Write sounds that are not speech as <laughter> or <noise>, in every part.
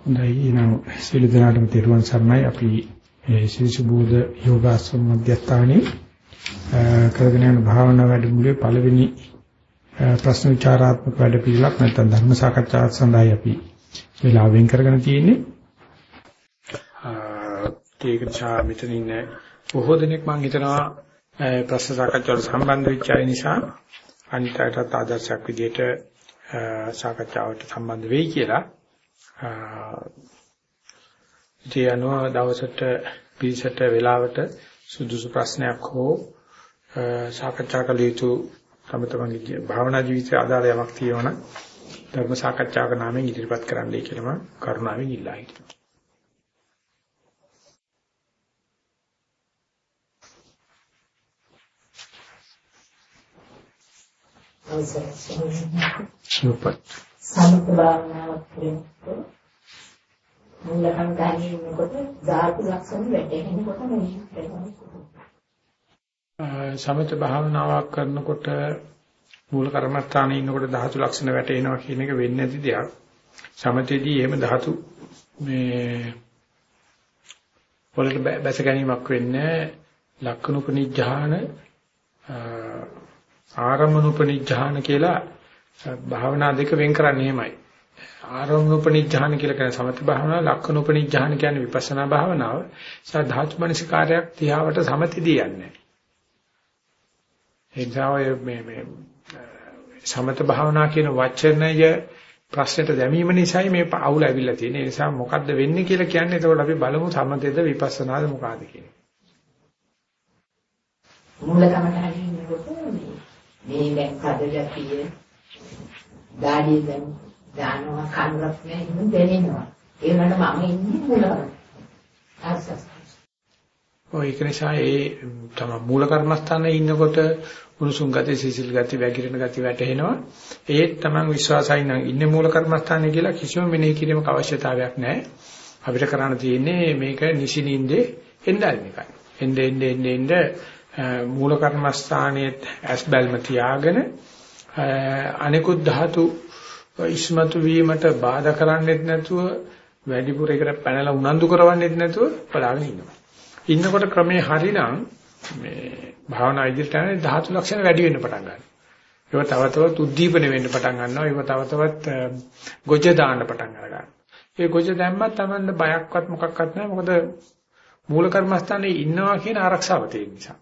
හොඳයි. එහෙනම් සියලු දෙනාටම තෙරුවන් සරණයි. අපි මේ ශිරිසුබෝධ යෝගාශ්‍රම මධ්‍යස්ථානයේ කරගෙන යන භාවනා වැඩමුළුවේ පළවෙනි ප්‍රශ්න විචාරාත්මක වැඩ පිළිලක් නැත්නම් ධර්ම සාකච්ඡාවක් සඳහායි අපි වෙලාව වෙන් කරගෙන තියෙන්නේ. ඒක නිසා මෙතන ඉන්න බොහෝ දෙනෙක් මම හිතනවා ප්‍රශ්න සාකච්ඡාවට සම්බන්ධ වෙච්ච අය නිසා අනිත් අයටත් ආදර්ශයක් විදිහට සාකච්ඡාවට සම්බන්ධ වෙයි කියලා. ඉතින් අනුව දවසට පිළිසට වෙලාවට සුදුසු ප්‍රශ්නයක් හෝ සාකච්ඡා කළ යුතු තම තමන්ගේ භාවනා ජීවිතය අදාළ යමක් තියෙනවා ධර්ම සාකච්ඡාවක නාමයෙන් ඉදිරිපත් කරන්නයි කියලා මම කරුණාවෙන් ඉල්ලා හිටිනවා. සුපත් සමත භාවනාවක් කරනකොට මූල කන්දානේ ඉන්නකොට ධාතු ලක්ෂණ වැටෙනකොට සමත භාවනාවක් කරනකොට මූල කර්මස්ථානයේ ඉන්නකොට ධාතු ලක්ෂණ වැටෙනවා කියන එක වෙන්නේ නැති දෙයක්. සමතේදී එහෙම ධාතු මේ වලට බැස ගැනීමක් වෙන්නේ ලක්ෂණුපනිඥාන ආරම්මනුපනිඥාන කියලා භාවනා දෙක වෙන් කරන්නේ එහෙමයි. ආරම්භෝපනිඥාන කියලා කියන සමථ භාවනාව, ලක්ඛනෝපනිඥාන කියන්නේ විපස්සනා භාවනාව. සා ධාතු මනසිකාරයක් තියාවට සමතිදී යන්නේ. ඒ නිසා මේ මේ සමථ භාවනා කියන වචනය ප්‍රශ්නෙට දැමීම නිසායි මේ අවුල ඇවිල්ලා තියෙන්නේ. ඒ නිසා මොකද්ද වෙන්නේ කියලා කියන්නේ එතකොට අපි බලමු සමථයද විපස්සනාද මොකಾದ කියන්නේ. මූලකමට හරිනකොට මේ මේ කඩජතිය දාඩිය දැන් දානවා කනුරක් නැහැ දැනෙනවා. ඒ වුණාට මම ඉන්නේ මුලවල. ආසස්. ඔය ඒක නිසා ඒ තම මූල කර්මස්ථානයේ ඉන්නකොට උණුසුම් ගති, සිසිල් ගති, වැగిරෙන ගති වැටෙනවා. ඒත් Taman විශ්වාසයි නම් ඉන්නේ මූල කර්මස්ථානයේ කියලා කිසිම මෙනෙහි කිරීමක අවශ්‍යතාවයක් නැහැ. අපිට කරන්න තියෙන්නේ මේක නිසිනින්දේ එන්නල් එකයි. එnde ende ende ende මූල කර්මස්ථානයේ ඇස් බැල්ම තියාගෙන අනිකුත් ධාතු ඉස්මතු වීමට බාධා කරන්නේත් නැතුව වැඩිපුර එකට පැනලා උනන්දු කරවන්නේත් නැතුව බලාගෙන ඉන්නවා. ඉන්නකොට ක්‍රමේ හරිනම් මේ භාවනා ඉදිරියට යන ධාතු ලක්ෂණ වැඩි වෙන්න පටන් ගන්නවා. ඒක තව තවත් උද්දීපන වෙන්න පටන් ගන්නවා. ඒක තව තවත් ගොජ දාන්න පටන් ගන්නවා. ඒ ගොජ දැම්මත් Tamanne බයක්වත් මොකක්වත් නැහැ. මොකද මූල කර්මස්ථානයේ ඉන්නවා කියන ආරක්ෂාව තියෙන නිසා.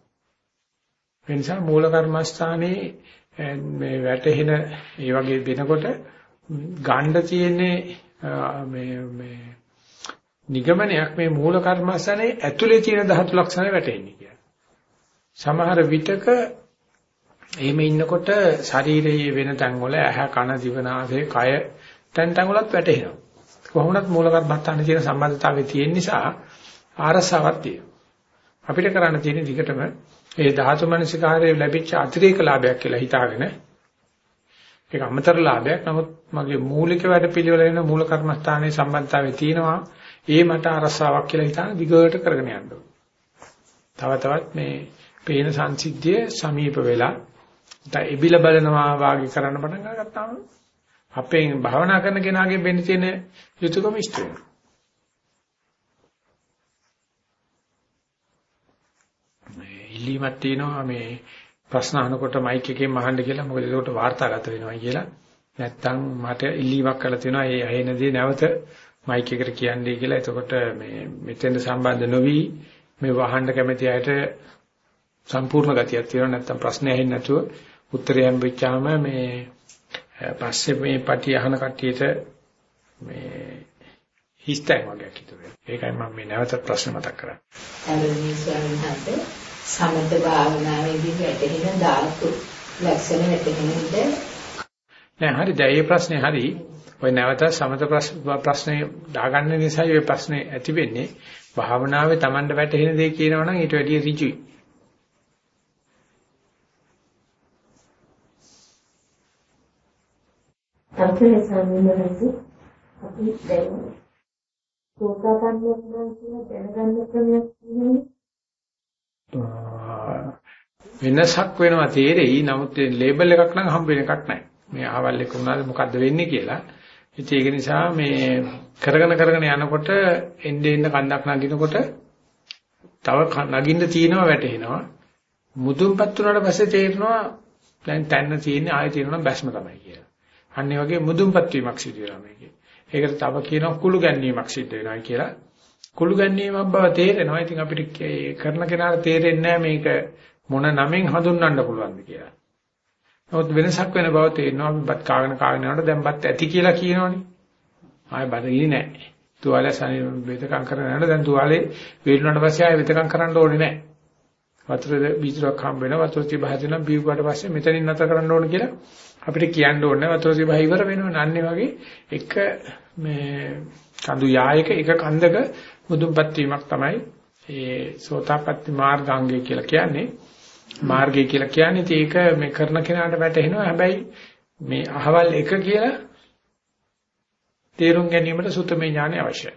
ඒ නිසා මූල කර්මස්ථානයේ මේ වැටෙන ඒ වගේ වෙනකොට ගන්න තියෙන්නේ මේ මේ නිගමනයක් මේ මූල කර්මස්ථානයේ ඇතුලේ තියෙන ධාතු ලක්ෂණ වැටෙන්නේ කියලා. සමහර විටක එහෙම ඉන්නකොට ශරීරයේ වෙන තැන් වල ඇහ කන දිව නාසය කය තැන් තැන් වලත් වැටෙනවා. කොහොමවත් මූල කර්මස්ථානයේ තියෙන සම්බන්ධතාවය තියෙන නිසා ආරසාවක් තියෙනවා. අපිට කරන්න තියෙන දිගටම ඒ ධාතු මනසිකාරයේ ලැබිච්ච අතිරේක ලාභයක් කියලා හිතාගෙන ඒක අමතර ලාභයක්. නමුත් මගේ මූලික වැඩ පිළිවෙල වෙන මූල කර්මස්ථානයේ සම්බන්ධතාවය තියෙනවා. ඒ මට අරසාවක් කියලා හිතාන දිගට කරගෙන යන්න තව තවත් මේ පේන සංසිද්ධිය සමීප වෙලා දැන් ඉබිල බලනවා වාගේ කරන්න පටන් ගත්තාම අපේ භාවනා කරන කෙනාගේ වෙන්න තියෙන යුතුයකම ඉෂ්ට වෙනවා. ඉල්ලීමක් තියෙනවා. මේ ප්‍රශ්න අහනකොට මයික් එකෙන් අහන්න කියලා මොකද ඒකට වාර්තාගත වෙනවා කියලා. නැත්තම් මට ඉල්ලීමක් කරලා තියෙනවා. ඒ ඇහෙනදී නැවත මයික් එකට කියන්නේ කියලා. එතකොට මේ මෙතෙන්ද සම්බන්ධ නොවි මේ වහන්න කැමති අයට සම්පූර්ණ ගතියක් තියෙනවා. නැත්තම් ප්‍රශ්නේ ඇහෙන්නේ නැතුව උත්තරය හම්බෙච්චාම මේ පස්සේ මේ පටි අහන කට්ටියට මේ හිස්තැන් වගේ හිතුවේ. ඒකයි මම මේ නැවත ප්‍රශ්න මතක් කරන්නේ. සමත භාවනාවේදී වැටෙන ධාතු ලක්ෂණ වැටෙන නෑ හරි දැන් මේ ප්‍රශ්නේ හරි. ඔය නැවත සමත ප්‍රශ්නේ දාගන්න නිසා ඔය ප්‍රශ්නේ ඇති වෙන්නේ භාවනාවේ Tamanට වැටෙන දේ කියනවනම් ඊට වැඩිය ඍජුයි. අපේ සම්මුතිය අපි දැන් සෝතාපන්න වෙනවා කියන දැනගන්න ක්‍රමයක් තියෙනවා වෙනසක් වෙනවා තේරෙයි. නමුත් ලේබල් එකක් නම් හම්බ වෙන එකක් නැහැ. මේ ආවල් එක උනාද මොකද්ද වෙන්නේ කියලා ඉතින් ඒක නිසා මේ කරගෙන කරගෙන යනකොට එන්නේ එන්න කන්දක් නගිනකොට තව නගින්න තියෙනවා වැටෙනවා. මුදුන්පත් වුණාට පස්සේ තේරෙනවා දැන් තැන්න තියෙන්නේ ආයෙ තියෙනවා බැස්ම තමයි කියලා. අන්න ඒ වගේ මුදුන්පත් වීමක් සිදු වෙනවා මේකේ. ඒකට තව කියනවා කුළු ගැනීමක් සිද්ධ වෙනවා කියලා. කුළු ගැනීමක් බව තේරෙනවා. ඉතින් අපිට කරන කෙනාට තේරෙන්නේ මේක මොන නමෙන් හඳුන්වන්න පුළුවන්ද කියලා. නමුත් වෙනසක් වෙන බව තේරෙනවා. අපි බත් කාගෙන කාගෙන යනකොට දැන් බත් ඇති කියලා කියනවනේ. ආයෙ බඩගිනි නැහැ. තුවාලය සනි වෙදකම් කරන යනකොට දැන් තුවාලේ වේලුණාට පස්සේ ආයෙ වෙදකම් කරන්න ඕනේ නැහැ. වතුර බීජයක් හම්බ වෙනවා වතුර තිබහ හදනවා බීවුවාට පස්සේ මෙතනින් නැතර කරන්න ඕන කියලා අපිට කියන්න ඕනේ වතුර තිබහ ඉවර වෙනවා නන්නේ වගේ එක මේ කඳු යායක එක කන්දක මුදුන්පත් වීමක් තමයි ඒ සෝතාපට්ටි මාර්ගාංගය කියලා කියන්නේ. මාර්ගය කියලා කියන්නේ ඒක මේ කරන කෙනාට වැටහෙනවා. හැබැයි මේ අහවල් එක කියලා තේරුම් ගැනීමට සුතමේ ඥානය අවශ්‍යයි.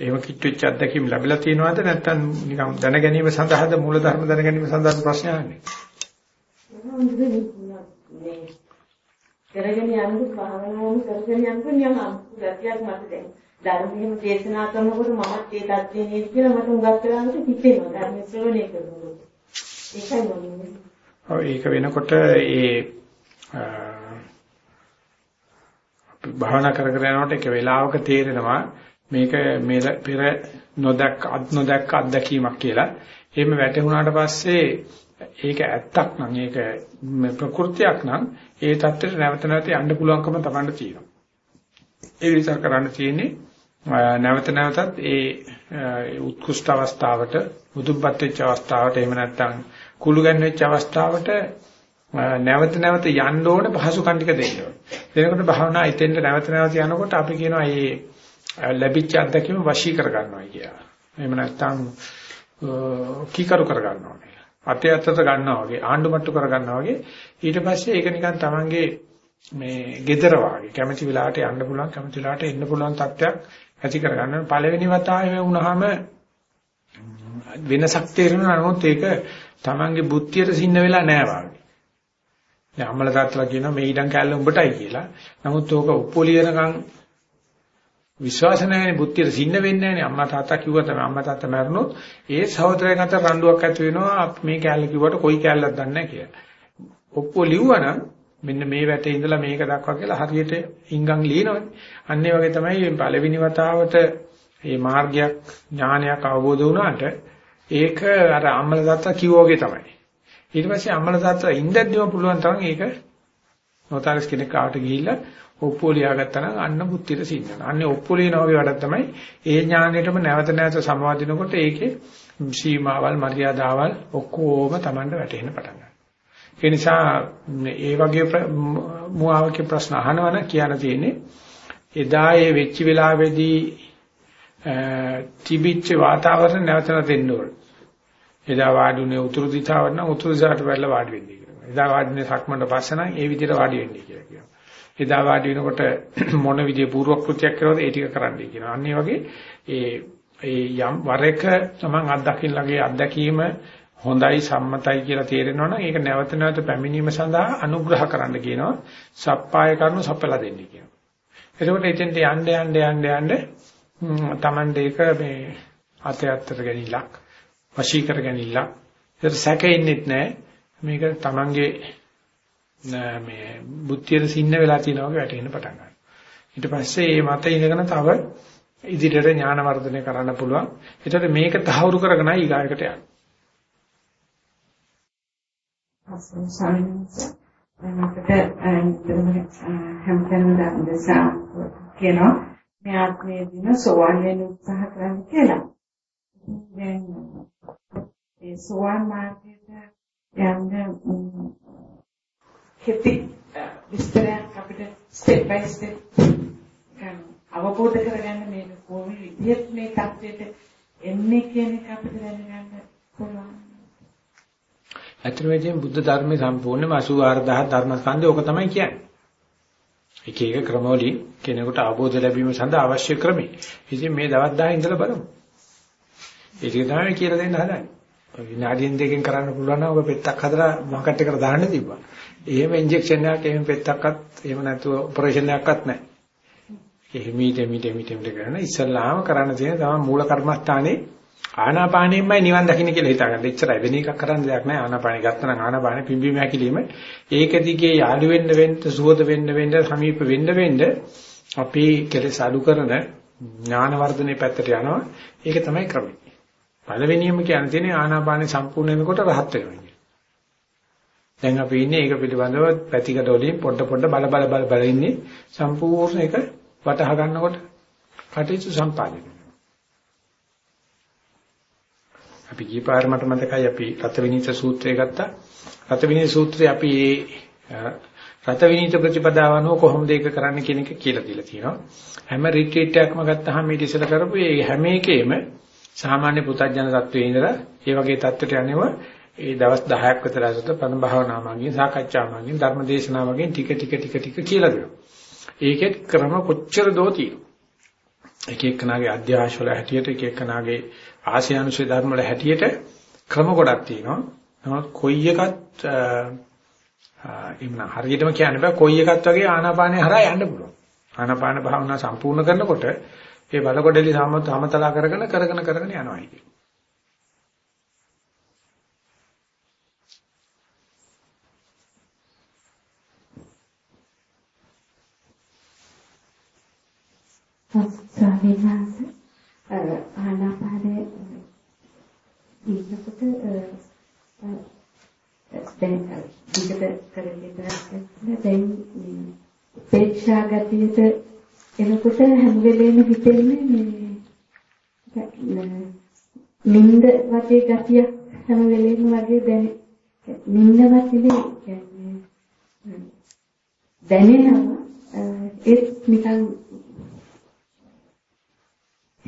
ඒව කිච්චුච්ච අත්දැකීම් ලැබිලා තියෙනවද? නැත්නම් නිකන් දැන ගැනීම සඳහාද මූල ධර්ම දැන ගැනීම සඳහාද ප්‍රශ්න අහන්නේ? කරගෙන යනකොට භාවනාවම කරගෙන යනකොට නියම අමුතුගතියක් මට දැන් ධර්මයේම දේශනා කරනකොට මමත් ඒ தත්ත්වේ නේද කියලා මට උඟක් කරාකට හිතෙනවා ධර්ම ශ්‍රවණය කරනකොට. ඒකයි මම ඔව් ඒක වෙනකොට ඒ භාවනා කර කර යනකොට එක වෙලාවක තේරෙනවා මේක පෙර නොදැක් අත් නොදැක්ක අත්දැකීමක් කියලා. එහෙම වැටුණාට පස්සේ ඒක ඇත්තක් නම් ඒක ප්‍රകൃතියක් නම් ඒ தත්තට නැවත නැවත යන්න පුළුවන්කම තමන්ට තියෙනවා. ඒ විතර කරන්න තියෙන්නේ නැවත නැවතත් ඒ උත්කෘෂ්ඨ අවස්ථාවට මුදුන්පත් වෙච්ච අවස්ථාවට එහෙම නැත්නම් කුළු ගැන්වෙච්ච අවස්ථාවට නැවත නැවත යන්න ඕන පහසුකම් ටික දෙන්න ඕනේ. එතකොට භාවනා ඉතින්ද නැවත නැවත යනකොට අපි කියනවා මේ ලැබිච්ච අත්දැකීම වශී කර ගන්නවා කියලා. එහෙම නැත්නම් කීකරු කර ගන්නවා කියලා. අතේ අතට ගන්නවා වගේ ආණ්ඩු මට්ටු කර ගන්නවා වගේ ඊට පස්සේ ඒක නිකන් Tamange මේ gedara වාගේ කැමැති වෙලාවට යන්න පුළුවන් කැමැති වෙලාවට එන්න පුළුවන් තත්ත්වයක් ඇති කර ගන්න. පළවෙනි වතාවේ වුණාම වෙනසක් තේරෙනවා නමුත් ඒක Tamange බුද්ධියට සින්න වෙලා නැහැ වාගේ. දැන් අම්මලා තාත්තලා කියනවා මේ ඊඩම් කැල්ල උඹටයි කියලා. නමුත් ඕක උප්පොලියනකම් විශ්වාස නැහැනේ බුද්ධියට සින්න වෙන්නේ නැහැනේ අම්මා තාත්තා කිව්වා තමයි අම්මා තාත්තා මැරුණොත් ඒ සහෝදරයන් අතර රණ්ඩුවක් ඇති වෙනවා මේ කෑල්ල කිව්වට කොයි කෑල්ලක්ද දන්නේ නැහැ කියලා. ඔප්පෝ ලිව්වනම් මෙන්න මේ වැටේ ඉඳලා මේක දක්වා කියලා හරියට ඉංගන් ලියනවනේ. අන්න ඒ වගේ තමයි පළවෙනි වතාවට මේ මාර්ගයක් ඥානයක් අවබෝධ වුණාට ඒක අර අම්මලා තාත්තා කිව්වා වගේ තමයි. ඊට පස්සේ අම්මලා තාත්තා ඉඳද්දිම පුළුවන් තරම් ඒක නොතාරස් කෙනෙක් ආවට ගිහිල්ලා ඔප්පුව ලියාගත්තා නම් අන්න බුද්ධියට සින්නනවා. අන්නේ ඔප්පුව ලියන වගේ වැඩක් තමයි ඒ ඥාණයටම නැවත නැවත සමවදිනකොට ඒකේ සීමාවල් මර්යාදාවල් ඔක්කොම Tamanට වැටෙන්න පටන් ගන්නවා. ඒ නිසා ඒ වගේ මුවාවකේ ප්‍රශ්න අහනවනම් කියන්න තියෙන්නේ එදා ඒ වෙච්ච වෙලාවේදී තිබිච්ච වාතාවරණ නැවත නැවත එන්න ඕන. එදා වාඩුනේ උතුරු දිශාවට නම් උතුරු දිශාවට වැල්ල වාඩි වෙන්නේ කියලා. එදා වාඩිනේ සක්මන්ට පස්සේ නම් ඒ විදිහට වාඩි වෙන්නේ කියලා කියනවා. එදා වාඩි වෙනකොට <clears throat> මොන විදිහේ පූර්ව කෘත්‍යයක් කරනවද ඒ ටික කරන්නයි කියනවා. අන්න ඒ වගේ ඒ ඒ යම් වර එක තමන් අත්දකින්න ළගේ අත්දැකීම හොඳයි සම්මතයි කියලා තේරෙනවනම් ඒක නැවත නැවත පැමිණීම සඳහා අනුග්‍රහ කරන්න කියනවා. සප්පාය කරනු සපලා දෙන්න කියනවා. එතකොට එතෙන්ට යන්න යන්න යන්න යන්න තමන් දෙක මේ අතේ අත්තට ගැනීමක් වශී කර ගැනීමක් ඒත් සැකෙන්නෙත් නැහැ. මේක තමන්ගේ මේ බුද්ධියට සින්න වෙලා තියෙනවා වගේ වැටෙන්න පටන් ගන්නවා. ඊට පස්සේ මේ මත ඉඳගෙන තව ඉදිරියට ඥාන වර්ධනය කරන්න පුළුවන්. ඒතකොට මේක තහවුරු කරගෙන ඊගායකට යන්න. අසල් සම්ස මකට හැමතැනම දන්දසා කියනවා මේ ආත්මයේ දින සෝවන් වෙන උත්සාහ කරන්න කියලා. දැන් ඒ සෝවන් මාර්ගයට යන්න කෙටි විස්තරයක් අපිට ස්ටෙප් බයි ස්ටෙප් ගන්න අවබෝධ කරගන්න මේක කොහොම විදියට මේ தත්වෙට එන්නේ කියන එක අපිට දැනගන්න පුළුවන්. ඇත්තටම බුද්ධ ධර්මයේ සම්පූර්ණම 84000 ධර්මස්කන්ධය ඕක තමයි කියන්නේ. එක එක ක්‍රමවලින් කෙනෙකුට අවබෝධ ලැබීම සඳහා අවශ්‍ය ක්‍රමයි. ඉතින් මේ දවස් 10 ඉඳලා බලමු. ඒක තමයි කියලා දෙන්න හදන්නේ. විනාඩියෙන් දෙකකින් කරන්න පුළුවන් නම් ඔබ පෙත්තක් හදලා මාකට් එකට දාන්න තිබ්බා. එහෙම ඉන්ජෙක්ෂන් එකක් එහෙම පෙත්තක්වත් එහෙම නැතුව ඔපරේෂන් එකක්වත් නැහැ. එහෙම ඊට මීට මීට මීට කරන ඉස්සල්ලාම කරන්න තියෙන තමයි මූල කර්මස්ථානේ ආනාපානෙන්මයි නිවන් දකින්න කියලා හිතාගන්න. එච්චරයි වෙන එකක් කරන්න දෙයක් නැහැ. ආනාපානෙ ගත්තනම් ආනාපානෙ පිම්බීම හැකිලිම ඒක දිගේ යාළු වෙන්න වෙන්න සුවද වෙන්න වෙන්න සමීප වෙන්න වෙන්න අපි කෙලෙස් අඩු කරන ඥාන වර්ධනයේ පැත්තට යනවා. ඒක තමයි ක්‍රමය. පළවෙනියම කියන්න තියෙන්නේ ආනාපානෙ සම්පූර්ණ වෙනකොට රහත් වෙනවා කියන්නේ. දැන් අපි ඉන්නේ ඒක පිළිබඳව පැතිකඩ වලින් පොඩ පොඩ බල බල බල බල ඉන්නේ සම්පූර්ණ එක වටහා ගන්නකොට කටයුතු සම්පාදනය අපි ගියපාර මට මතකයි අපි රතවිනීත සූත්‍රය ගත්තා. රතවිනීත සූත්‍රය අපි ඒ රතවිනීත ප්‍රතිපදාවන කොහොමද ඒක කරන්න කියන එක කියලා දීලා තියෙනවා. හැම රිට්‍රීට් එකක්ම ගත්තාම මේ ඉතිසල කරපු ඒ හැම එකේම සාමාන්‍ය පුතඥන තත්වයේ ඉඳලා ඒ වගේ තත්ත්වයට යන්නේව ඒ දවස් 10ක් විතර ඇසත පරම භාවනා මාර්ගයෙන් සාකච්ඡා මාර්ගයෙන් ධර්ම දේශනා වගේ ටික ටික ටික ටික කියලා දෙනවා. ඒකෙත් ක්‍රම කොච්චර දෝ තියෙනවා. එක එක්කනාගේ අධ්‍යාශ වල හැටියට එක එක්කනාගේ ආශයානුශේ ධර්ම වල හැටියට ක්‍රම ගොඩක් තියෙනවා. නමුත් කොයි එකත් එන්න හරියටම කියන්න බෑ කොයි එකත් වගේ ආනාපානය හරහා යන්න පුළුවන්. ආනාපාන භාවනා සම්පූර්ණ කරනකොට ඒ බලකොඩලි සමතලා කරගෙන කරගෙන කරගෙන යනවා කියන්නේ. ස්වාමීන් වහන්සේ ආනාපානයේ ඉන්නකොට දැන් විකට කරගෙන දැන් උපේක්ෂා ගතියට එනකොට හැම වෙලේම හිතෙන්නේ මේ නින්ද වගේ ගතියක් හැම වෙලේම වගේ දැන නින්දවත් නෙවෙයි කියන්නේ දැනෙනවා ඒත් නිකන්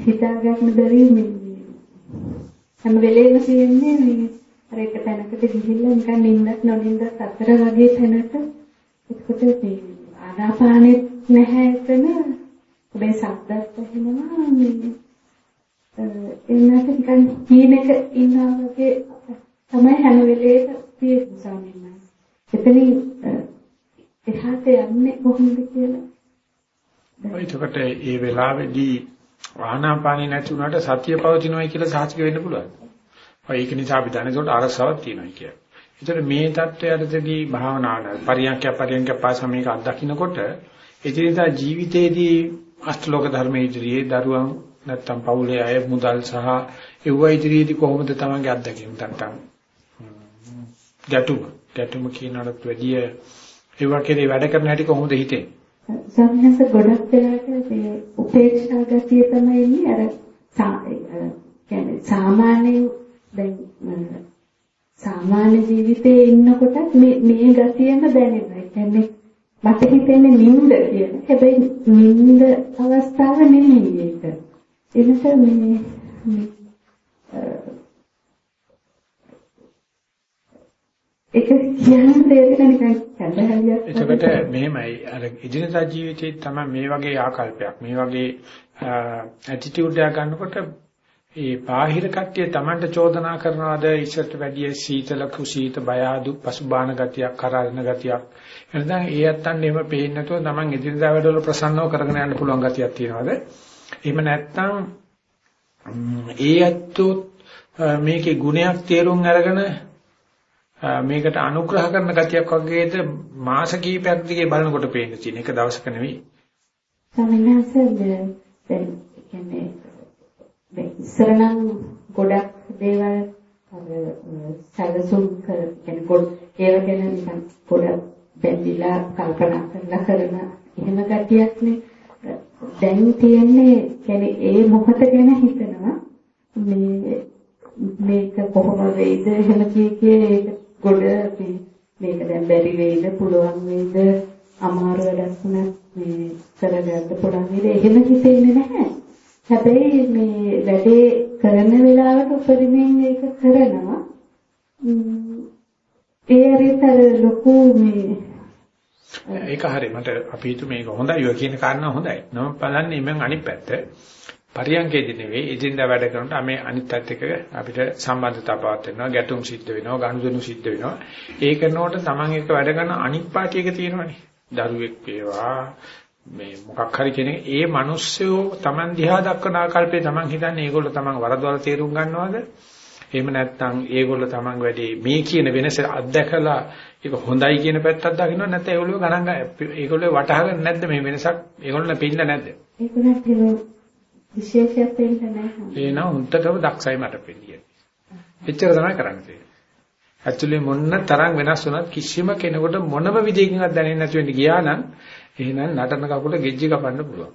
හිතාගන්න බැරි මේ හැම වෙලේම තියෙන්නේ මේ අර එක තැනකට ගිහිල්ලා නිකන් නිින්දක් නොනින්දක් අතර වගේ තැනක එතකොට මේ ආනාපානෙත් නැහැ එතන ඔබේ ශබ්දත් ඇහෙනවා මේ එන්නට නිකන් කීනක ඉන්නා වගේ තමයි හැම වෙලේම තියෙන්නේ ස්වාමීන් වහන්සේ. එතනින් එහාට යන්නේ කොහොමද කියලා. එතකොට ඒ වෙලාවේදී ආනාපානිය නැති වුණාට සතිය පවතිනවයි කියලා සාහිතික වෙන්න පුළුවන්. ඔය ඒක නිසා අපි දන්නේ ඒකට අරසාවක් තියෙනවා කියන්නේ. ඒතර මේ தත්වයටදී භාවනාව පරියන්ක පරියන්ක පාසම මේක අත්දකින්නකොට එදිනදා ජීවිතයේදී අෂ්ටලෝක ධර්ම ඉදිරියේ දරුවන් නැත්තම් පවුලේ අය මුදල් සහ ඒව ඉදිරියේදී කොහොමද තමන්ගේ අත්දැකීම් නැත්තම් ගැටුම ගැටුම කියනකට වැඩිය ඒ වගේ වැඩ කරන හැටි කොහොමද හිතෙන්නේ? සම්හස ගොඩක් වෙලාවට මේ උපේක්ෂා ගතිය තමයි ඉන්නේ අර කියන්නේ සාමාන්‍යයෙන් දැන් සාමාන්‍ය ජීවිතේ ඉන්නකොටත් මේ මේ ගතියම දැනෙනවා. ඒ කියන්නේ මට හිතෙන්නේ නිින්ද කියන. හැබැයි නිින්ද අවස්ථාව නෙමෙයි ඒක. එනස මේ ඒක කියන්න දෙයක් නිකන් කැඳහැලියක්. එතකොට මෙහෙමයි. අර ඉදිනදා ජීවිතේ තමයි මේ වගේ ආකල්පයක් මේ වගේ ඇටිටියුඩ් එක ගන්නකොට ඒ බාහිර කට්ටිය Tamanට චෝදනා කරනවාද? ඉස්සරට වැඩිය සීතල කුසීත බය ආදු පසුබාන ගතියක් කරාරින ගතියක්. එනනම් ඒ අත්තන් එහෙම පේන්නේ නැතුව Taman ඉදිනදා වැඩවල ප්‍රසන්නව කරගෙන යන්න පුළුවන් ගතියක් තියනවාද? එහෙම නැත්නම් ඒ ඇත්තෝ මේකේ ගුණයක් තේරුම් අරගෙන මේකට අනුග්‍රහ කරන ගතියක් වගේද මාස කිහිපයක් දිගේ බලනකොට පේන්න තියෙන එක දවසක නෙවෙයි. සමිනාස දැන් කියන්නේ දැන් ඉස්සරනම් ගොඩක් දේවල් අර සැලසුම් කර කියන්නේ ගොඩ ඒව ගැන නිකන් ගොඩක් බැඳිලා කල්පනා කරලා කරන එහෙම ගතියක්නේ දැන් තියෙන්නේ කියන්නේ ඒ මොහොත ගැන හිතනවා මේ මේක කොහොම වෙයිද එහෙම කිය කිය ඒක ගොඩ මේක දැන් බැරි වෙයිද පුළුවන් වෙයිද අමාරු වැඩක් වුණත් මේ කරගන්න පුළුවන් වේද එහෙම හිතෙන්නේ නැහැ. හැබැයි මේ වැඩේ කරන වෙලාවට උපරිමයෙන් ඒක කරනවා. ඒ අරිතර ලොකු මේ ඒක හරි මට අපි හිතු මේක හොඳයි ඔය කියන කාරණා හොඳයි. නම බලන්නේ මම අනිත් පැත්ත. පරියන්කේදී නෙවෙයි එදින්දා වැඩ කරනකොට මේ අනිත් පැත්ත එක අපිට සම්බන්ධතාව පවත් වෙනවා ගැටුම් සිද්ධ වෙනවා ගනුදෙනු සිද්ධ වෙනවා. ඒ කරනකොට Taman එක වැඩ කරන අනිත් පාටි එක තියෙනවනේ. දරුවෙක් වේවා මේ මොකක් හරි කෙනෙක්. ඒ මිනිස්සු Taman දිහා දක්වන ආකල්පේ Taman හිතන්නේ ඒගොල්ලෝ Taman වරදවල තේරුම් ගන්නවද? එහෙම නැත්නම් ඒගොල්ලෝ Taman වැඩි මේ කියන වෙනස අත්දැකලා ඒක හොඳයි කියන පැත්තක් දකින්නව නැත්නම් ඒගොල්ලෝ ගණන් ඒගොල්ලෝ වටහාගන්නේ නැද්ද මේ වෙනසක්? ඒගොල්ලෝ පින්න නැද්ද? ඒකත් එහෙම විශේෂයක් වෙන්න නැහැ. එන උන්ටටම දක්ෂයි මට පිළියෙල. එච්චර තමයි කරන්න තියෙන්නේ. ඇක්චුලි මොන්න තරම් වෙනස් වුණත් කිසිම කෙනෙකුට මොනම විදිහකින්වත් දැනෙන්නේ නැති වෙන්න ගියා නම් එහෙනම් නටන කකුල ගෙජ්ජි කපන්න පුළුවන්.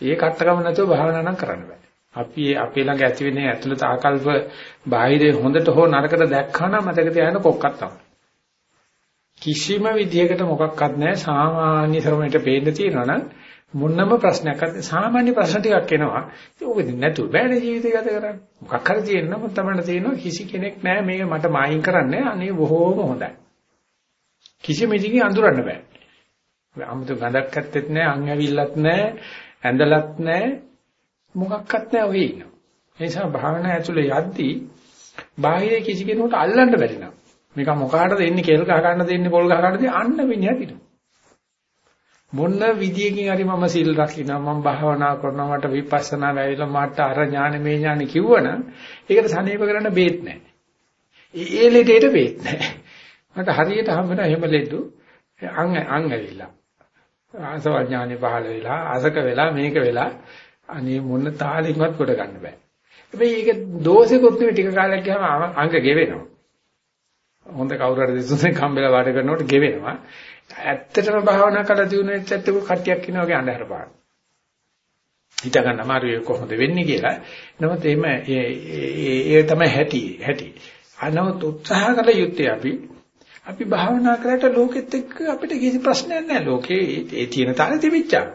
ඒ කට්ටකම නැතුව භාවනා නම් කරන්න බෑ. අපි අපේ ළඟ ඇති වෙන ඇතුළත ආකල්ප බාහිරේ හොඳට හෝ නරකට දැක්කා නම් මතක තියාගන්න කොක්කක් තමයි. කිසිම විදියකට මොකක්වත් නැහැ සාමාන්‍ය ශ්‍රමයට පේන්න තියෙනවා නම් මොනම ප්‍රශ්නයක් අද සාමාන්‍ය ප්‍රශ්න ටිකක් එනවා. ඒක නැතුව බෑනේ ජීවිතය ගත කරන්න. මොකක් හරි තියෙනම තමයි තියෙනවා කිසි කෙනෙක් නැහැ මේක මට මායින් කරන්නේ. අනේ බොහෝම හොඳයි. කිසිම ඉදිකින් අඳුරන්න බෑ. 아무තු ගඳක් ඇත්තෙත් නැහැ, අං ඇවිල්ලත් නැහැ, ඇඳලත් නැහැ. මොකක්වත් නැහැ ඔහේ ඉන්නවා. ඒ නිසා භාවනා ඇතුලේ යද්දී බාහිර කිසි කෙනෙකුට අල්ලන්න බැරි නම. මේක මොකාටද එන්නේ කෙල් ගහ ගන්න දෙන්නේ පොල් ගහ ගන්න දෙන්නේ අන්න මිනිහා දිනු. මොන විදියකින් හරි මම සිල් රකින්නවා මම භාවනා කරනවා මට විපස්සනා වැවිලා මට අර ඥාන මේ ඥාන කිව්වනම් ඒකට සනීප කරන්න බේත් නැහැ. ඒ ලෙඩේට බේත් නැහැ. මට හරියට හම්බ වෙන එහෙම ලෙඩු අං අං ඇවිල්ලා. ආසව ඥානෙ පහළ වෙලා අසක වෙලා මේක වෙලා අනේ මොන තාලෙන්වත් කොට ගන්න බෑ. හැබැයි ඒක දෝෂෙකුත් නෙවෙයි ටික කාලයක් ගියාම අංග ගෙවෙනවා. හොඳ කවුරු හරි දෙසුනේ කම්බල වාඩ කරනකොට ගෙවෙනවා. ඇත්තටම භාවනා කරලා දිනු වෙච්ච ඇත්තක කට්ටියක් ඉන්නවා වගේ අඳහර පාන. හිතා ගන්න අමාරුයි කොහොමද වෙන්නේ කියලා. නමුත් එහෙම ඒ තමයි හැටි හැටි. අනවත උත්සාහ කළ යුත්තේ අපි අපි භාවනා කරලා ලෝකෙත් එක්ක අපිට කිසි ප්‍රශ්නයක් නැහැ. ලෝකේ ඒ තියෙන තාලේ තිබිච්චා.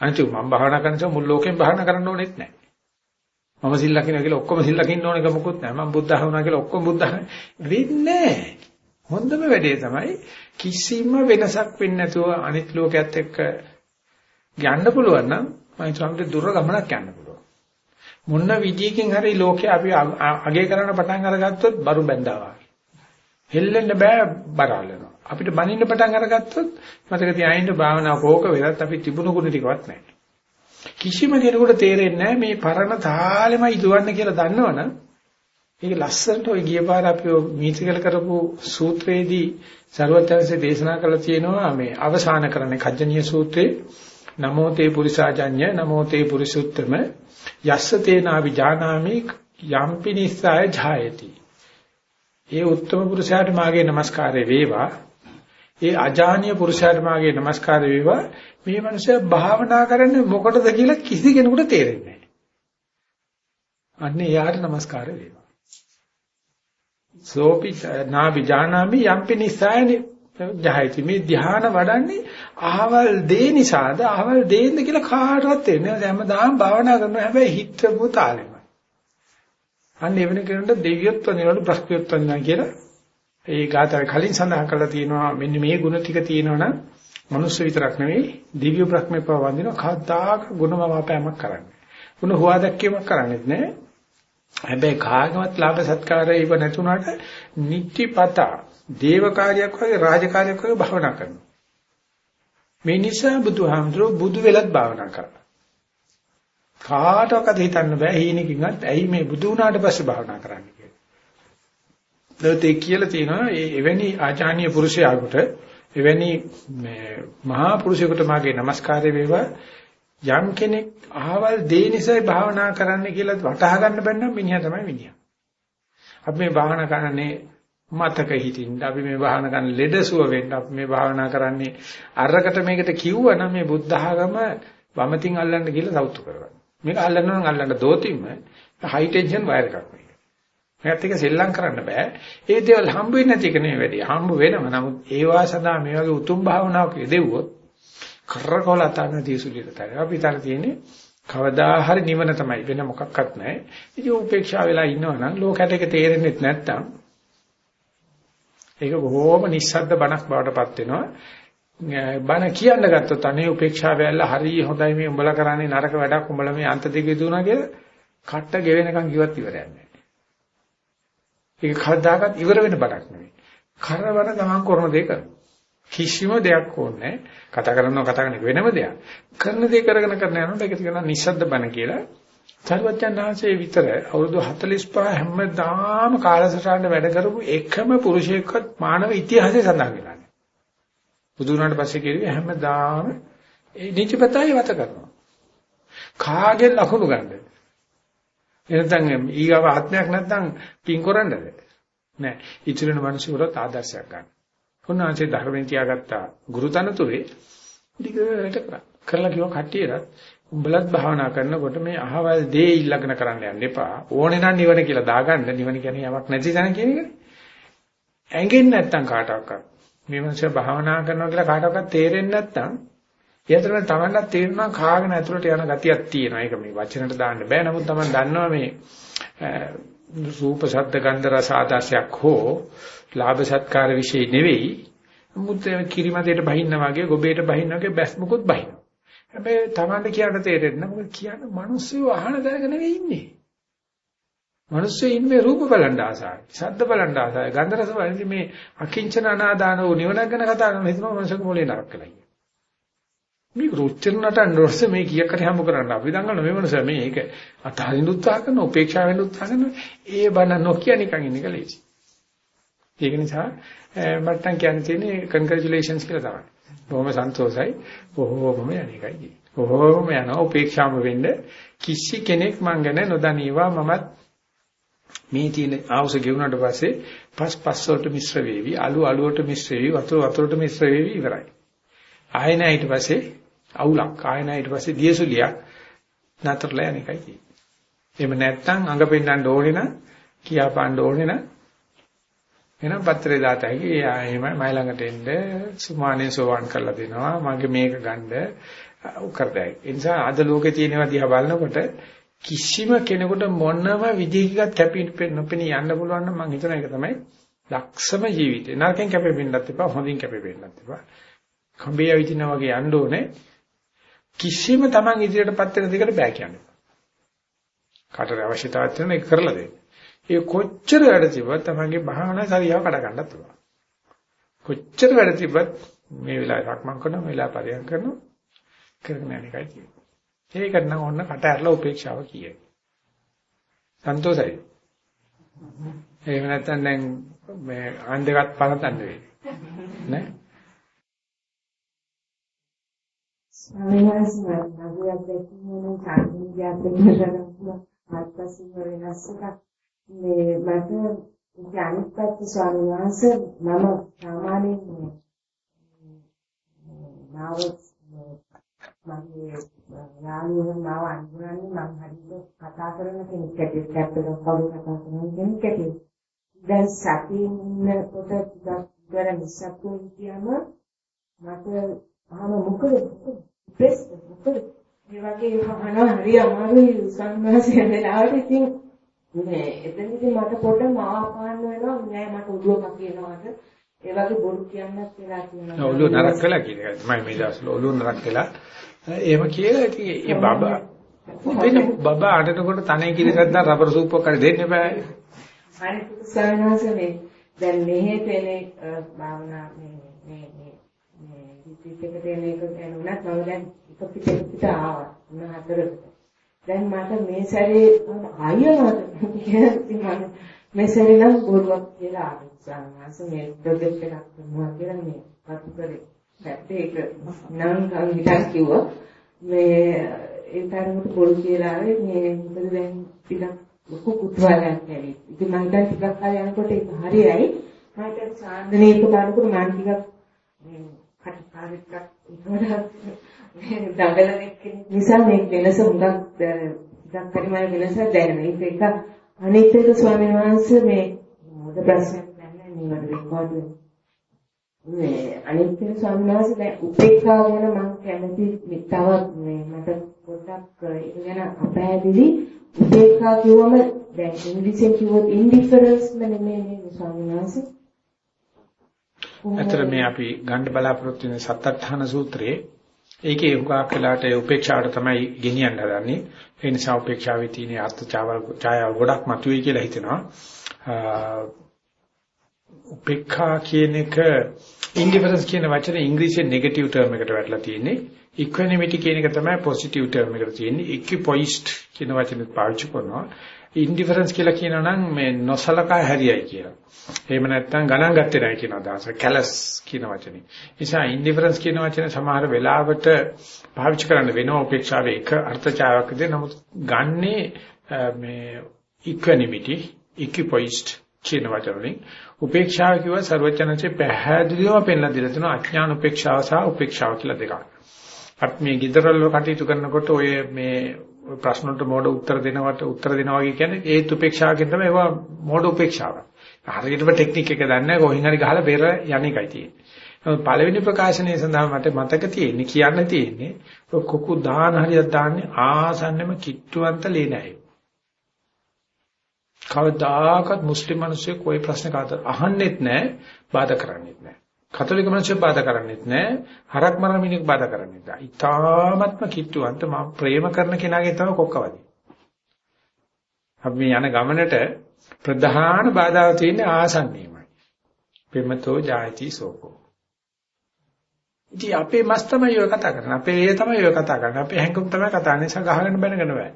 අනිත් මම භාවනා කරන නිසා මුළු ලෝකෙම භාවනා කරන්න ඕනෙත් නැහැ. මම සිල් ලකිනවා කියලා ඔක්කොම සිල් ලකින්න ඕන එක මොකුත් නැහැ. මම බුද්ධ වුණා කියලා ඔක්කොම බුද්ධ වෙන්නේ නැහැ. හොඳම වැඩේ තමයි කිසිම වෙනසක් වෙන්නේ නැතුව අනිත් ලෝකයක් එක්ක යන්න පුළුවන් නම් මම හිතුවා දුර ගමනක් යන්න පුළුවන්. මොන විදියකින් හරි ලෝකේ අපි අගේ කරන්න පටන් අරගත්තොත් බරු බැඳාවා. හෙල්ලෙන්න බෑ බරාලනවා. අපිට බනින්න පටන් අරගත්තොත් මතක තියාගන්න භාවනා කෝක වෙලත් අපි තිබුණු ගුණ ටිකවත් නැහැ. කිසිම කෙනෙකුට තේරෙන්නේ නැහැ මේ පරණ තාලෙමයි දුවන්නේ කියලා දන්නවනම් ඒක ලස්සනට ওই ගිය පාර අපි මීතිකල කරපු සූත්‍රයේදී සර්වත්‍යංශේ දේශනා කළා තියෙනවා මේ අවසාන කරන්නේ කජ්ජනීය සූත්‍රයේ නමෝ තේ පුරිසාජඤ්ඤ නමෝ තේ පුරිසුත්තම යස්ස තේනාවි ජානාමි යම්පි නිස්සය ඡායති. ඒ උත්තම පුරුෂයාට මාගේ নমස්කාරය වේවා. ඒ අජානීය පුරුෂයාට මාගේ নমස්කාරය වේවා. මේ මනුස්සයා භාවනා කරන්නේ මොකටද කියලා කිසි කෙනෙකුට තේරෙන්නේ නැහැ. අන්න එයාට নমස්කාරය වේවා. සෝපි නා විජානාමි යම්පි නිසායනි ජහයති මේ ධ්‍යාන වඩන්නේ අහවල් දේ නිසාද? අහවල් දේන්ද කියලා කාටවත් තේරෙන්නේ නැහැ. හැමදාම භාවනා කරනවා. හැබැයි හිතපු තාලෙම. අන්න එවන කෙනෙකුට දෙවියොත් වදිනවලු බ්‍රහ්මියොත් වදිනවා කියලා ඒ ගාථාවේ කලින් සඳහන් කරලා තියෙනවා. මෙන්න මේ ಗುಣ ටික තියෙනවනම් මනුස්ස විතරක් නෙවෙයි දිව්‍ය බ්‍රහ්මේ පව වඳිනවා. කවදාක ගුණමවාපෑමක් කරන්නේ. ගුණ හොවා දැක්කීමක් කරන්නේත් නැහැ. හැබැයි කාගවත් ලාභ සත්කාරය ඉව නැතුණාට නිත්‍යපත දේවකාරියක් වගේ රාජකාරියක් වගේ භවනා කරනවා. මේ නිසා බුදුහාමුදුරුවෝ බුදු වෙලත් භාවනා කරා. කාටවත් හිතන්න බෑ හීනකින්වත් ඇයි මේ බුදු වුණාට පස්සේ භාවනා කරන්නේ කියලා. දවතේ කියලා තියෙනවා එවැනි ආචාර්ය පුරුෂයාට එවැනි මහා පුරුෂයෙකුට මාගේ নমස්කාරය වේවා යම් කෙනෙක් අහවල් දේ නිසායි භාවනා කරන්න කියලා වටහා ගන්න බැන්නම් මිනිහා තමයි මිනිහා. අපි මේ භාවනා කරන්නේ මතක හිතින්න අපි මේ භාවනා කරන ලෙඩසුව වෙන්න අපි මේ භාවනා කරන්නේ අරකට මේකට කිව්වනම් මේ බුද්ධ ආගම වමතින් අල්ලන්න කියලා සෞතු කරගන්න. මේක අල්ලන්න නම් අල්ලන්න දෝතිම්ම හයි ටෙන්ෂන් වයර් එකක් මේක. මේකත් එක සෙල්ලම් කරන්න බෑ. ඒ දේවල් හම්බ වෙන්නේ නැති එක නෙවෙයි වැඩි. හම්බ වෙනවා. නමුත් ඒවා සදා මේ වගේ උතුම් භාවනාවක යෙදුවොත් කරකවල අතන දීසුලියටයි. අපි තර තියෙන්නේ කවදා හරි නිවන තමයි වෙන මොකක්වත් නැහැ. ඉතින් උපේක්ෂා වෙලා ඉන්නවනම් ලෝකයට ඒක තේරෙන්නේ නැත්නම් ඒක බොහොම නිස්සද්ද බණක් බවට පත් වෙනවා. බණ කියන්න ගත්තොත් අනේ උපේක්ෂාව ඇල්ල හරි හොඳයි මේ උඹලා කරන්නේ නරක වැඩක් උඹලා මේ අන්ත දෙකේ දුණා කියලා කට්ට ගෙවෙනකන් කිව්වත් ඉවරයක් නැහැ. ඒක කවදාකවත් ඉවර වෙන බණක් නෙවෙයි. කරවන ගමන් කරන දේ කරනවා. කිසිම දෙයක් ඕනේ කතා කරනවා කතා කරන වෙනම දෙයක්. කරන දේ කරගෙන කරන යනකොට ඒක කියනවා නිස්සද්ද බණ කියලා. සර්වඥාන්සේ විතර අවුරුදු 45 හැමදාම කාලසටහන වැඩ කරපු එකම පුරුෂයෙක්වත් මානව ඉතිහාසයේ සඳහන් වෙලා නැහැ. බුදු වුණාට පස්සේ කිව්වේ හැමදාම ඒ නිචපතයි වත කරනවා. කාගෙන් ලකුණු ගන්නද? එනතන් ඊගව ආත්මයක් නැත්නම් පින් කරන්නද? නෑ. ඉතිරෙන මිනිස්සුන්ට ආදර්ශයක් ගන්න. උන්වහන්සේ ධර්මයෙන් තියාගත්තා ගුරුතනතුරේ දිගට කරා. කරලා කිව්වා කට්ටියට උඹලත් භාවනා කරනකොට මේ අහවල් දේ ඊළඟන කරන්න යන්න එපා. ඕනේ නම් නිවන කියලා දාගන්න. නිවන කියන්නේ යමක් නැති තැන කියන එකනේ. ඇඟෙන්නේ නැත්තම් කාටවත්. මේ මිනිස්සු භාවනා කරනවා කියලා කාටවත් තේරෙන්නේ නැත්තම් ඒතරම තමන්නත් තේරෙනවා කාගෙන ඇතුළට යන ගතියක් තියෙනවා. ඒක මේ වචනට දාන්න බෑ. නමුත් තමන් දන්නවා මේ රූප ශබ්ද ගන්ධ රස ආදාසයක් හෝ ලාභ සත්කාර વિશે නෙවෙයි. මුත් කිරිමතේට බහින්න වගේ ගොබේට බහින්න වගේ බැස් මුකුත් බහිනවා. හැබැයි Tamande කියන්න තේරෙන්නේ නැහැ. මොකද කියන්නේ මිනිස්සු අහන දැනග නෙවෙයි ඉන්නේ. මිනිස්සු ඉන්නේ රූප බලන්න ආසයි. ශබ්ද බලන්න ආසයි. ගන්ධ රස බලන්නේ මේ අකිංචන අනාදාන වූ නිවනක් ගැන කතා කරන හිතනවා මනසක මොලේ නරක කළා. මේ රුචිර නටන රොස්ස මේ කීයකට හම්බ කරන්න අපි දඟලන මේ මනස මේක අතහරින්න උත්සාහ කරන උපේක්ෂා වෙන්න උත්සාහ කරන ඒ බන නොකිය නිකන් ඉන්න එක ලේසි. ඒක නිසා මට නම් කියන්න තියෙන්නේ කන්ග්‍රැචුලේෂන්ස් කියලා තමයි. බොහොම සන්තෝෂයි. බොහොම යන්නේකයි. බොහොම යනවා උපේක්ෂාම වෙන්න කිසි කෙනෙක් මං ගැන නොදනීවා මමත් මේ තියෙන ආවුස ගෙවුනට පස්සේ පස් පස් වලට මිශ්‍ර වේවි අලු අලු වලට මිශ්‍ර වේවි වතුර වතුරට මිශ්‍ර වේවි ඉවරයි. ආයෙන ඊට පස්සේ අවුලක් ආයෙන ඊට පස්සේ දියසුලියක් නතරලා යන එකයි තියෙන්නේ. එහෙම නැත්නම් අඟ පෙන්නන්න ඕනේ නම් කියා පාන්න ඕනේ නම් එහෙනම් පත්‍රේ දාතයි එහෙම මයි ළඟට එන්න සුමානේ සෝවාන් කරලා දෙනවා. මගේ මේක ගන්න උකරදයි. ඒ නිසා අද ලෝකේ තියෙනවා දිහා බලනකොට කිසිම කෙනෙකුට මොනම විදිහකට කැපෙන්න නොපෙනී යන්න පුළුවන් නම් මම හිතන එක තමයි ලක්ෂම ජීවිතේ. නරකෙන් කැපෙන්නත් එපා හොඳින් කැපෙන්නත් එපා. කම්බේ විදිනා වගේ යන්න ඕනේ. කිසිම Taman ඉදිරියටපත් වෙන දෙයකට බෑ කියන්නේ. කාටද අවශ්‍යතාවයක් තියෙන එක කරලා දෙන්න. ඒ කොච්චර වැඩ තිබ්බත් තමන්ගේ භාවනා සරියාව කඩ ගන්නත් පුළුවන්. කොච්චර වැඩ තිබ්බත් මේ වෙලාවේ රක්මන් කරනවා මේ වෙලාව පරියන් කරනවා කරගෙන යන එකයි තියෙන්නේ. ඒකට නම් ඔන්න කට ඇරලා උපේක්ෂාව කියයි. සන්තෝෂයි. එහෙම නැත්නම් දැන් මේ ආන් දෙකත් පනතන්න වෙයි. නේ? මගේ අත්දැකීම නම් සාධනීය අත්දැකීම කරනවා. ආත්පසින් වෙනස් එකක් මේ මට අනිත් පැත්ත ස්වාමීන් වහන්සේ මම සාමාන්‍යයෙන් මාව මගේ යාළුවෝ මාව අඳුරන්නේ මම හරියට කතා කරන කෙනෙක් ඇටියෙත් ඇත්තටම කවුරු කතා කරන කෙනෙක් ඇටියෙත් දැන් සතියින් ඉන්නකොට ටිකක් දර නිසක්කෝ කියම මට අහම මොකද ප්‍රෙස් මොකද? මේ වගේ අහනවා හරි අමාරුයි සංවාසය වෙලාවට ඉතින් මේ එතනදී මට පොඩ මාපාන්න වෙනවා නෑ මට ඔළුව කකිනවාද ඒ වගේ බොරු කියන්නත් වෙලා තියෙනවා. ඔළුව නරක් කළා කියන එක තමයි මේ දවස්වල ඔළුව නරක් කළා. එහෙම කියලා ඉතින් ඒ බබා දෙන්න බබා අඬනකොට තනේ කිරිසද්ද රබර් සූප් එකක් දෙන්න බෑ අනිත් සාමාන්‍යයෙන් දැන් මෙහෙ තේනේ භාවනා මේ මේ මේ මේ පිටිට තේන එක දැන් උනත් මම දැන් එක පිටිට පිට ආවා. උන හතරට දැන් මට මේ සැරේ අයියනවාද කියලා මම මේ සැරේ නම් බොරුවක් කියලා ආවිස්සාවාස මේ ප්‍රොජෙක්ට් එකක් කරනවා කියලා මේ පතු කරේ. දැක්කේ ඒක නම් කන් හිතන් කිව්වා මේ ඒ තරමට බොරු කියලා ආවේ මේ මොකද දැන් ටිකක් ලොකු කුතුහලයක් ඇවි. ඉතින් මම හිතන් ටිකක් කාලේ යනකොට ඒක හරියයි. මම හිතන් සාන්දනීය කරනකොට මම ටිකක් මේ කටපාඩම් එකක් දඟලන නිසා මේ වෙනස හුඟක් ටිකක් පරිමාණ වෙනස දැනෙන. ඒක එක අනිත් එක ස්වාමීන් වහන්සේ මේ මොකද ප්‍රශ්නයක් නැහැ නිවන රෙකෝඩ් මේ අනිත් එක ස්වාමීන් වහන්සේ දැන් උපේක්ෂාව ගැන මම කැමති තවත් මේ මට පොඩ්ඩක් ඒක ගැන අපහැදිලි උපේක්ෂා කිව්වම දැන් ඉංග්‍රීසියෙන් කිව්වොත් ඉන්ඩිෆරන්ස් නෙමෙයි ස්වාමීන් වහන්සේ ඇතර මේ අපි ගන්න බලාපොරොත්තු වෙන සත්අට්ඨාන සූත්‍රයේ ඒකේ උගාක් වෙලාට උපේක්ෂාවට තමයි ගෙනියන්න හදන්නේ. ඒ නිසා උපේක්ෂාවේ තියෙන අර්ථ ඡායාව ගොඩක් මතුවේ කියලා හිතෙනවා. උපේක්ෂා කියන එක ඉන්ඩිෆරන්ස් කියන වචනේ ඉංග්‍රීසියෙන් නෙගටිව් ටර්ම් එකට වැටලා තියෙන්නේ. ඉක්වැනිමිටි කියන එක තමයි පොසිටිව් ටර්ම් එකට තියෙන්නේ. ඉක්විපොයිස්ට් කියන වචනේ පාවිච්චි කරනවා. ඉන්ඩිෆරන්ස් කියලා කියනවා නම් මේ නොසලකා හැරියයි කියලා. එහෙම නැත්නම් ගණන් ගත්තේ නැහැ කියන අදහස. කැලස් කියන වචනේ. නිසා ඉන්ඩිෆරන්ස් කියන වචනේ සමහර වෙලාවට පාවිච්චි කරන්න වෙනවා උපේක්ෂාවේ එක අර්ථචාරයක්ද නමුත් ගන්නේ මේ ඉක්වැනිමිටි, ඉක්විපොයිස්ට් කියන වචන වලින් උපේක්ෂාව කිව්ව ਸਰවචනසේ පැහැදිලිවම පෙන්ලා දීලා තියෙනවා අඥාන උපේක්ෂාව සහ උපේක්ෂාව කියලා දෙකක්. අපි මේ giderවල කටයුතු කරනකොට ඔය මේ ප්‍රශ්න වලට මෝඩ උත්තර දෙනවට උත්තර දෙනවා වගේ කියන්නේ ඒත් උපේක්ෂාවකින් තමයි ඒවා මෝඩ උපේක්ෂාව. හරියටම ටෙක්නික් එක දන්නේ නැහැ කොහින් හරි ගහලා බෙර යන්නේකයි තියෙන්නේ. නමුත් පළවෙනි ප්‍රකාශනයේ සඳහා මට මතක තියෙන්නේ කියන්න තියෙන්නේ කොකු දාන හරියක් දාන්නේ ආසන්නෙම කිට්ටුවන්ත ලේ නැහැ. කවදාකවත් මුස්ලිම් මිනිස්සු કોઈ ප්‍රශ්න කාට අහන්නෙත් නැහැ බාධා කරන්නෙත් නැහැ. කතෝලික මිනිස්සු බාධා කරන්නෙත් නැහැ. හරක් මරමිනික් බාධා කරන්නෙත් නැහැ. ඊ타ත්ම කිට්ටුවන්ත මම ප්‍රේම කරන කෙනාගේ තමයි කොක්කවදී. අපි යන ගමනට ප්‍රධාන බාධාව තියෙන්නේ ආසන්නයමයි. පෙමතෝ ජායති සෝකෝ. ඉතින් අපේ මස් තමයි ඔය කතා කරන්නේ. අපේ ඒ තමයි ඔය කතා කරන්නේ. අපේ හැඟුම් තමයි කතා කරන්නේ. නිසා ගහගෙන බැනගෙන බෑ.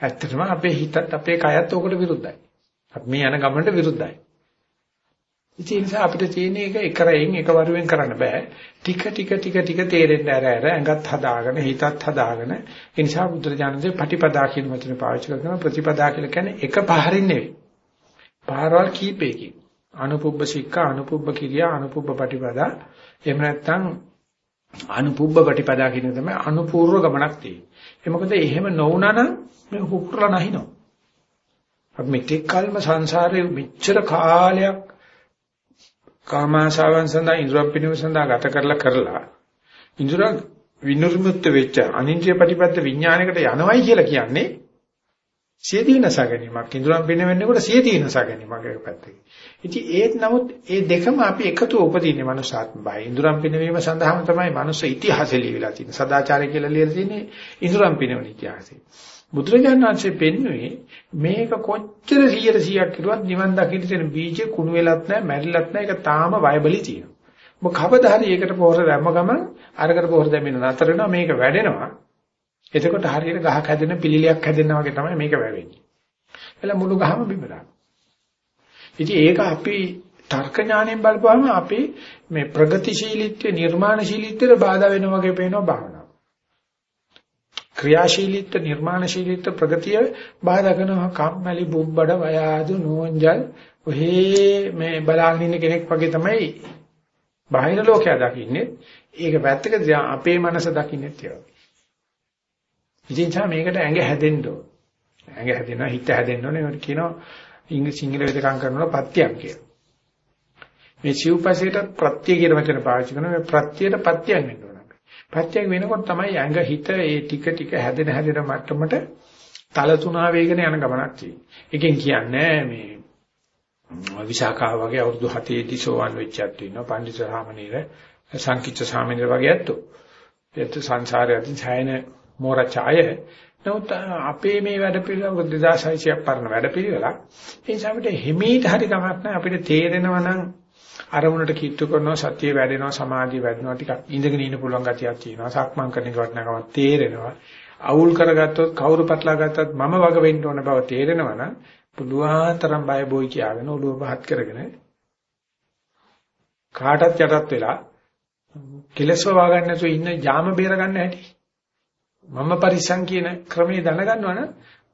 ඇත්තටම අපේ හිතත් අපේ කයත් ඕකට විරුද්ධයි. අපි මේ යන ගමනට විරුද්ධයි. ඉතින් ඒ නිසා අපිට තියෙන එක එකරෙන් එකවරුවෙන් කරන්න බෑ. ටික ටික ටික ටික තේරෙන්න ඇර ඇර ඇඟත් හදාගෙන හිතත් හදාගෙන ඒ නිසා බුදුරජාණන්සේ පටිපදා කියන වචනේ පාවිච්චි කරනවා ප්‍රතිපදා කියලා කියන්නේ එක පහරින් නෙවෙයි. පහරවල් කීපයකින්. අනුපුබ්බ සික්ඛා අනුපුබ්බ කිරියා අනුපුබ්බ පටිපදා එහෙම නැත්නම් අනුපුබ්බ පටිපදා කියන තමයි අනුපූර්ව ගමනක් තියෙන්නේ. ඒ මොකද එහෙම නොවුනා නම් මේ හුකුරලා නැහිනවා. අපි මෙතෙක් කල්ම සංසාරේ මෙච්චර කාලයක් කාමාශාවන් සඳහා ඉන්ද්‍රිය පිනව සඳහා ගත කරලා කරලා ඉන්ද්‍රිය විනුර්මුක්ත වෙච්ච අනින්ද්‍රිය ප්‍රතිපද විඥානයකට යනවයි කියලා කියන්නේ සියදීනස ගැනීමක් ඉන්ද්‍රියම් පිනවෙන්නකොට සියදීනස ගැනීමක් එක පැත්තකින්. ඉතින් ඒත් නමුත් ඒ දෙකම අපි එකතු උපදින්නේ මනුෂ්‍යාත්ම භාවය. ඉන්ද්‍රියම් පිනවීම සඳහාම තමයි මනුෂ්‍ය ඉතිහාසය ලියවිලා තියෙන්නේ. සදාචාරය කියලා ලියලා තියෙන්නේ ඉන්ද්‍රියම් පිනවන ඉතිහාසය. බුදුරජාණන් වහන්සේ පෙන්වුවේ මේක කොච්චර 100 100ක් කිරුවත් නිවන් දකින්න තියෙන බීජේ කුණු වෙලත් නැහැ, මැරිලත් නැහැ. ඒක තාම වයබලි තියෙනවා. මොක කවදා හරි ඒකට පොහොර දැම්ම ගමන් අරකට පොහොර දැම්මින නතර වෙනවා මේක වැඩෙනවා. එතකොට හරියට ගහක් හැදෙන පිළිලියක් හැදෙනා වගේ තමයි මේක වැවෙන්නේ. එල මුළු ගහම බිම ඉතින් ඒක අපි තර්ක ඥාණයෙන් බලපුවම අපි මේ ප්‍රගතිශීලීත්වය නිර්මාණශීලීත්වයට බාධා වෙනවා වගේ පේනවා භාවනාව. ක්‍රියාශීලීත්ව නිර්මාණශීලීත්ව ප්‍රගතිය බාධා කරනවා කම්මැලි බුබ්බඩ වයාදු නෝන්ජල් ඔහේ මේ බලාගෙන ඉන්න කෙනෙක් වගේ තමයි බාහිර ලෝකයා දකින්නේ ඒක පැත්තක අපේ මනස දකින්නේ කියලා. ඉතින් තා මේකට ඇඟ හැදෙන්න ඕන. ඇඟ හැදෙනවා හිත හැදෙන්න ඕනේ. ඒකට කියනවා ඉංග්‍රීසි සිංහල වෙදකම් කරනවා පත්‍යක් කියලා. මේ සිව්පසේට ප්‍රත්‍ය කියන වචන පාවිච්චි කරනවා. මේ ප්‍රත්‍යයට පත්‍යක් වෙන්න ඕන. පත්‍යක් වෙනකොට තමයි ඇඟ හිත ඒ ටික ටික හැදෙන හැදෙන මට්ටමට තල තුනා වේගන යන ගමනක් තියෙන්නේ. එකෙන් කියන්නේ මේ විශාඛා වගේ අවුරුදු 7 දී සෝවන් වෙච්චත් ඉන්නවා. පණ්ඩිත සාමණේර සංකිච්ඡ සාමණේර වගේ ඇත්තෝ. ඒත් සංසාරයෙන් ඡායන මෝරචාය. නමුත් අපේ මේ වැඩ පිළිවෙල 2600ක් පරණ වැඩ පිළිවෙලක් ඒ නිසා අපිට හිමීට හරි කමක් නැහැ. අපිට තේරෙනවා නම් අරමුණට කිට්ටු කරනවා සතිය වැඩෙනවා සමාධිය වැඩෙනවා ටිකක් ඉඳගෙන ඉන්න පුළුවන් ගතියක් තියෙනවා සක්මන් කරන එක වටනකමක් තේරෙනවා. අවුල් කරගත්තොත් කවුරු පටලා ගත්තත් මම වග වෙන්න ඕන බව තේරෙනවා නම් පුළුවන් තරම් බය බොයි කියාගෙන ඔළුව පහත් කරගෙන කාටත් යටත් වෙලා කෙලස්ව වාගන්න නැතුව ඉන්න ජාම බේර ගන්න හැටි. මම පරිස්සම් කියන ක්‍රමයේ දැනගන්නවා නම්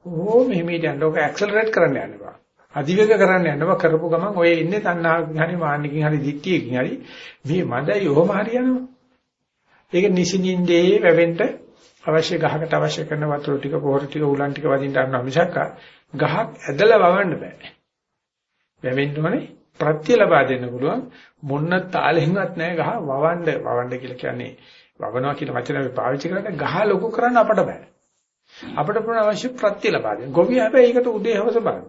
ඕ මෙහෙමීට යන්න ඕක ඇක්සලරේට් කරන්න යන්න බා. අධිවේග කරන්න යන්න බා කරපු ගමන් ඔය ඉන්නේ තණ්හාවකින් හරි මාන්නකින් හරි දික්තියකින් හරි මේ මදයි ඔහොම හරියනවා. ඒක නිසින්ින්දේ වැවෙන්න අවශ්‍ය ගහකට අවශ්‍ය කරන වතුර ටික පොහොර ටික උලන් ටික වදින්න ගන්නවා මිසක් ගහක් ඇදලා වවන්න බෑ. වැවෙන්න ඕනේ ප්‍රත්‍ය ලබා දෙන්න පුළුවන් මොන්න තාලෙන්වත් නැහැ ගහ වවන්න වවන්න කියලා කියන්නේ වවනවා කියන වචන අපි පාවිච්චි කරන්නේ ගහ ලොකු කරන්න අපට බෑ. අපිට පුළුවන් අවශ්‍ය ප්‍රත්‍ය ලබා දෙන්න. ගොවි හැබැයි ඒකට උදේ හවස බලන්න.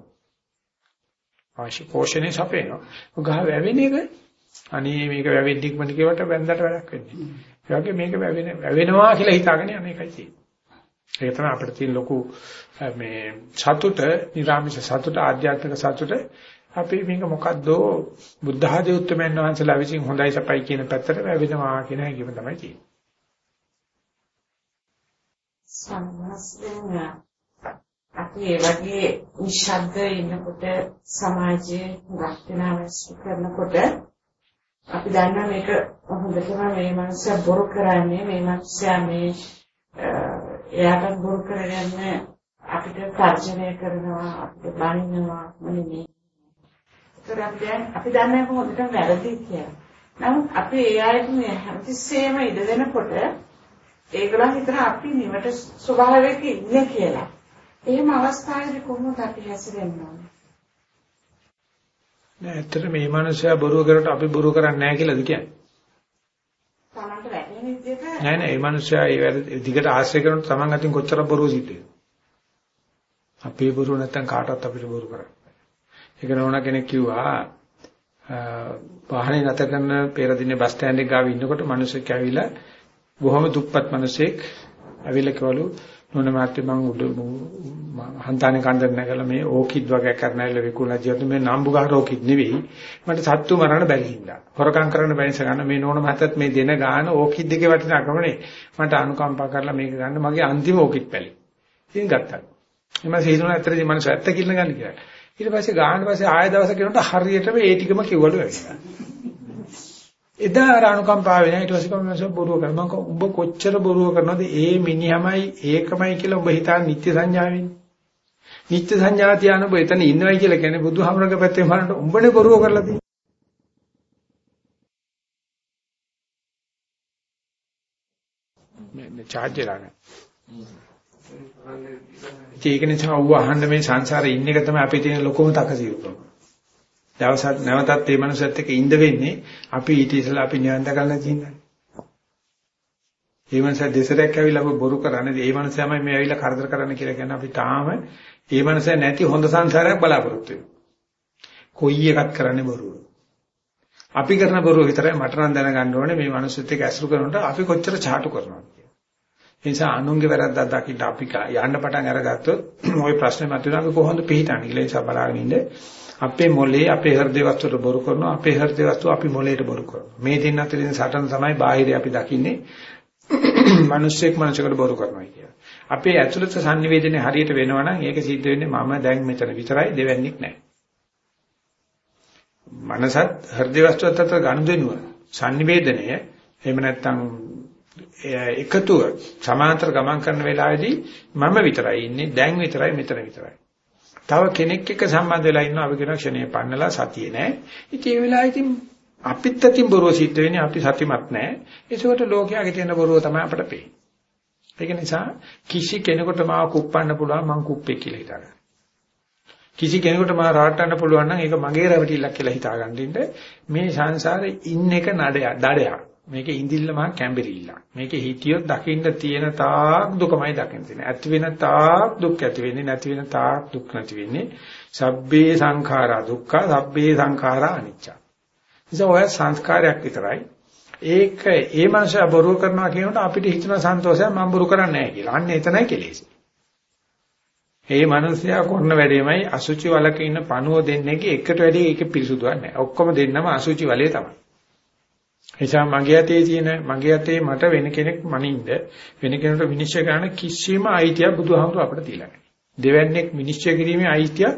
අවශ්‍ය පෝෂණය සපේනවා. ගහ වැවෙන එක අනේ මේක වැවෙද්දික් මට කියවට වැන්දට වැඩක් වෙන්නේ. ඒ වගේ මේක වැවෙන වැවෙනවා කියලා හිතාගෙන අනේකයි තියෙන්නේ. ඒක තමයි අපිට තියෙන ලොකු මේ සතුට, නිර්ාමිෂ සතුට, ආධ්‍යාත්මික සතුට අපි මේක මොකද්ද බුද්ධ ආදී උත්තරමයන් වහන්සේලා විසින් හොඳයි සපයි කියන පැත්තට වැවෙනවා කියන හැඟීම තමයි තියෙන්නේ. සම්මාසයෙන් අපි ඒ වගේ නිශ්ශබ්ද ඉන්නකොට සමාජයේ වර්තනාවස් කරනකොට අපි දන්නා මේක හොඳටම මේ මනුස්සයා බොරු කරන්නේ මේ මනුස්සයා මේ එයාට බොරු කරගන්න අපිට තර්ජනය කරනවා අපිට බනිනවා මොනේ ඒතර අපි දැන් අපි දන්නේ හොඳටම වැරදි කියලා. නමුත් අපි ඒ අයට මේ හැමතිස්සෙම ඉඩ දෙනකොට ඒගොල්ලන් හිතන අපි නිවට ස්වභාවයක ඉන්නේ කියලා. එහෙම අවස්ථාවේදී කොහොමද අපි හැසිරෙන්න ඕනේ? නෑ ඇත්තට මේ මනුස්සයා බොරුව කරට අපි බොරුව කරන්නේ නැහැ කියලාද කියන්නේ? තමන්ට වැටෙන විදිහට නෑ නෑ මේ මනුස්සයා ඒ වැඩ දිගට ආශ්‍රය කරනකොට තමන් අතින් කොච්චර බොරුව සිද්ධ වෙනවද? අපේ බොරුව නැත්තම් කාටවත් අපිට බොරු කරන්නේ. ඒක නෝන කෙනෙක් කිව්වා වාහනේ නැත කරන පෙර දිනේ බස් ස්ටෑන්ඩ් එක ගාව ඉන්නකොට මිනිස්සෙක් ඇවිල්ලා බොහොම දුප්පත් මිනිසෙක්. ඇවිල්ලා කිව්වලු නෝන මාත්‍ය මං උඩ හන්තානේ කන්දර නැගලා මේ ඕකිඩ් වගේ කරනයිල විකුණලා ජීවිත මේ නම්බුගාර ඕකිඩ් නෙවෙයි. මට සත්තු මරන්න බැරි හින්දා. හොරකම් කරන්න බැරි නිසා ගන්න. මේ නෝන මහත්තයත් මේ දෙන ගාන ඕකිඩ් එකේ වටිනාකමනේ මට අනුකම්පා කරලා මේක ගන්න. මගේ අන්තිම ඕකිඩ් පැලි. ඉතින් ගත්තා. එමේ හිතුණා ඇත්තටම මනුස්සය ඇත්ත කියලා ගන්න කියලා. ඊට පස්සේ ගාන පස්සේ ආය දවසක යනකොට හරියටම ඒ ටිකම කිව්වලු ඇවිල්ලා. එදා අර අනුකම්පාව වෙන ඊට පස්සේ කොහොමද බොරුව කරනවා මම උඹ කොච්චර බොරුව කරනවද ඒ මිනිහමයි ඒකමයි කියලා උඹ හිතාන නිත්‍ය සංඥාවෙන්නේ. නිත්‍ය සංඥා තියාන ඔබ එතන ඉන්නවයි කියලා කියන්නේ බුදුහාමරගේ පැත්තේ මරන්න උඹනේ බොරුව කරලා තියෙන්නේ. මේ චාර්ජ් එක ගන්න. ඒක නිසා ඌ අහන්න මේ සංසාරේ ඉන්න එක තමයි අපේ තියෙන ලොකම තකසිරුකම. දවසක් නැවතත් මේ මනුස්සයත් එක්ක ඉඳ වෙන්නේ අපි ඊට ඉස්සලා අපි නිවන් දකලා තියෙනවා. මේ මනුස්සයා දෙසරයක් ඇවිල්ලා අපි බොරු කරන්නේ මේ මනුස්සයාමයි මේ ඇවිල්ලා කරදර කරන්න කියලා කියන අපි තාම මේ මනුස්සයා නැති හොඳ සංසාරයක් බලාපොරොත්තු කොයි එකක් කරන්නේ බොරුව. අපි කරන බොරුව විතරයි මට නම් දැනගන්න ඕනේ මේ මනුස්සයත් එක්ක ඇසුරු කරනකොට අපි කොච්චර ചാටු කරනවද කියලා. ඒ නිසා අනුන්ගේ වැරද්දක් දකින්න අපි යන්න පටන් අරගත්තොත් <clears throat> ওই ප්‍රශ්නේ මතුවෙනවා අපි කොහොමද පිළිතන්නේ කියලා. ඒ නිසා බලාගෙන ඉන්නේ අපේ මොලේ අපේ හෘද වස්තුවට බොරු කරනවා අපේ හෘද වස්තුව අපි මොලේට බොරු කරනවා. මේ දෙන්න අතරින් සටන තමයි බාහිරේ අපි දකින්නේ. <clears throat> මිනිස්සෙක් මනසකට බොරු කරනවා කියලා. අපේ ඇතුළත sannivedanaye හරියට වෙනවා නම් ඒක සිද්ධ වෙන්නේ මම දැන් මෙතන විතරයි දෙවන්නේක් නැහැ මනසත් හෘද වස්තුවත් අතර ගනුදෙනුව sannivedanaya එහෙම නැත්නම් එකතුව සමාන්තර ගමන් කරන වෙලාවේදී මම විතරයි ඉන්නේ දැන් විතරයි මෙතන විතරයි. තව කෙනෙක් එක්ක සම්බන්ධ වෙලා ඉන්නවා අපි කියන ක්ෂණේ පන්නලා සතියේ නෑ. ඉතින් ඒ වෙලාවේදී අපිත් අතින් බොරුව සිද්ධ වෙන්නේ අපි සතිමත් නෑ. ඒකට ලෝකයාගේ තියෙන බොරුව තමයි අපට පේන්නේ. ඒක නිසා කිසි කෙනෙකුට මාව කුප්පන්න පුළුවන් මං කුප්පේ කියලා හිතාගන්න. කිසි කෙනෙකුට මාව රාට්ටන්න පුළුවන් නම් ඒක මගේ රැවටිල්ලක් කියලා හිතාගන්න ඉන්න මේ සංසාරේ ඉන්න එක නඩයක් දඩයක්. මේක ඉඳිල්ල මහා කැම්බරිල්ල. මේකේ හිතියොත් දකින්න තියෙන තාක් දුකමයි දකින්න තියෙන්නේ. ඇති වෙන තාක් දුක් ඇති වෙන්නේ නැති වෙන තාක් දුක් නැති වෙන්නේ. සබ්බේ සංඛාරා දුක්ඛ සබ්බේ සංඛාරා අනිච්ච. ඉතින් ඔය සංස්කාරයක් විතරයි. ඒක ඒ මනස බොරුව කරනවා කියනකොට අපිට හිතන සන්තෝෂය මම බොරු කරන්නේ නැහැ කියලා. අන්න එතනයි කෙලෙසි. ඒ මනුස්සයා කරන වැඩේමයි අසුචි වලක ඉන්න පණුව දෙන්නේගේ එකට වැඩි ඒක පිරිසුදුවක් නැහැ. ඔක්කොම දෙන්නම අසුචි වලේ තමයි. එනිසා මගේ අතේ තියෙන මගේ අතේ මට වෙන කෙනෙක් මනින්ද වෙන කෙනෙකුට විනිශ්චය කරන්න කිසිම අයිතියක් බුදුහාමුදුර අපිට දීලා නැහැ. දෙවන්නේක් විනිශ්චය කිරීමේ අයිතිය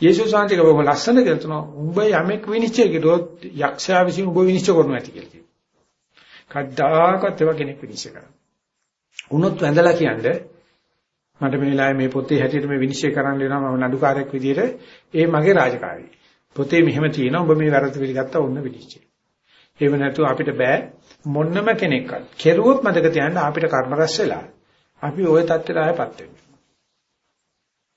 යේසුස් වහන්සේගේ බොහොම ලස්සන කියනවා. උඹ යමෙක් විනිශ්චය කළොත් යක්ෂයා විසින් උඹ විනිශ්චය කරනවා ඇති කියලා කියනවා. කද්දාකත් ඒවා කෙනෙක් විනිශ්චය කරනවා. උනොත් වැඳලා කියන්නේ මට මේ වෙලාවේ මේ පොතේ හැටියට මේ විනිශ්චය කරන්න වෙනවා මම නඩුකාරයෙක් විදිහට ඒ මගේ රාජකාරිය. පොතේ මෙහෙම තියෙනවා උඹ මේ වැරද්ද පිළිගත්තා ඔන්න විනිශ්චය. එහෙම නැතුව අපිට බෑ මොන්නම කෙනෙක්වත්. කෙරුවොත් මතක තියාගන්න අපිට කර්ම රැස් වෙලා. අපි ওই தත්තර ආයපත් වෙනවා.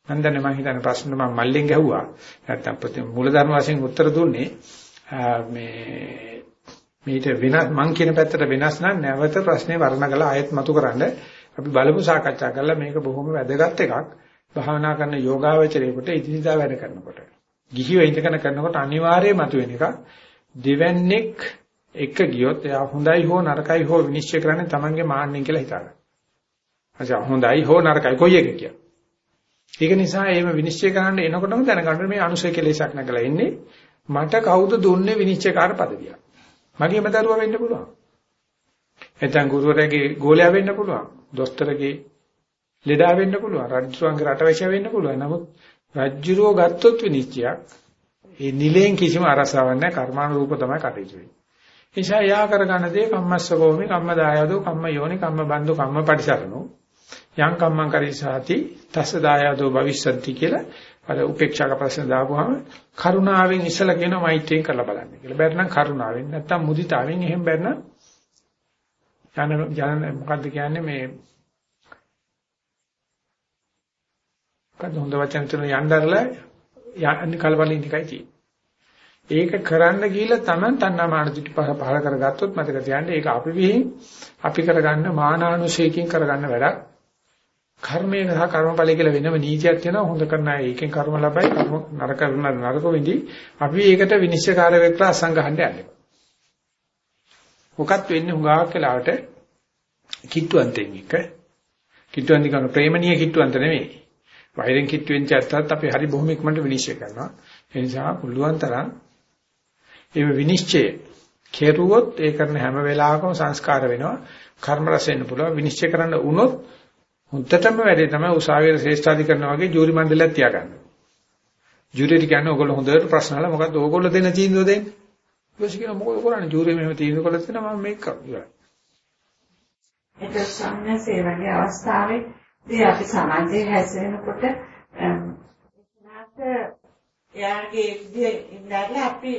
මම දන්නේ මම හිතන ප්‍රශ්න මම මල්ලෙන් ගැහුවා. නැත්තම් මූලධර්ම වශයෙන් උත්තර දුන්නේ මේ මේට වෙනස් මං කියන පැත්තට වෙනස් නම් නැවත ප්‍රශ්නේ වර්ණගලා ආයෙත් මතු කරන්න අපි බලමු සාකච්ඡා කරලා මේක බොහොම වැදගත් එකක් භාවනා කරන යෝගාවචරයේකට ඉදිරියට වැඩ කරනකොට ගිහිව ඉඳගෙන කරනකොට අනිවාර්යයෙන්ම මතුවෙන එක දෙවන්නේක් එක ගියොත් එයා හොඳයි හෝ නරකයි හෝ විනිශ්චය කරන්නේ Tamange මාන්නෙන් කියලා හිතාගන්න. අචා හොඳයි හෝ නරකයි කොයි එක කිය. ඒක නිසා එහෙම විනිශ්චය කරන්න එනකොටම දැනගන්න මේ අනුසය කෙලෙසක් නැගලා ඉන්නේ මට කවුද දුන්නේ විනිශ්චයකාර පදවිය. මගේම දරුවා වෙන්න පුළුවන්. නැත්නම් ගුරුවරයාගේ ගෝලයා වෙන්න පුළුවන්. දොස්තරගේ ලෙඩා වෙන්න පුළුවන්. රජුගේ රටවැසියා වෙන්න පුළුවන්. නමුත් රජ්ජුරෝ ගත්තොත් විනිශ්චයක් ඒ නිලයෙන් කිසිම අරසාවක් නැහැ. කර්මානුරූප තමයි කටයුතු වෙන්නේ. නිසා යා කරගන්න දේ කම්මස්සකෝමි කම්මදායදෝ කම්ම යෝනි කම්ම බන්දු කම්ම පරිසරණෝ යං කම්මං කරිසාති තස්ස දායදෝ භවිෂ්‍යති කියලා අර උපේක්ෂාක ප්‍රශ්න දාපුවාම කරුණාවෙන් ඉස්සලා කියනවා මෛත්‍රියෙන් කරලා බලන්න කියලා. බැරනම් කරුණාවෙන් නැත්තම් මුදිතාවෙන් එහෙම බැරනම් යන යන මොකද්ද කියන්නේ මේ මොකද්ද හොඳ වචන තුන යnderලා යන්නේ කලබලින් එකයි තියෙන්නේ. ඒක කරන්න ගිහිල්ලා Taman තණ්හා මාන දිටි පහල කරගත්තොත් මතක තියාගන්න ඒක අපි විහිං අපි කරගන්න මානානුශේකින් කරගන්න වැඩක්. කර්මයේ සහ කර්මඵලයේ කියලා වෙනම නීතියක් තියෙනවා හොඳ කරන අය ඒකෙන් කර්ම ලබයි කර්ම නරක කරන නරක වෙඳි අපි ඒකට විනිශ්චයකාර වෙක්ලා අසංගහන්න යන්නේ. මොකක්ද වෙන්නේ හුඟාවක් වෙලාවට කිට්ටුවන්තෙන් එක කිට්ටුවන්ති කරන ප්‍රේමණීය කිට්ටුවන්ත නෙවෙයි. වෛරෙන් කිට්ටු වෙච්ච ඇත්තත් අපි හරි බොහොම ඉක්මනට විනිශ්චය කරනවා. ඒ නිසා පුළුවන් තරම් ඒ විනිශ්චය කෙරුවොත් ඒ කරන හැම වෙලාවකම සංස්කාර වෙනවා. කර්ම රස වෙන්න පුළුවන්. විනිශ්චය කරන්න වුණොත් හොඳටම වැඩේ තමයි උසාවියේ ශ්‍රේෂ්ඨාධිකරණ වගේ ජූරි මණ්ඩලයක් තියාගන්න. ජූරියට කියන්නේ ඔයගොල්ලෝ හොඳට ප්‍රශ්න අහලා මොකද්ද ඕගොල්ලෝ දෙන තීන්දුව දෙන්නේ? ඊපස්සේ කියන මොකද කරන්නේ? ජූරිය මෙහෙම තීන්දුව කළා තියෙනවා මම මේක කරනවා. ඒක සම්මසේ වගේ අවස්ථාවේ ඉතින් අපි සමාජයේ හැසිරෙනකොට එතනට එයාගේ විදිය ඉඳලා අපි අපි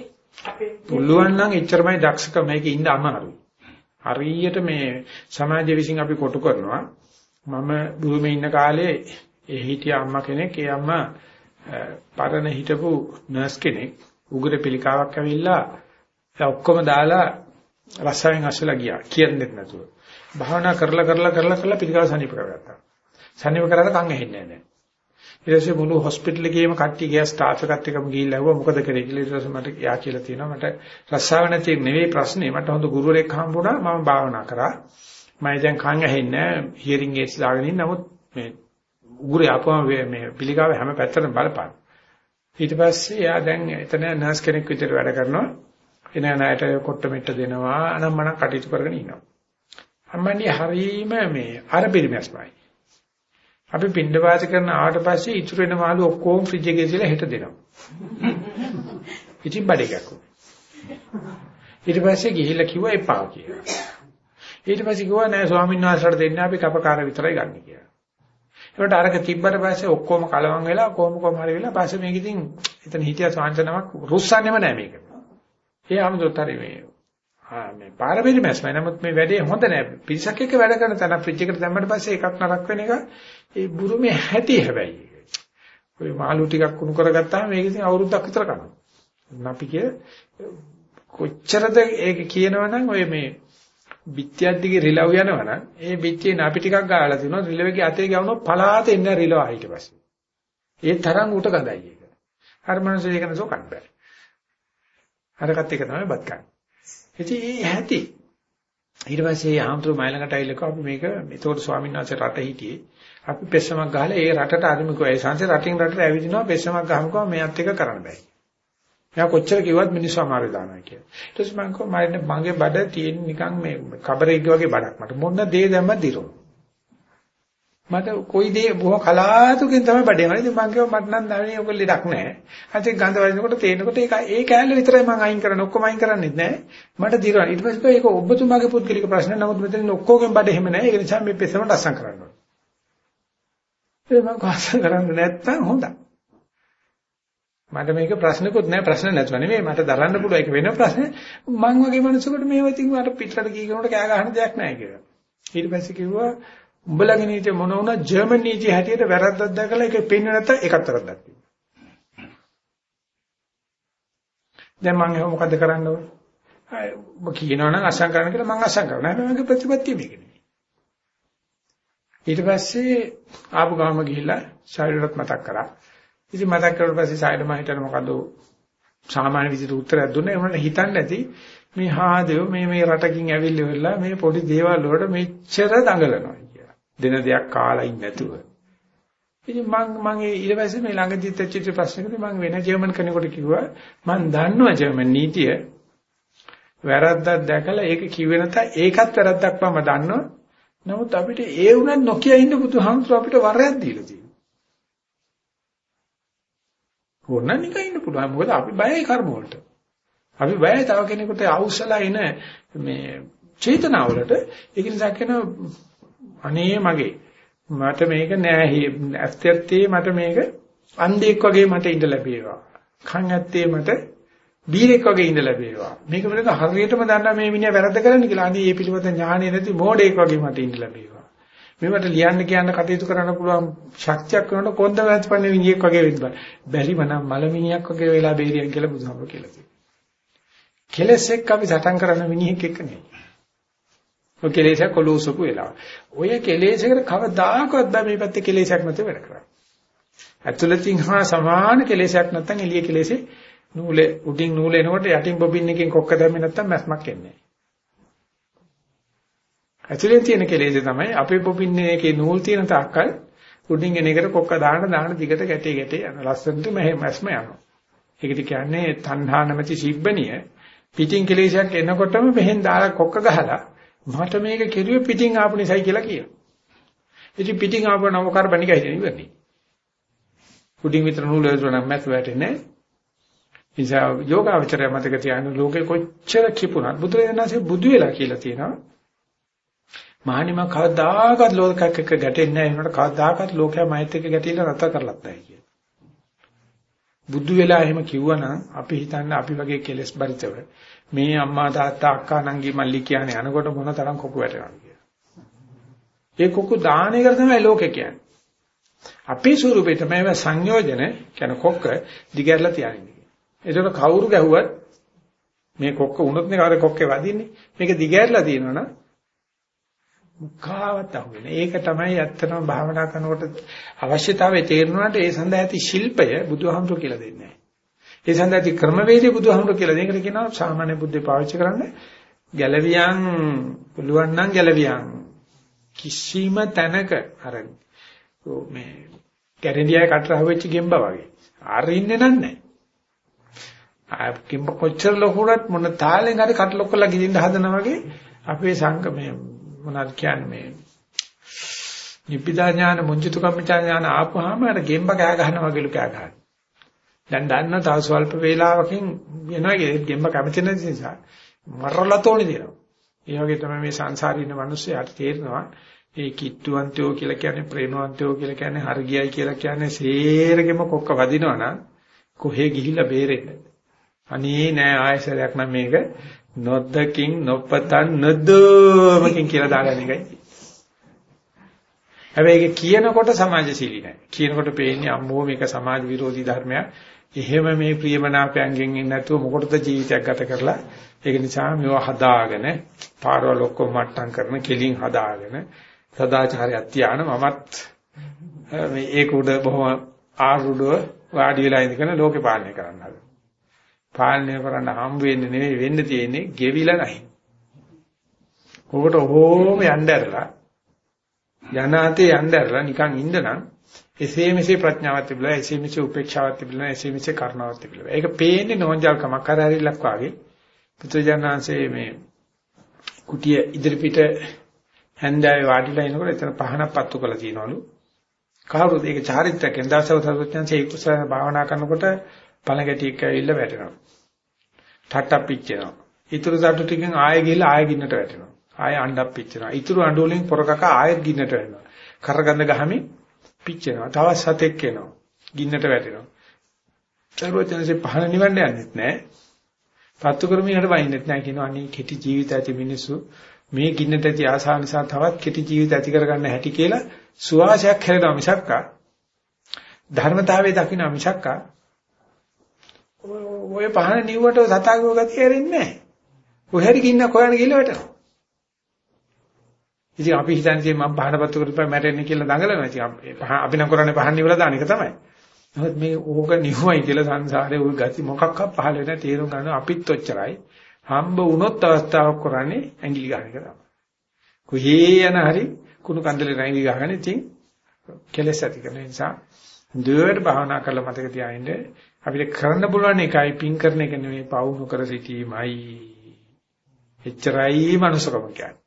පුළුවන් නම් එච්චරමයි දක්ෂකම මේක ඉන්න අමාරුයි. හරියට මේ සමාජය විසින් අපි කොටු කරනවා. මම බුරුමේ ඉන්න කාලේ ඒ හිටිය අම්මා කෙනෙක් ඒ අම්මා පරණ හිටපු නර්ස් කෙනෙක් උගුර පිළිකාවක් ඇවිල්ලා ඔක්කොම දාලා රසයෙන් අස්සලා ගියා කියන්නේ නැතුව. භාවනා කරලා කරලා කරලා කරලා පිළිකාව සනීප කරගත්තා. සනීප කරලා කන් ඇහෙන්නේ නැහැ. ඊට පස්සේ මුළු හොස්පිටල් එකේම කට්ටිය ගියා ස්ටාෆ් එකත් එක්කම ගිහිල්ලා ඇහුවා මොකද කරේ කියලා. ඊට පස්සේ මට යා කියලා තියෙනවා. මට රස්සාව නැති නෙවෙයි ප්‍රශ්නේ. මට හොඳ ගුරුවරයෙක් හම්බුණා. මම භාවනා කරා. මම දැන් කන් ඇහෙන්නේ හියරින් ඒඩ්ස් දාගෙන ඉන්න. නමුත් මේ උගුරේ ආපුවම මේ පිළිකාව හැම පැත්තටම බලපාන. ඊට පස්සේ යා දැන් එතන නර්ස් කෙනෙක් විතර වැඩ කරනවා. එන අයට කොට්ට මෙට්ට දෙනවා. අනම්මන කටයුතු කරගෙන ඉන්නවා අම්මණී හරීම මේ අර පිළිමස්මයි. අපි පින්ඩ වාස කරන ආවට පස්සේ ඉතුරු වෙන මාළු ඔක්කොම ෆ්‍රිජ් එකේ තියලා හෙට දෙනවා. ඉතින් බඩේකක් ඊට පස්සේ ගිහිල්ලා කිව්වා එපා කියලා. ඊට පස්සේ කිව්වා නෑ ස්වාමීන් වහන්සේට දෙන්න අපි කපකාර විතරයි ගන්න කියලා. ඒකට අරක තිබ්බට පස්සේ ඔක්කොම කලවම් වෙලා කොහොම කොහම හරි වෙලා පස්සේ මේක ඉතින් එතන හිටියා සාංශනමක් රුස්සන්නේම නෑ මේක. ඒ ආමදොත් හරි මේ ආ මේ පාරමිත මැස්මයි නමුත් මේ වැඩේ හොඳ නෑ. පිරිසක් එක්ක වැඩ කරන තැන ෆ්‍රිජ් එකට දැම්මට පස්සේ එකක් නරක වෙන එක ඒ බුරුමේ හැටි හැබැයි. ඔය මාළු ටිකක් කුණු කරගත්තාම මේක ඉතින් අවුරුද්දක් විතර කනවා. අපි කිය කොච්චරද ඒක කියනවනම් ඔය මේ බිත්තියක් දිගේ රිලව් යනවනම් ඒ බිත්තියේ නාපි ටිකක් ගාලා තිනවා රිලවගේ අතේ ගවනොත් පලාත එන්න රිලව ආයිට පස්සේ. ඒ තරම් උට ගඳයි ඒක. අර මනස ඒක නසෝ කන්න බෑ. අරකට එක තමයි බත් කන්නේ. ඉතින් ඒ ඇති. ඊට පස්සේ ආම්තුරු මයිලකට ඇවිල්ලා අපි මේක ඒතකොට ස්වාමීන් වහන්සේ රට හිටියේ අපි පෙස්සමක් ගහලා ඒ රටට අරිමුකෝ ඒ සංසේ රටින් රටට ඇවිදිනවා පෙස්සමක් ගහමුකෝ මේත් එක කරන්න බෑ. එයා කොච්චර කිව්වත් මිනිස්සු අමාරු දානවා කියලා. ඊට පස්සේ මම කිව්වා මම මගේ බඩ තියෙන නිකන් මේ කබරෙක් වගේ බඩක් මට මොන දේ දැම්ම දිරෝ. මට කොයි දේ බොහොම කලාතුරකින් තමයි බඩේ වල. ඉතින් මම කිව්වා මට නම් දැනෙන්නේ ඔක ලෙඩක් නැහැ. අතින් ගඳ වදිනකොට තේනකොට ඒක ඒ කෑල්ල විතරයි මම අයින් කරන්නේ. ඔක්කොම අයින් කරන්නේත් නැහැ. මට දිරනවා. ඊට පස්සේ ඒක ඔබතුමාගේ පුද්ගලික ප්‍රශ්න. නමුත් මෙතන ඔක්කොගෙන් බඩ එහෙම නැහැ. ඒක නිසා මේ පෙසමට අස්සම් කරන්න ඕනේ. ඒක මම අස්සම් කරන්නේ නැත්තම් හොඳයි. මට මේක ප්‍රශ්නකුත් නැහැ ප්‍රශ්න නැතුව නෙමෙයි මට දරන්න පුළුවන් ඒක වෙන ප්‍රශ්න මං වගේ මිනිසෙකුට මේව ඉතින් මට පිටරට කී කරනකොට කෑ ගහන්න දෙයක් නැහැ කියලා ඊට පස්සේ කිව්වා උඹලගේ නීතිය මොන වුණා ජර්මන් නීතිය හැටියට වැරද්දක් දැකලා ඒක පෙන්වන්න නැත්නම් ඒකත් වැරද්දක් තියෙනවා දැන් මම එහෙම මොකද කරන්න ඕනේ? ඔබ කියනවනම් අසං කරන්න කියලා මම අසං කරනවා. හැබැයි මගේ ප්‍රතිපත්තිය මේක නෙමෙයි. ඊට පස්සේ ආපු ගාම ගිහිල්ලා ශරීරවත් මතක් කරා. ඉතින් මතක් කරුවට පස්සේ සායල මම හිතන මොකද සාමාන්‍ය විදිහට උත්තරයක් දුන්නා? ඒකට හිතන්න ඇති මේ හාදෙව මේ මේ රටකින් ඇවිල්ලා වෙලා මේ පොඩි දේවල් වලට මෙච්චර දඟලනවා. කියලා. දෙන දෙයක් කාලා ඉන්නේ නැතුව. ඉතින් මම මම ඊට පස්සේ මේ ළඟදී තච්චිට ප්‍රශ්නකට මම වෙන ජර්මන් කෙනෙකුට කිව්වා මම දන්නවා ජර්මන් නීතිය වැරද්දක් දැකලා ඒක කිව්වේ නැත්නම් ඒකත් වැරද්දක් මම දන්නවා. නමුත් අපිට ඒ වුණත් නොකිය ඉන්න බුදුහාමුදුර අපිට වරයක් දීලා තියෙනවා. ඕන නිකන් ඉන්න පුළුවන්. මොකද අපි බයයි කර්ම වලට. අපි බයයි තව කෙනෙකුට අවශ්‍යලා එන මේ චේතනාවලට. ඒක නිසා කියන අනේ මගේ මට මේක නෑ ඇත්තත්තේ මට මේක අන්ධෙක් වගේ මට ඉඳ ලැබේවා. කන් ඇත්තේ මට බීරෙක් වගේ ඉඳ ලැබේවා. මේක වෙනද හරියටම දන්නා මේ මිනිහා වැරද්ද කරන්නේ කියලා. අනේ මේ පිළිවෙත ඥාණය නැති මෝඩෙක් වගේ මට ඉඳ ලැබේවා. මේවට ලියන්න කියන්න කටයුතු කරන්න පුළුවන් ශක්තියක් වෙනකොට කොන්ද වැස්පන්නේ විනියෙක් වගේ වෙන්න බෑ. බැරිම නම් මලමිනියක් වගේ වෙලා බේරියක් කියලා බුදුහාමුදුරුවෝ කියලා තියෙනවා. කෙලස් එක්ක අපි සටන් කරන මිනිහෙක් එක්ක නෙවෙයි. ඔය කෙලෙසක් කොලෝසපු වෙලාව. ඔය කෙලෙසකට කවදාකවත් බෑ මේ පැත්තේ කෙලෙසක් නැති වැඩ කරන්නේ. ඇතුළතින් හා සමාන කෙලෙසක් නැත්නම් එළිය කෙලෙසේ නූලේ උඩින් නූල එනකොට යටින් බොබින් එකෙන් කොක්ක දැම්මේ නැත්නම් මැස්මක් එන්නේ ඇතුලෙන් තියෙන කෙලෙස් තමයි අපේ පොපින්නේ එකේ නූල් තියෙන තාක්කල් උඩින් එන එකට කොක්ක දාන්න දාන්න දිගට ගැටේ ගැටේ යන ලස්සනට මැස්ම යනවා. ඒකට කියන්නේ තණ්හා නැමැති සිබ්බණිය පිටින් කෙලෙසයක් එනකොටම මෙහෙන් දාලා කොක්ක ගහලා මට මේක කෙරුවේ පිටින් ආපු නිසායි කියලා කියනවා. ඉතින් පිටින් ආපු නම කරබනිකයි ඉවරනේ. උඩින් විතර නූල් වලට නම් මැස් වැටෙන්නේ නැහැ. නිසා යෝගාවචරය මතක තියාගන්න ලෝකේ කොච්චර කිපුණත් බුදුරජාණන්සේ බුදු වෙලා කියලා තියෙනවා. මහණිම කවදාකවත් ලෝකයක් එක්ක ගැටෙන්නේ නැහැ. ඒනට කවදාකවත් ලෝකයා මෛත් එක්ක ගැටිලා නැතර කරලත් නැහැ කිය. බුදු වෙලා එහෙම කිව්වනම් අපි හිතන්නේ අපි වගේ කෙලෙස් බරිතව මේ අම්මා තාත්තා අක්කා නංගි මල්ලි කියන්නේ අනකොට මොන තරම් කොකු වැටෙනවද කියලා. ඒ කොකු දාන එක තමයි ලෝකේ කියන්නේ. අපේ ස්වරූපේ තමයි සංයෝජන කියන කොක්ක දිගහැරලා තියන්නේ. ඒතකොට කවුරු ගැහුවත් මේ කොක්ක උනොත් නේ කාරේ කොක්කේ වදින්නේ. මේක දිගහැරලා තියෙනවනම් මුඛාවත් අහුවෙන. ඒක තමයි ඇත්තටම භාවනා කරනකොට අවශ්‍යතාවය තේරුණාට ඒ සඳහා ඇති ශිල්පය බුදුහාමුදුරු කියලා දෙන්නේ නැහැ. ඒ සඳහා ඇති ක්‍රමවේදය බුදුහාමුදුරු කියලා දෙනකට කියනවා සාමාන්‍ය බුද්ධි පාවිච්චි කරන්න ගැලවියන් පුළුවන් නම් ගැලවියන් කිසිම තැනක අර මේ කැරෙන්ඩියාවේ කටර හවෙච්ච ගෙම්බා වගේ. අරින්නේ නැහැ. ආ කිම්බ කොච්චර ලොකුරත් මොන තාලෙන් හරි කට ලොක්කලා ගිදින්න හදනවා වගේ අපේ සංක මේ මොනවද කියන්නේ මේ නිප්පිදා ඥාන මුංජිතු කම්මිතා ඥාන ආපුවාම අර ගෙම්බ කෑ ගහනවා වගේලු කෑ ගහනවා. දැන් දන්න තව ස්වල්ප වේලාවකින් වෙනවා ගෙම්බ කැමති නැති නිසා මරලා තෝණි දෙනවා. ඒ වගේ තමයි මේ සංසාරේ ඉන්න මිනිස්සුන්ට තේරෙනවා ඒ කිට්ටුවන්තයෝ කියලා කියන්නේ ප්‍රේමවන්තයෝ කියලා කියන්නේ හර්ගියයි කියලා කියන්නේ සේරගෙම කොක්ක වදිනවනම් කොහේ ගිහිල්ලා බේරෙන්නේ. අනේ නෑ ආයසරයක් නම් මේක නොදකින් නොපතන් නදෝමකින් කියලා දාගන්න එකයි. හැබැයි ඒක කියනකොට සමාජශීලී නෑ. කියනකොට පේන්නේ අම්මෝ මේක සමාජ විරෝධී ධර්මයක්. එහෙම මේ ප්‍රියමනාපයන්ගෙන් ඉන්නේ නැතුව මොකටද ජීවිතයක් ගත කරලා ඒක නිසා මේවා හදාගෙන පාරවල් ඔක්කොම මට්ටම් කරන කෙලින් හදාගෙන සදාචාරයක් තියාන මමත් මේ ඒක උඩ බොහොම ආරුඩව වාඩි වෙලා ඉඳගෙන ලෝකේ පාලනය කරන්න හදනවා. පාලනය කරන්න හම් වෙන්නේ නෙවෙයි වෙන්න තියෙන්නේ ගෙවිලා නැහැ. ඔකට ඕම යන්න ඇරලා යනාතේ යන්න ඇරලා නිකන් ඉන්නනම් එසේ මෙසේ ප්‍රඥාවක් තිබිලා එසේ මෙසේ උපේක්ෂාවක් තිබිලා එසේ මෙසේ කරුණාවක් තිබිලා. ඒක පේන්නේ නෝන්ජල්කමක් කරහැරිල්ලක් වාගේ. පුත්‍රජනන්සේ මේ කුටිය ඉදිරිපිට හැන්දෑවේ වාඩිලා ඉනකොට එතන පහනක් පත්තු කරලා තියනවලු. කවුරුද ඒක චාරිත්‍රාක් එන්දාසව සර්වඥාන්සේ ඉක්ුසන භාවනා කරනකොට පළඟැටියක් ඇවිල්ලා වැටෙනවා. ටට්ටක් පිච්චෙනවා. ඊතුරු සටු ටිකෙන් ආයෙ ගිහලා ආයෙ ගින්නට වැටෙනවා. ආයෙ අඬක් පිච්චෙනවා. ඊතුරු අඬ වලින් පොරකක ආයෙත් ගින්නට වැටෙනවා. කරගඳ ගහමින් පිච්චෙනවා. තවත් සතෙක් එනවා. ගින්නට වැටෙනවා. සර්වඥන්සේ පහන නිවන්න යන්නෙත් නැහැ. පත්තු කරමිනට වයින්නෙත් නැහැ කියනවා. අනේ කෙටි ජීවිත ඇති මිනිස්සු මේ ගින්නට ඇති ආසාව නිසා තවත් කෙටි ජීවිත ඇති කරගන්න හැටි කියලා සුවාසයක් හැරෙනවා මිසක්කා ධර්මතාවයේ දකින්න මිසක්කා ඔය පහන නිව්වට සතාගෝ ගතිය හැරෙන්නේ නැහැ. කොහේරි ගින්න කොහාන ගිහලා වැටෙනවා. ඉතින් අපි හිතන්නේ මම පහනපත්තු කරපුවා මැරෙන්නේ කියලා දඟලනවා. ඉතින් අපි නම් කරන්නේ පහන් නිවලා දාන එක තමයි. නමුත් මේ ඕක නිවුවයි කියලා සංසාරේ ওই ගති මොකක්වත් පහළ වෙන තේරුම් ගන්න අපිත් ඔච්චරයි. හම්බ වුණොත් අවස්ථාවක් කරන්නේ ඇඟිලි ගන්න එක තමයි. කොහේ යන හරි කුණු කන්දලේ රැඟි ගහගෙන ඉතින් කෙලස් ඇති කරන නිසා දුවට භාවනා කරලා මතක තියාගන්න අපිට කරන්න පුළුවන් එකයි පින් කරන එක නෙවෙයි පවු නොකර සිටීමයි. එච්චරයි මනුස්සකම කියන්නේ.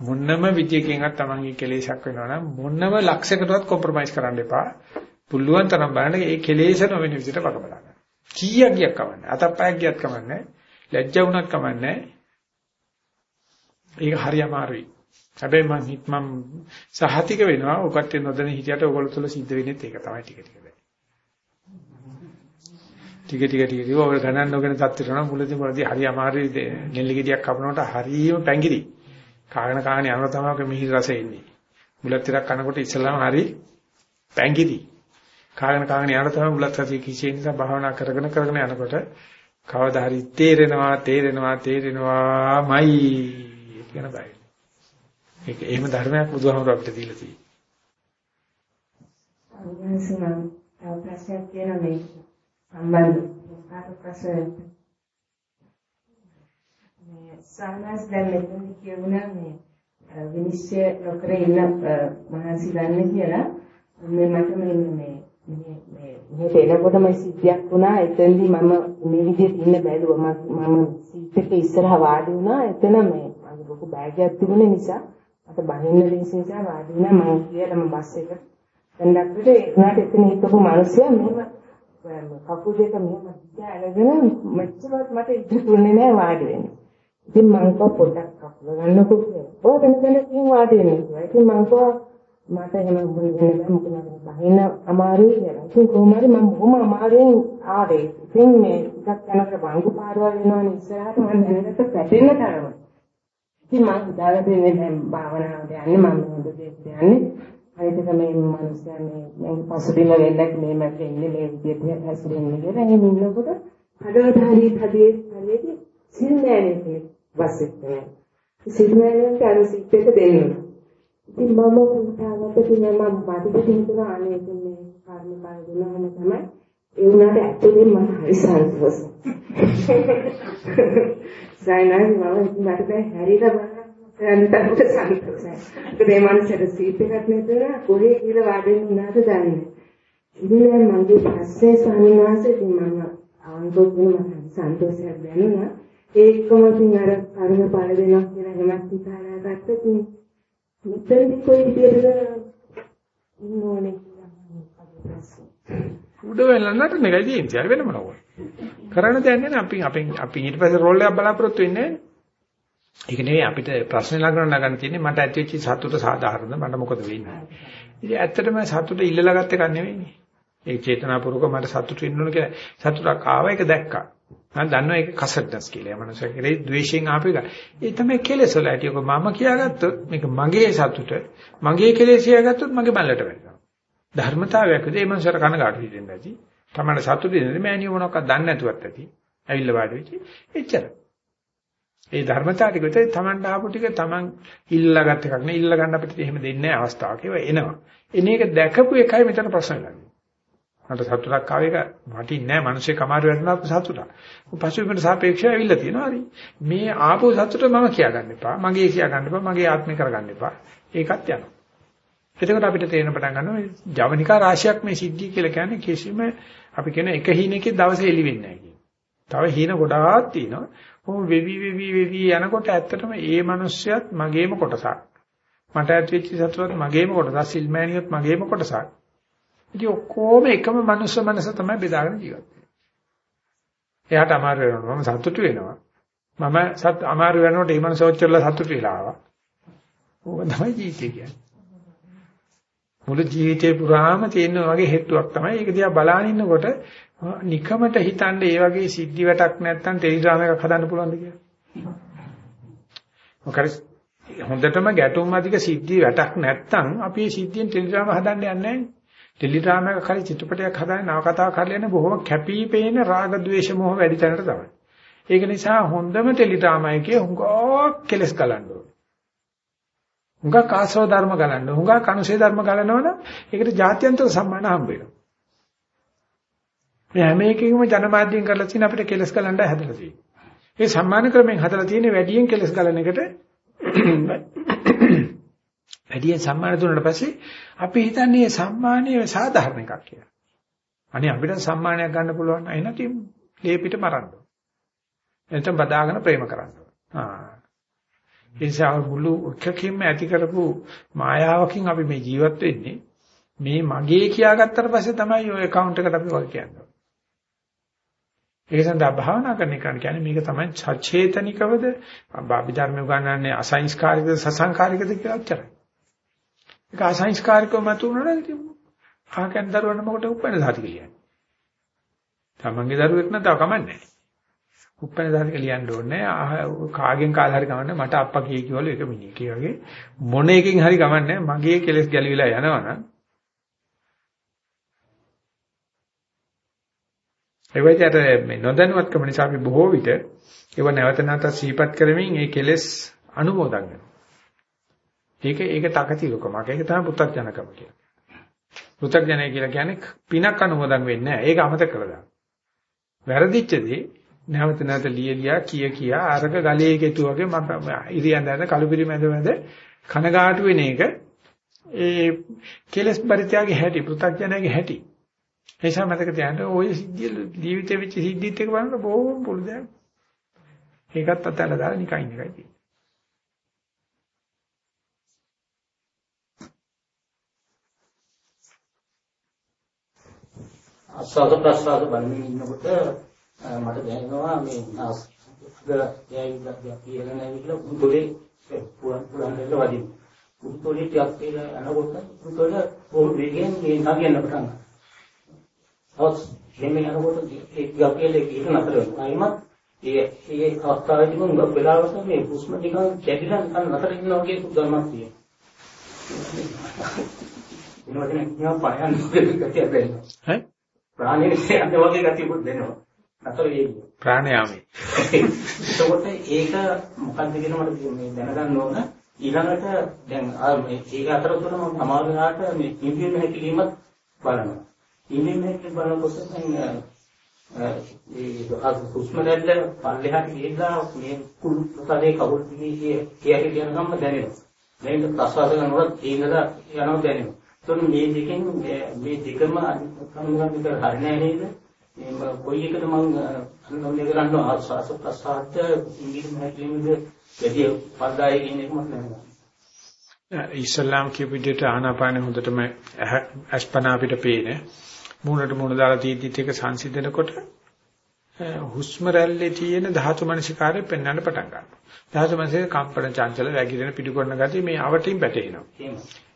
මොන්නම විදියකින්වත් තමන්ගේ කෙලෙසක් වෙනවා නම් මොන්නම ලක්ෂයකටවත් කොම්ප්‍රොමයිස් කරන්න එපා. පුළුවන් තරම් බලන්න ඒ කෙලෙස නොවන විදිහට වග බලා ගන්න. කීයක් ගියක් කමන්නේ. අතප්පයක් ගියක් කමන්නේ. ලැජ්ජ වුණත් කමන්නේ. ඒක හරි අමාරුයි. හැබැයි මම හිත මම සහතික වෙනවා ඔකට නොදැන හිටියට ඕගොල්ලෝ තුල සිද්ධ වෙන්නේ ඒක තමයි ටික ටික දැන්. ටික ටික ටික ටික ඔය ගණන් නොගෙන තත්ත්වයට නම් මුලදී මුලදී හරි අමාරුයි නෙල්ලි ගෙඩියක් කපනකොට හරියම පැංගිරි. කාගෙන කාගෙන යනවා තමයි මිහිරි රසෙ එන්නේ. මුලත් ටිකක් කනකොට ඉස්සලාම හරි පැංගිරි. කාගෙන කාගෙන යනවා තමයි මුලත් රසෙ කිසිේ නිසා භාවනා කරගෙන කරගෙන යනකොට කවදා හරි තේරෙනවා තේරෙනවා තේරෙනවාමයි කියන බයයි. ඒක එහෙම ධර්මයක් බුදුහාමුදුර අපිට දීලා තියෙනවා. අනිවාර්යයෙන්ම තව ප්‍රශ්නයක් තියෙනවා මේ සම්බන්ධ කාට ප්‍රශ්න මේ සාමාන්‍ය දැන් මෙතන කියුණා මේ විනිශ්චය නොකර ඉන්න මහන්සි ගන්න කියලා. මේ මට මේ මේ මේ මෙහෙට එනකොට මම සිද්ධියක් වුණා. එතෙන්දී මම මේ විදිහට ඉන්න බැලුවා මම සීට් එක ඉස්සරහා වාඩි වුණා. එතන මේ මගේ ලොකු බෑග් එකක් තිබුණ නිසා මට බහින්න ලේසි නිසා වාඩි වුණා. මම කියලා මම බස් එක දැන් ඩක්ටරට ඒකට එතන හිටපු මිනිස්සයා මෙහෙම කකුල් දෙක මෙහෙම දිහා අරගෙන මෙච්චරවත් මට ඉතුරුුනේ නැහැ වාඩි වෙන්න. ඉතින් මං කව පොඩ්ඩක් කකුල ගන්නකො කියලා. ඔය වෙන තැනකින් වාඩි වෙන්න කිව්වා. ඉතින් මං කව මට එහෙම වෙන්නේ නැහැ මොකද මම බහින්න අමාරුයි කියලා. ඉතින් කොහොම හරි මම බොහොම අමාරුවෙන් ආවේ. ඉතින් මේ ටිකක් යනකොට වංගු පාරවල් වෙනවනේ ඉස්සරහට මම දැනගත්ත පැටෙන්න තරම. ඉතින් මම හිතාගෙන ඉන්නේ දැන් භාවනාවට යන්නේ මම හොඳ දෙයක් යන්නේ. අනිත් මේ මිනිස්සුන් මේ පසුබිම වෙන්නක් මේ මට ඉන්නේ මේ විදිහට හැසිරෙන්නේ කියලා. එහෙම ඉන්නකොට හදවත හරියට හදියේ හරියට සිල්නෑනේ බස් එකේ. සිල්නෑනට අර සීට් එක දෙන්නවා. ඉතින් මම හිතාගත්ත ඉතින් මම වාදිකට හිතුවා අනේ ඉතින් මේ කර්ම කාල දුන්නාම තමයි ඒ වුණාට ඇත්තටම මම හරි සන්තෝෂයි. සයිනයි මම මට දැන් හැරිලා බලන්න තරමට සන්තෝෂයි. ඒකේ මේ මනසට සීට් එකක් නැතුණා කොහේ කියලා වාඩි වුණාද දන්නේ. ඉතින් මගේ පස්සේ ස්වාමීන් වහන්සේ ඉතින් මම අවංකව මට සන්තෝෂයක් දැනුණා. ඒකම ඉතින් අර කර්ම පළ දෙනවා කියලා ගමක් හිතාලා ගත්තා. මෙතනදි කොයි විදියටද ඉන්න ඕනේ උඩ වෙලන්නට නෙගයි තියෙන්නේ. වෙන මොනවද කරන්න දෙයක් නැහැ අපි අපෙන් අපි ඊට පස්සේ රෝල් එකක් බලාපොරොත්තු වෙන්නේ ඒක නෙවෙයි අපිට ප්‍රශ්න ළඟන නගන්න තියෙන්නේ මට ඇති වෙච්ච සතුට සාධාරණද මට මොකද වෙන්නේ? ඉතින් ඇත්තටම සතුට ඉල්ලලා ගත්ත එකක් නෙවෙයිනේ. ඒ චේතනාපූර්වක මට සතුට වෙන්න ඕන කියලා. සතුටක් ආවා ඒක දැක්කා. මම දන්නවා ඒක කසට්ටස් කියලා. මනුෂ්‍ය කෙරේ ද්වේෂයෙන් ආපු එක. ඒ තමයි කෙලෙස් වල ඇටි. ඔක මම කියාගත්තොත් මේක මගේ සතුට. මගේ කෙලෙස් කියාගත්තොත් මගේ බල්ලට වැටෙනවා. ධර්මතාවයක් විදිහේ මනුෂ්‍යර කනගාටු වෙන්න ඇති. තමයි සතුට දෙන්නේ මෑණිය මොනවක්වත් දන්නේ නැතුවත් ඇති. ඇවිල්ලා වාඩි වෙච්චි. එච්චර. ඒ ධර්මතාවට විතරයි Taman ආපු ටික Taman ඉල්ලගත් එකක් නේ. ඉල්ල ගන්න අපිට එහෙම දෙන්නේ නැහැ අවස්ථාවක්. ඒවා එනවා. එන එක දැකපු එකයි මෙතන ප්‍රශ්න ලන්නේ. මට සතුටක් ආව එක වටින්නේ නැහැ. මිනිස්සේ කමාරු වැඩනවා සතුටක්. පසුබිමට සාපේක්ෂව ඇවිල්ලා තියෙනවා. හරි. මේ ආපු සතුට මම කියාගන්න එපා. මගේ කියාගන්න එපා. මගේ ආත්මේ කරගන්න එපා. ඒකත් යනවා. එතකොට අපිට තේරෙන පටන් ගන්නවා ජවනිකා රාශියක් මේ සිද්ධිය කියලා කියන්නේ කිසිම අපි කියන එක හීනකේ දවසේ එළි වෙන්නේ නැහැ කියන. තව හීන ගොඩාක් තියෙනවා. කොහොම වෙවි වෙවි වෙවි යනකොට ඇත්තටම ඒ මිනිස්සයත් මගේම කොටසක්. මට ඇතිවෙච්ච සතුටත් මගේම කොටසක්. සිල්මෑනියොත් මගේම කොටසක්. ඉතින් ඔක්කොම එකම මනුස්ස මනස තමයි බෙදාගෙන ජීවත් වෙන්නේ. එයාට අමාරු වෙනවා. මම සතුටු වෙනවා. මම සත් අමාරු වෙනකොට ඒ මනස ඔච්චරලා සතුටු වෙලා ආවා. ඕක තමයි ජීවිතය කියන්නේ. මුළු ජීවිතේ පුරාම තියෙන වගේ හේතුවක් තමයි. ඒක දිහා බලාගෙන ඉන්නකොට නිකමට හිතන්නේ ඒ වගේ සිද්ධි වැටක් නැත්තම් ටෙලිග්‍රෑම් එකක් හදන්න පුළුවන්ද කියලා. මොකද හොඳටම ගැටුම් අධික සිද්ධි වැටක් නැත්තම් අපි මේ සිද්ධියෙන් ටෙලිග්‍රෑම් හදන්න යන්නේ නැහැ. ටෙලිග්‍රෑම් එකක් හරි චිත්‍රපටයක් හදාගෙන නවකතාවක් හරියන්නේ බොහොම කැපී පෙනෙන රාග ద్వේෂ මොහ වැඩි තැනට තමයි. ඒක නිසා හොඳම ටෙලිග්‍රෑම් එකේ හුඟක් කෙලස් ගලන්න ඕනේ. හුඟක් ආශ්‍රව ධර්ම ගලන්න, හුඟක් අනුශේ ධර්ම ගලනවනම් ඒකට ජාත්‍යන්තර සම්මාන හම්බ වෙනවා. මේ හැම එකකම ජනමාධ්‍යෙන් කරලා තියෙන අපිට කෙලස් ගලන්න හැදලා තියෙනවා. ඒ සම්මාන ක්‍රමයෙන් හදලා තියෙන වැඩියෙන් කෙලස් ගලන එකට වැඩියෙන් සම්මාන දුන්නාට පස්සේ අපි හිතන්නේ සම්මානීය සාධාරණ එකක් කියලා. අනේ අපිට සම්මානයක් ගන්න පුළුවන් අය නැති ලේ පිට මරන්න. එතන බදාගෙන ප්‍රේම කරන්න. ආ. නිසා මුළු එකකින්ම ඇති කරපු මායාවකින් අපි මේ ජීවත් වෙන්නේ මේ මගේ කියාගත්තට පස්සේ තමයි ඔය account එකට අපි වගේ කියන්නේ. ඒක සඳහා භාවනා කරන එක කියන්නේ මේක තමයි සචේතනිකවද අභිධර්ම උගන්වන්නේ අසංස්කාරිකද සසංකාරිකද කියලා අච්චරයි. ඒක අසංස්කාරිකව මතුනොත් ඉතින් ආකන් දරුවන්න මොකට උපැන්න සාති කියන්නේ. තමන්ගේ දරුවෙක් නැතව කමන්නේ. උපැන්න සාතික ලියන්න ඕනේ. කාගෙන් කාලා හරි කමන්නේ මට අප්පා කිය කිව්වලු එක මිනිහ කිය වගේ මොන එකකින් හරි කමන්නේ මගේ කෙලස් ගැලවිලා යනවනම් ඒ වගේට මේ නොදැනුවත්කම නිසා අපි බොහෝ විට ඒව නැවත නැවත සිහිපත් කරමින් ඒ කෙලෙස් අනුමෝදන් කරනවා. ඒක ඒක තකතිරකමක්. ඒක තමයි පුත්තජනකම කියන්නේ. පුත්තජනය කියලා කියන්නේ පිනක් අනුමෝදන් වෙන්නේ නැහැ. ඒක අමතක කරලා. වැරදිච්චදී නැවත නැවත ලියලියා කිය කියා අරක ගලේ කෙතු වගේ මම ඉරියන්දන කලුපිරි මැද මැද කනගාටු වෙන එක ඒ කෙලස් පරිත්‍යාගයේ හැටි පුත්තජනයේ හැටි ඒ නිසා මතක තියාගන්න ওই සිද්ධිය ජීවිතේ වෙච්ච සිද්ධිත් එක බලන්න බොහොම පුළු දෙයක්. ඒකත් අතහැරලා දාලා නිකන් ඉන්න එකයි තියෙන්නේ. ආස්වාද ප්‍රසආද බලමින් ඉන්නකොට මට දැනෙනවා මේ නාස්ද යයිලා කියලා නැවිලා උඩේ පුරන් පුරන් දෙල වදින. උඩේ ටිකක් කියලා යනකොට උඩේ බොහෝ වේගෙන් මේ නගින්න පටන් ගන්නවා. හොස් දෙන්නේ යනකොට ඒ ගපේලේ කියන නතර වෙනවා. අයිමත් ඒ ඒ අවස්ථාවේදී මම ගොඩ වෙලාවට මේ හුස්ම ටික කැඩිලා නිකන් නතර ඉන්නවා වගේ සුද්ධමත් තියෙනවා. එනවා කියන්නේ කියා පායන් ගතිය දෙනවා. ඈ ප්‍රාණයේ යන වගේ ගතියකුත් දෙනවා. නතර වෙන්නේ. ප්‍රාණයාමේ. එතකොට ඒක මොකක්ද කියන මට මේ දැනගන්න ඕන ඊළඟට දැන් ආ මේ ඒක අතරතුර මම සමාජලාට මේ ඉන්දියන් හැකිලීමත් බලනවා. ඉන්නේ බලනකොට දැන් ඒ හුස්ම රැල්ල පල්ලෙහාට ගිහිල්ලා මේ කුල් ප්‍රසාදේ කවුල් දිගේ කිය කියන ගම්ම දැනෙනවා. මේක ප්‍රසාද කරනකොට ඒනලා යනවා දැනෙනවා. එතකොට මේ දෙකෙන් මේ දෙකම අනුගමනය කර හරිනේ නේද? මේ කොයි එකද මම අනුගමනය කරන්න ආස්වාස ප්‍රසාද ඉංග්‍රීසි හැදෙන්නේ වැඩි පල්දායේ කියන එක මම දැනගන්නවා. ඉස්ලාම් කියපු විදිහට ආනාපාන හොඳටම අස්පනා අපිට පේන මූණට මූණ දාලා තීදිත් එක සංසිඳනකොට හුස්ම රැල්ලේ තියෙන ධාතු මනසිකාරය පෙන්වන්න පටන් ගන්නවා. ධාතු මනසිකාරය කම්පන චංචල වැగిරෙන පිටු කරන ගතිය මේ අවටින් පැටේනවා.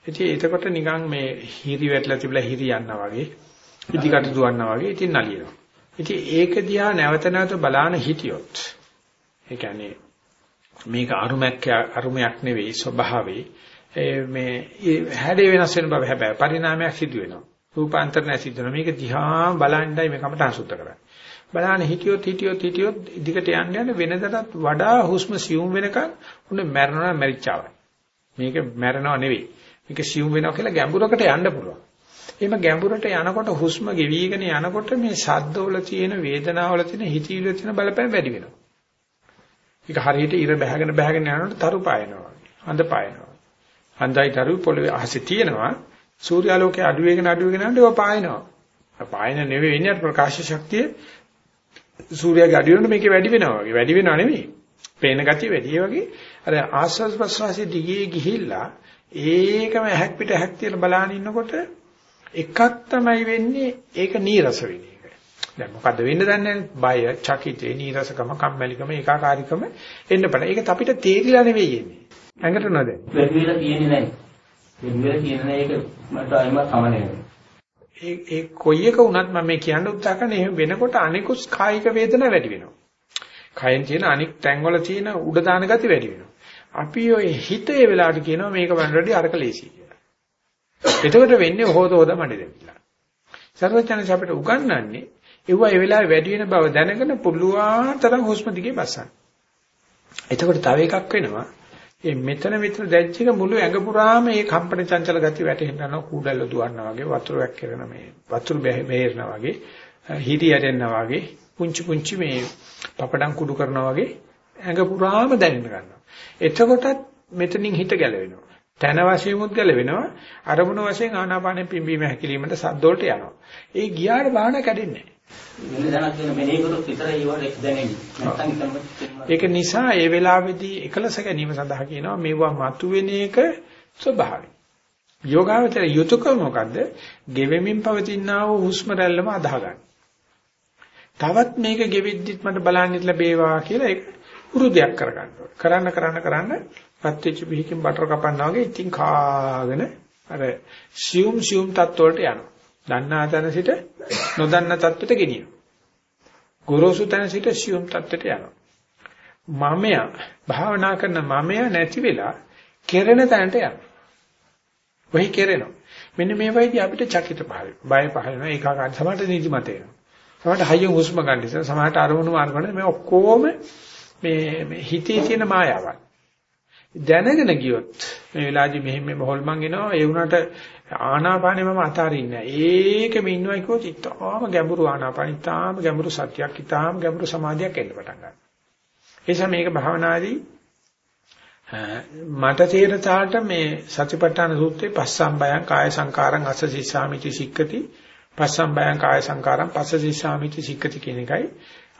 ඉතින් එතකොට නිකන් මේ හිරි වැටලා තිබිලා හිරි යනවා වගේ ඉදිකට දුවනවා වගේ ඉතින් නලියනවා. ඉතින් ඒක දිහා නැවත නැවත බලාන හිටියොත් ඒ කියන්නේ මේක අරුමයක් අරුමයක් නෙවෙයි ස්වභාවේ මේ හැඩේ වෙනස් වෙන බව හැබැයි පරිණාමයක් සිදු වෙනවා. රූපාන්තරණය සිද්ධ වෙනවා. මේක දිහා බලන්නයි මේ කමට අසුද්ධ කරන්නේ. බලන්න හිටියොත් හිටියොත් හිටියොත් දිගට යන්න යන වෙනදටත් වඩා හුස්ම සියුම් වෙනකන් උනේ මැරෙනවා මැරිච්චාවයි. මේක මැරෙනව නෙවෙයි. මේක සියුම් වෙනවා කියලා ගැඹුරකට යන්න පුළුවන්. එහෙම ගැඹුරට යනකොට හුස්ම ගෙවිගෙන යනකොට මේ ශබ්දවල තියෙන වේදනාවල තියෙන හිතවිලි තියෙන බලපෑම වැඩි වෙනවා. ඒක හරියට ඉර බැහැගෙන බැහැගෙන යනකොට තරු පායනවා. හඳ පායනවා. හඳයි තරු පොළවේ අහසේ තියෙනවා. සූර්යාලෝකයේ අඩු වෙගෙන අඩු වෙගෙන යනකොට ඒවා පායනවා. පායන නෙවෙයි වෙන්නේ ප්‍රකාශ ශක්තිය සූර්යාගේ අඩු වෙනකොට මේකේ වැඩි වෙනවා වගේ. වැඩි වෙනව නෙවෙයි. පේන ගතිය වැඩි. ඒ වගේ අර ආස්වාද ප්‍රසවාසයේ දිගේ ගිහිල්ලා ඒකම හැක් පිට හැක් තියලා බලන ඉන්නකොට එකක් තමයි වෙන්නේ ඒක නීරස වෙන එක. දැන් මොකද්ද වෙන්න දන්නේ බය, චකිතේ, නීරසකම, කම්මැලිකම, ඒකාකාරීකම එන්න පටන්. ඒක අපිට තේරිලා නෙවෙයි එන්නේ. ඇඟට. වැඩි වෙලා තියෙන්නේ නැහැ. වෙන්නේ කියන එක මට අයිමත් සමනය ඒ ඒ කොයි එක වුණත් මම මේ කියන්න උත්සාහ කරන්නේ එහෙම වෙනකොට අනිකුත් කායික වේදනා වැඩි වෙනවා. කයෙන් තියෙන අනික් තැන්වල තියෙන උඩ දාන ගති වැඩි වෙනවා. අපි ඔය හිතේ වෙලාවට කියනවා මේක වන්රඩි අරක ලේසි කියලා. එතකොට වෙන්නේ හොද හොද මඩේ දෙවිලා. සර්වඥාන්ස අපිට උගන්වන්නේ ඒව ඒ වෙලාවේ වැඩි වෙන බව දැනගෙන පුළුවන් තරම් හුස්ම දිගේ බස්සන්න. එතකොට තව එකක් වෙනවා ඒ මෙතන විතර දැච්චික මුළු ඇඟ පුරාම මේ කම්පන චංචල ගති වැටෙන්න යනවා කූඩල්ල දුවනවා වගේ වතුර වැක්කිරෙන මේ වතුර බේරනවා වගේ හිටි යටෙන්නා වගේ පුංචි පුංචි මේ පපඩම් කුඩු කරනවා වගේ ඇඟ පුරාම දැනෙන්න ගන්නවා. එතකොටත් මෙතනින් හිත ගැලවෙනවා. තන වශයෙන්මුත් ගැලවෙනවා. අරමුණු වශයෙන් ආනාපානෙ පිම්බීම හැකිලීමට සද්දෝලට යනවා. ඒ ගියාට බාහන කැඩෙන්නේ ඒක නිසා ඒ වෙලාවේදී එකලස ගැනීම සඳහා කියනවා මේවා මතුවෙන එක ස්වභාවයි. යෝගාවචර යුතුයකම මොකද්ද? ගෙවෙමින් පවතිනා වූ හුස්ම රැල්ලම අදාහ ගන්න. තවත් මේක ගෙවිද්දිත් මට බලන්න ලැබේවා කියලා ඒක උරුදයක් කරගන්න ඕනේ. කරන්න කරන්න කරන්න පත්‍විච්ච පිහිකින් බටර් කපන්නා වගේ ඉතින් කාගෙන අර සියුම් සියුම් තත්ත්වවලට යනවා. දන්නා තැන සිට නොදන්න තත්ත්වයට ගෙනියනවා. ගොරෝසු තැන සිට සියුම් තත්ත්වයට යනවා. මමයා භාවනා කරන මමයා නැති වෙලා කෙරෙන තැනට යනවා. වෙහි කෙරෙනවා. මෙන්න මේ වයිදී අපිට චකිත පහල. බය පහල වෙනවා. ඒකාකාර සමහරට නිදිමත එනවා. සමහරට හයියෙන් හුස්ම ගන්න ඉස්සර සමහරට අරමුණු මාර්ගවල මේ ඔක්කොම මේ මේ හිතේ තියෙන මායාවක්. දැනගෙන ගියොත් මේ වෙලාවේදී මෙහෙම මෙහෙම හොල්මන් එනවා ඒ වුණාට ආනාපානෙ මම අතාරින්නේ නැහැ. ඒකෙම ඉන්නවා කිව්වොත් ඉතාම ගැඹුරු ආනාපාන, ඉතාම ගැඹුරු සත්‍යයක්, ඉතාම ගැඹුරු සමාධියක් එන්න පටන් ගන්නවා. ඒ නිසා මේක භාවනාදී මට තේරෙන තාලට මේ සතිපට්ඨාන සූත්‍රයේ පස්සම්බයං කාය සංකාරං අස්ස සිස්සාමිති සික්කති පස්සම්බයං කාය සංකාරං පස්ස සිස්සාමිති සික්කති කියන එකයි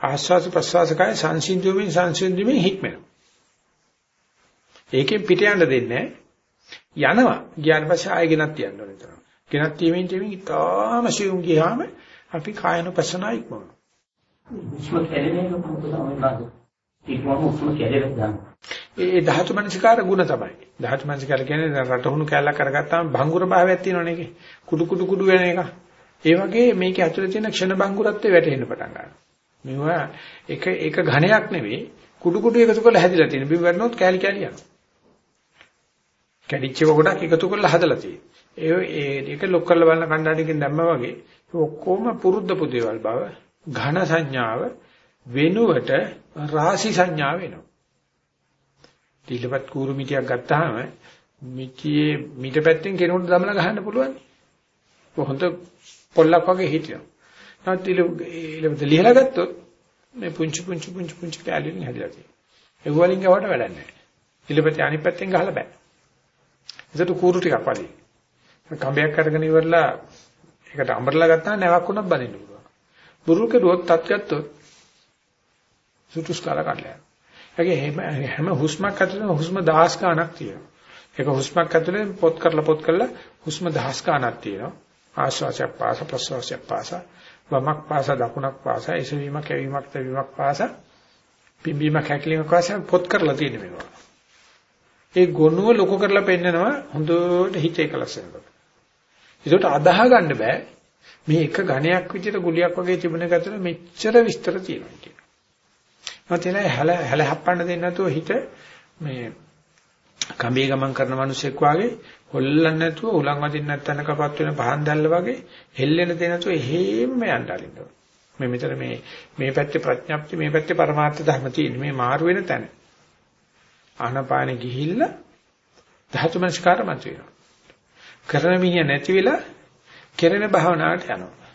ආස්වාස ප්‍රස්වාස කාය සංසිඳුමින් සංසිඳුමින් හික්මෙනවා. ඒකෙන් පිට යන්න දෙන්නේ යනවා. ගියාට පස්සේ ආයෙ ගෙනත් යන්න ඕනේ තරම්. ගෙනත් තීමින් තීමින් ඉතාම සියුම් ගියාම අපි කායනුපස්සනා ඉක්මවනවා. හුස්ම කැඩෙන එක මොකද තමයි ඉක්මවම හුස්ම කැඩෙන්න. ඒ ධාතු මනසිකාර ගුණ තමයි. ධාතු මනසිකාර කියන්නේ රටහුණු කැලක් කරගත්තාම භංගුර භාවයක් තියෙනවනේ ඒකේ. කුඩු කුඩු කුඩු වෙන එක. ඒ වගේ මේකේ ඇතුලේ තියෙන ක්ෂණ භංගුරත්වය වැටෙන්න පටන් ගන්නවා. මේවා එක එක ඝණයක් නෙවෙයි කුඩු කුඩු එකතු කරලා හැදිලා තියෙන. බිම් වැටුනොත් කැලි කැලි යනවා. කැඩිච්ච ගොඩක් එකතු කරලා හදලා තියෙන්නේ. ඒ ඒක ලොක් කරලා බලන කණ්ඩායමකින් දැම්මා වගේ ඔක්කොම පුරුද්ද පුදේවල් බව ඝන සංඥාව වෙනුවට රාශි සංඥා වෙනවා. තීලපත් කූරු මිටියක් ගත්තාම මිටියේ මිට පැත්තෙන් කෙනෙකුට දමලා ගහන්න පුළුවන්. හොඳ පොල්ලක් වගේ හිටිනවා. නමුත් ඊළඟට ලිහලා ගත්තොත් මේ පුංචි පුංචි පුංචි පුංචි කැලින් හැදලා තියෙනවා. ඒ වලින් ගවට වැඩක් නැහැ. ඊළඟට අනිත් පැත්තෙන් ගහලා බෑ. ඒකට කූරු ටිකක් වදින. කඹයක් අරගෙන ඉවරලා ඒකට අඹරලා ගත්තා නැවක් උනක් බදින්න පුළුවන්. බුරුල් කෙරුවොත් තත් ගත්තොත් සුටුස් කාලා කඩලා යනවා. ඒකේ හැම හැම හුස්මක් ඇතුළේම හුස්ම දහස් ගණක් තියෙනවා. ඒක හුස්මක් ඇතුලේ පොත් කරලා පොත් කරලා හුස්ම දහස් ගණක් තියෙනවා. ආශ්වාසයක් පාස ප්‍රශ්වාසයක් පාස වමක් පාස දකුණක් පාස එසවීමක් කැවීමක් තැවීමක් පාස පිම්බීමක් හැකිලීමක් පාස පොත් කරලා තියෙන මේවා. ඒ ගොනුව ලොකු කරලා පෙන්නනවා හොඳට හිත එකලස් වෙනකොට. ඒකට අදාහ ගන්න බෑ මේ එක ඝණයක් විදිහට ගුලියක් වගේ තිබුණ එක ඇතුළේ මෙච්චර විස්තර තියෙනවා කියන. නැත්නම් හැල හැල හප්පන්න දෙන්නේ නැතුව හිත මේ කඹේ ගමන් කරන මිනිසෙක් වාගේ හොල්ලන්නේ නැතුව උලන් වදින්න නැත්නම්කපත් වෙන පහන් දැල්ල වගේ හෙල්ලෙන දෙ නැතුව එහෙම යන්න අරින්න මේ මෙතන මේ මේ පැත්තේ ප්‍රඥාප්ති මේ පැත්තේ පරමාර්ථ ධර්ම තියෙන මේ මාරු වෙන තැන. ආනපානෙ ගිහිල්ලා ධාතු මනස්කාර මත වෙනවා. කරන මිනිහ නැති වෙලා කෙරෙන භාවනාවට යනවා.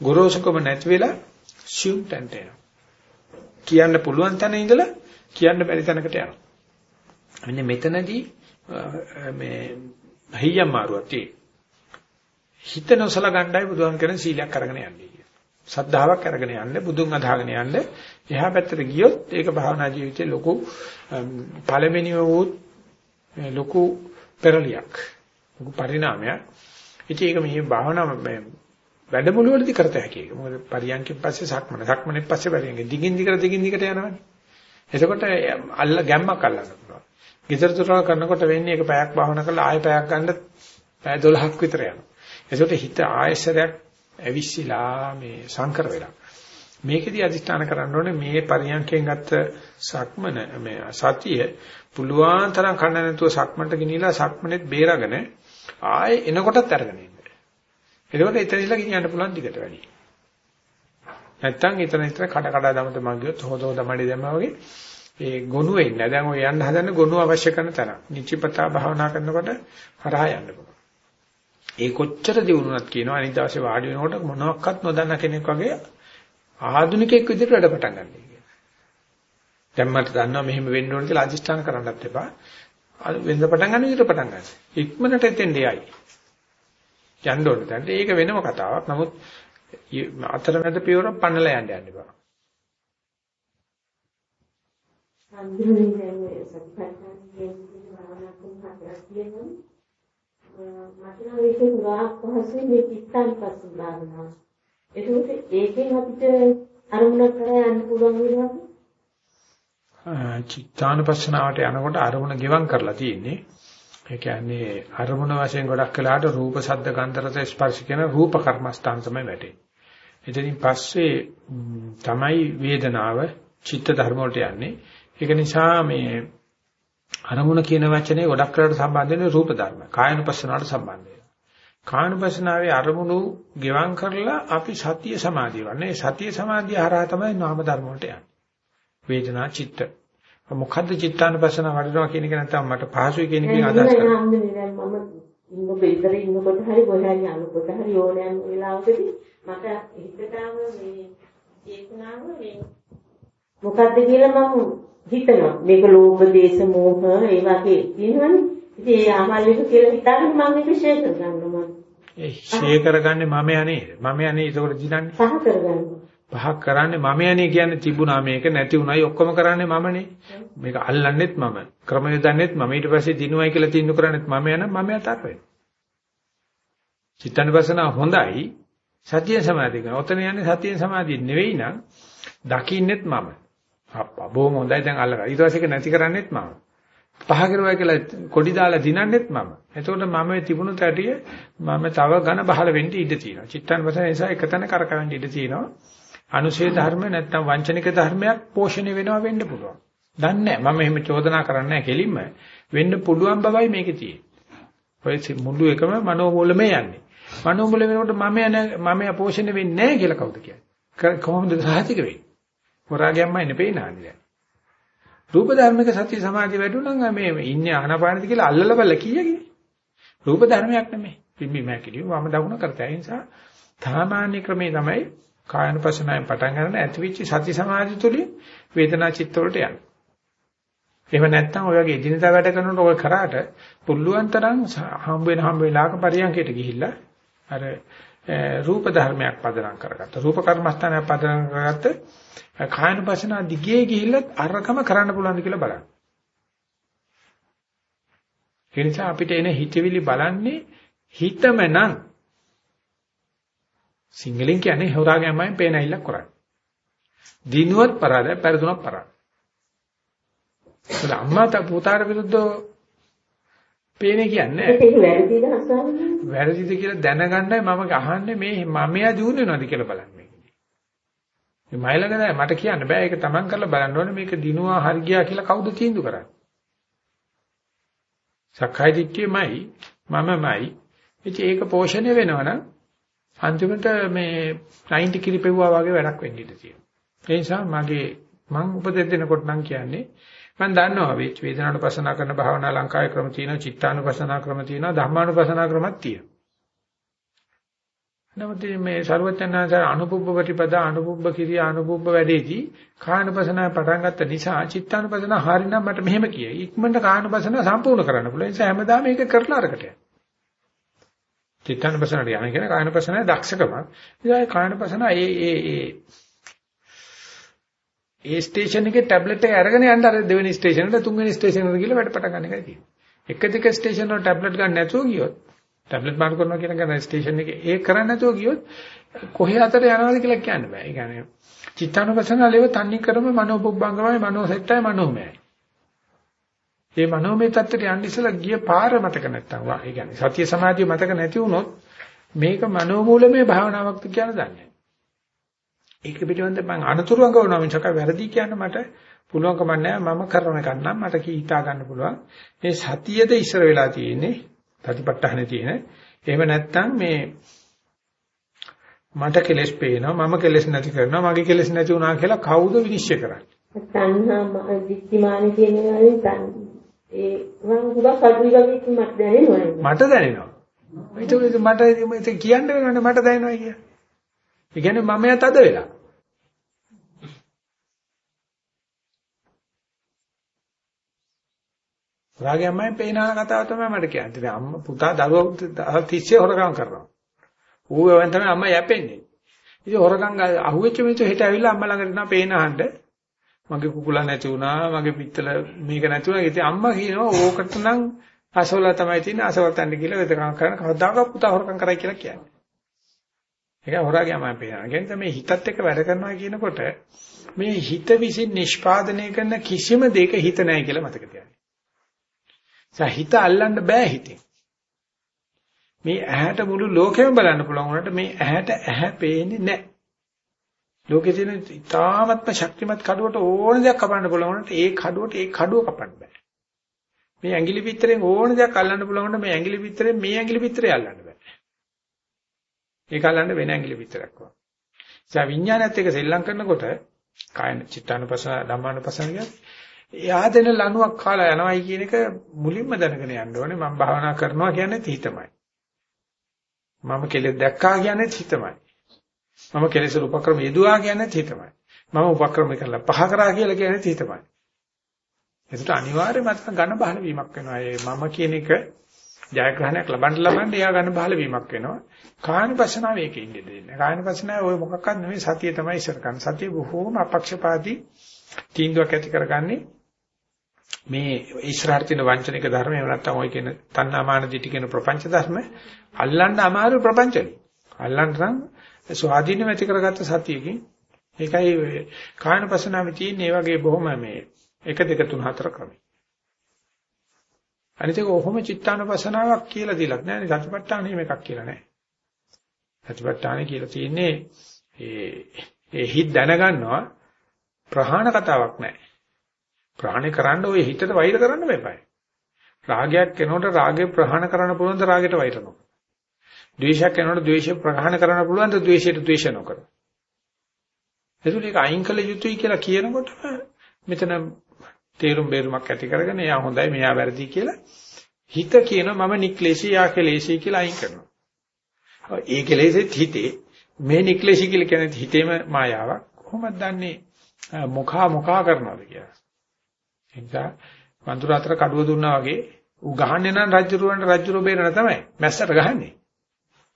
ගොරෝසුකම නැති වෙලා සිව් තැන්ට එනවා. කියන්න පුළුවන් තැන ඉඳලා කියන්න බැරි තැනකට යනවා. මෙන්න මෙතනදී මේ හයියම් මාරුවක් තියෙනවා. හිත නොසල ගණ්ඩායි බුදුන් කියන සීලයක් අරගෙන යන්නේ කියන. සද්ධාාවක් අරගෙන යන්න බුදුන් අදහගෙන යන්න එහා පැත්තට ගියොත් ඒක භාවනා ජීවිතේ ලොකු පළවෙනිම වූ ලොකු පෙරලියක්. ලොකු පරිණාමයක්. ඉතින් ඒක මෙහි භාවනා වැඩමුළු වලදී කරත හැකි එක. මොකද පරියන්කෙන් පස්සේ සක්මන. සක්මනේ පස්සේ පරියන්ක. දිගින් දිගට දිගින් දිගට යනවනේ. එතකොට අල්ල ගැම්මක් අල්ලන්න පුළුවන්. ගෙදර දොරවල් කරනකොට වෙන්නේ ඒක පැයක් භාවනා කරලා ආයෙ පැයක් ගන්න පැය 12ක් විතර යනවා. ඒකට හිත ආයෙසරයක් ඇවිස්සලා මේ සංකර වෙලා. මේකෙදි අදිස්ථාන කරන්න ඕනේ මේ පරියන්කෙන් ගත්ත සක්මන මේ සතිය පුළුවන් තරම් කන්න නැතුව සක්මන්ට ගෙනිලා සක්මනේත් බේරගෙන ආයෙ එනකොටත් අරගෙන ඉන්න. එතකොට එතනilla ගෙනියන්න පුළුවන් දිගට වැඩි. නැත්තම් එතන එතන කඩ කඩ දම තමන් ගියොත් හොද හොද මඩි දැම්මා වගේ ඒ ගොනු වෙන්නේ. දැන් ඔය යන්න හදන ගොනු අවශ්‍ය කරන තැන. නිචිපතා භාවනා කරනකොට හරහා යන්න පුළුවන්. ඒ කොච්චර දිනුනත් කියනවා අනිත් දවසේ වාඩි වෙනකොට මොනවත් නොදන්න කෙනෙක් වගේ ආධුනිකයෙක් විදිහට වැඩ පටන් ගන්න කියලා. දැන් මට දන්නවා මෙහෙම වෙන්න ඕන කියලා අදිස්ථාන කරන්නත් එපා. වෙනද පටන් ගන්න විදිහට පටන් ගන්න. ඉක්මනට එතෙන් දෙයයි. යන්න ඕනේ. දැන් ඒක වෙනම කතාවක්. නමුත් අතරමැද පියවර පන්නලා යන්න යන්න එපා. අන්තිමේ දැන් සත්‍යයන් කියන්නේ භාවනා කරන හතරක් කියනවා. මට නම් ඒක ගාක් පහසුයි මේ චිත්තන් පස්සු භාවනාව. ඒකෝට ඒකෙන් අපිට අරමුණ කරා යන්න පුළුවන් වෙනවා. චිත්තානුපස්සනාවට යනකොට අරමුණ ගෙවම් කරලා තියෙන්නේ. ඒ කියන්නේ අරමුණ වශයෙන් ගොඩක් වෙලාට රූප, ශබ්ද, ගන්ධ, රස, ස්පර්ශ කියන රූප කර්මස්ථාන තමයි වැටෙන්නේ. එතනින් පස්සේ තමයි වේදනාව චිත්ත ධර්ම වලට යන්නේ. ඒක නිසා මේ අරමුණ කියන වචනේ ගොඩක් කරලා සම්බන්ධ වෙන්නේ රූප ධර්ම. කායනුපස්සනාවට සම්බන්ධ වෙනවා. කායනුපස්සනාවේ අරමුණු ගෙවම් කරලා අපි සතිය සමාධිය වන්නේ. සතිය සමාධිය හරහා තමයි නාම ධර්ම වලට යන්නේ. වේදනා චිත්ත. මොකද්ද චිත්තානුපස්සන වඩනවා කියන එක නැත්නම් මට පහසුයි කියන එකෙන් අදහස් කරන්නේ. මම ඉන්න බෙදර ඉන්නකොට හරි ගොඩාරි යනකොට හරි ඕනෑම වෙලාවකදී මට හිතටම මේ චේතනාව මේ මොකද්ද කියලා මම හිතනවා. මේක ලෝභ, දේශ, මෝහ ඒ වගේ තියෙනවනේ. ඉතින් ඒ ආමල්ලික කියලා හිතාගෙන මම මේක ෂෙයා කරගන්නවා. ඒ ෂෙයා කරගන්නේ මම යන්නේ. මම යන්නේ ඒකට දිනන්නේ. පහ කරගන්නවා. පහක් කරන්නේ මම යන්නේ කියන්නේ තිබුණා මේක නැති උනායි ඔක්කොම කරන්නේ මමනේ. මේක අල්ලන්නෙත් මම. ක්‍රම යොදන්නෙත් මම. ඊට පස්සේ දිනුවයි කියලා තින්නු කරන්නේත් මම යන මම යතර වෙනවා. චිත්තනිවසන හොඳයි. සතිය සමාධිය කරන. ඔතන යන්නේ සතිය සමාධිය නෙවෙයි නම් දකින්නෙත් මම. අප්පා බොහොම හොඳයි දැන් අල්ලගන්න. ඊට පස්සේ ඒක නැති කරන්නේත් මම. පහ කරුවා කියලා කොඩි දාලා දිනන්නෙත් මම. එතකොට මම මේ තිබුණු තැටිය මම තව ඝන බහල වෙන්න ඉඩ තියෙනවා. චිත්තනිවසන නිසා එකතැන කරකවෙන්න ඉඩ තියෙනවා. අනුශේ ධර්ම නැත්නම් වංචනික ධර්මයක් පෝෂණය වෙනවා වෙන්න පුළුවන්. දන්නේ නැහැ. මම එහෙම චෝදනා කරන්නේ නැහැ කෙලින්ම. වෙන්න පුළුවන් බවයි මේකේ තියෙන්නේ. ඔය මුළු එකම මනෝමූලමේ යන්නේ. මනෝමූල වෙනකොට මම යන මම පෝෂණය වෙන්නේ නැහැ කියලා කවුද කියන්නේ? කොහොමද සාහිතික වෙන්නේ? හොරාගැම්මයි නෙපේ නාන්නේ. රූප ධර්මික සත්‍ය සමාධිය වැඩුණා නම් මේ ඉන්නේ ආනාපානද කියලා අල්ලලා බල්ල කීයකේ? රූප ධර්මයක් නෙමෙයි. පිම්බි මෑකිලිය වම දකුණ කරතයි. ඒ නිසා සාමාන්‍ය ක්‍රමේ තමයි කායනුපසනාවෙන් පටන් ගන්න ඇතිවිච්ච සති සමාධි තුලින් වේදනා චිත්ත වලට යනවා. එහෙම නැත්නම් ඔය වගේ එදිනදා වැඩ කරනකොට ඔය කරාට පුළුවන් තරම් හම්බ වෙන හම්බ වෙලාක පරියන්කයට ගිහිල්ලා අර රූප ධර්මයක් පදනම් කරගත්ත. රූප කර්මස්ථානයක් පදනම් කරගත්ත කායනුපසනාව දිගේ ගිහිල්ලත් අරකම කරන්න පුළුවන්ද කියලා බලන්න. ඒ නිසා අපිට එන හිතවිලි බලන්නේ හිතම නම් සිංහලෙන් කියන්නේ හොරාගෑමෙන් පේන ඇයිලක් කරන්නේ. දිනුවත් පරාදයි පෙරදුනක් පරාදයි. ඒක අම්මා තා පුතාට විරුද්ධව පේන්නේ කියන්නේ ඒක වැරදිද අසන්නේ? වැරදිද කියලා දැනගන්නයි මම අහන්නේ මේ මමයා දිනු වෙනවද කියලා බලන්නේ. මේ මයිලඟ නෑ මට කියන්න බෑ ඒක තමන් කරලා බලන්න ඕනේ මේක දිනුවා හරි ගියා කියලා කවුද තීන්දුව කරන්නේ? සක්කාය දිට්ඨියමයි මමමයි. ඉතින් ඒක පෝෂණය වෙනවනම් අන්තිමට මේ 90 කිරිපෙව්වා වගේ වැඩක් වෙන්න ඉඩ තියෙනවා. ඒ නිසා මගේ මම උපදෙස් දෙනකොට නම් කියන්නේ මම දන්නවා වේදනාවට පසනා කරන භාවනා ලංකාවේ ක්‍රම තියෙනවා, චිත්තානුපසනා ක්‍රම තියෙනවා, ධම්මානුපසනා ක්‍රමත් තියෙනවා. නමුත් මේ ਸਰවඥාන්සේ අනුපුබ්බ ප්‍රතිපදා අනුපුබ්බ කිරිය අනුපුබ්බ වැඩේදී කායනුපසනාව පටන් ගත්ත නිසා චිත්තානුපසනාව හරිනම් මට මෙහෙම කියයි. ඉක්මනට කායනුපසනාව සම්පූර්ණ කරන්න පුළුවන්. ඒ නිසා හැමදාම මේක කරලා අරකට යන්න. චිත්තානුපසනාවට යන කියන කායනුපසනාවේ දක්ෂකමක්. ඉතින් කායනුපසනාව ඒ ඒ ඒ ඒ ස්ටේෂන් එකේ ටැබ්ලට් එක අරගෙන යන්න අර දෙවෙනි ස්ටේෂන් එකට තුන්වෙනි ස්ටේෂන් එකට ගිහලා වැඩ පටන් ගන්න එකයි තියෙන්නේ. එක දිග ස්ටේෂන් වල ටැබ්ලට් ගන්න නැතුව ගියොත් ටැබ්ලට් මාරු කරනවා කියන ගන්න ස්ටේෂන් එකේ. ඒ කරන්නේ නැතුව ගියොත් කොහේ අතර යනවද කියලා කියන්න බෑ. ඒ කියන්නේ චිත්තානුපසනාවලේව තන්නේ කරම මනෝපුබ්බංගමයි මනෝසෙට්ටයි මනෝමයයි. මේ මනෝමය தත්තට යන්න ඉස්සලා ගිය පාර මතක නැත්තම් වා. ඒ කියන්නේ සතිය සමාධිය මතක නැති වුණොත් මේක මනෝමූලමය භාවනාවක්ද කියලා දන්නේ ඒක පිටින්ද මම අනතුරු අඟවනවා මිසක වැරදි කියන්න මට පුළුවන්කම නැහැ. මම කරන එකක් නම් මට කී හිතා ගන්න පුළුවන්. මේ සතියද ඉස්සර වෙලා තියෙන්නේ ප්‍රතිපත්තහනේ තියෙන එහෙම නැත්තම් මේ මට කෙලස් පේනවා මම කෙලස් නැති කරනවා මගේ කෙලස් නැති වුණා කියලා කවුද විනිශ්චය කරන්නේ තණ්හා දික්තිමාන කියන ඒ මම හුඟක් අඩුයි වගේ මට දැනෙනවා. මට දැනෙනවා. ඒක මට ඒක කියන්න වෙනවනේ මට දැනෙනවා කිය. ඒ කියන්නේ මම යත් අද වෙලා. රාගය අම්මයි පේනාන කතාව තමයි මට කියන්නේ. ඉතින් අම්මා පුතා දරුවා 30 හොරකම් කරනවා. ඌ වෙන තමයි අම්මා යැපෙන්නේ. ඉතින් හොරකම් අහුවෙච්ච මිනිස්සු හෙට ඇවිල්ලා අම්මා ළඟට එනවා පේනහඬ. මගේ කුකුලා නැති වුණා, මගේ පිත්තල මේක නැති වුණා. ඉතින් අම්මා කියනවා ඕකට නම් අසවල තමයි තියෙන්නේ. අසවල තන්න කියලා වෙදකම් කරන කවදාකවත් පුතා හොරකම් කරයි කියලා කියන්නේ. ඒක හොරාගේ අම්මා පේනවා. කියන්නේ මේ හිතත් එක්ක වැඩ කරනවා කියනකොට මේ හිත විසින් නිෂ්පාදනය කරන කිසිම දෙයක හිත නැහැ කියලා මතක තියාගන්න. හිත අල්ලන්න බෑ හිතෙන්. මේ ඇහැට මුළු ලෝකෙම බලන්න පුළුවන් වුණාට මේ ඇහැට ඇහැ පේන්නේ නැහැ. ලෝකේ තියෙන ඉතාමත්ම ශක්තිමත් කඩුවට ඕන දෙයක් කපන්න පුළුවන් වුණාට ඒ කඩුවට ඒ කඩුව කපන්න බෑ. මේ ඇඟිලි පිටරෙන් ඕන දෙයක් අල්ලන්න පුළුවන් වුණාට මේ ඇඟිලි පිටරෙන් මේ ඇඟිලි පිටරේ අල්ලන්න බෑ. ඒක අල්ලන්න වෙන ඇඟිලි පිටරක් වගේ. ඒ විඥානයත් එක්ක සෙල්ලම් කරනකොට කායන චිත්තානුපස ධම්මානුපසන කියන්නේ එයා දෙන ලණුවක් කාලා යනවයි කියන එක මුලින්ම දැනගෙන යන්න ඕනේ. මම භාවනා කරනවා කියන්නේ හිතමයි මම කෙලෙස් දැක්කා කියන්නේ හිතමයි මම කෙලෙස් උපක්‍රම යෙදුවා කියන්නේ හිතමයි මම උපක්‍රම කරලා පහ කරා කියලා කියන්නේ හිතමයි ඒකට අනිවාර්යයෙන්ම ඝන බහල වීමක් වෙනවා. ඒ මම කියන එක ජයග්‍රහණයක් ලබන්න ලබන්න එයා ඝන බහල වීමක් වෙනවා. කායනපසනාව ඒකේ ඉන්නේ දෙන්නේ කායනපසනාව ඔය මොකක්වත් නෙමෙයි. සතිය තමයි ඉස්සර ගන්න සතිය බොහෝම අපක්ෂපාතී තීන්දුවක් ඇති කරගන්නේ මේ ඉස්සරහට තියෙන වංචනික ධර්ම එහෙම නැත්නම් ඔය කියන තණ්හාමාන දිටි කියන ප්‍රපංච ධර්ම අල්ලන්න අමාරු ප්‍රපංචනේ. අල්ලන්න නම් ස්වාධීනව ඇති කරගත්ත සතියකින් ඒකයි කායනපසනාවේ තියෙන මේ වගේ බොහොම මේ 1 2 3 4 ක්‍රමයි. අනිත් එක ඔහොම චිත්තානපසනාවක් කියලා දීලක් නැහැ නේ සතිපට්ඨාන එහෙම එකක් කියලා නැහැ. සතිපට්ඨාන කියලා තියෙන්නේ ඒ ඒ හිත් දැනගන්නවා ප්‍රහාණ කතාවක් නැහැ. ප්‍රහාණය කරන්න ඔය හිතට වෛර කරන්න බෑ. රාගයක් එනකොට රාගය ප්‍රහාණය කරන්න පුළුවන් ද රාගයට වෛර නොකර. ද්වේෂයක් එනකොට ද්වේෂය ප්‍රහාණය කරන්න පුළුවන් ද ද්වේෂයට ද්වේෂ නොකර. එතකොට ඒක අයින් කළ යුතුයි කියලා කියනකොට මෙතන තේරුම් බේරුමක් ඇති කරගෙන එයා හොඳයි මෙයා වැරදි කියලා හිත කියනවා මම නික්ලේශී යා කෙලේශී කියලා අයින් කරනවා. ඒ කෙලෙසෙත් හිතේ මේ නික්ලේශී කියලා කියන්නේ හිතේම මායාවක්. කොහොමද දන්නේ මොකා මොකා කරනවද කියලා. එනිසා වඳුර අතර කඩුව දුන්නා වගේ ඌ ගහන්නේ නම් රජ්ජුරුවන්ට රජ්ජුරුව බේරන තමයි. මැස්සට ගහන්නේ.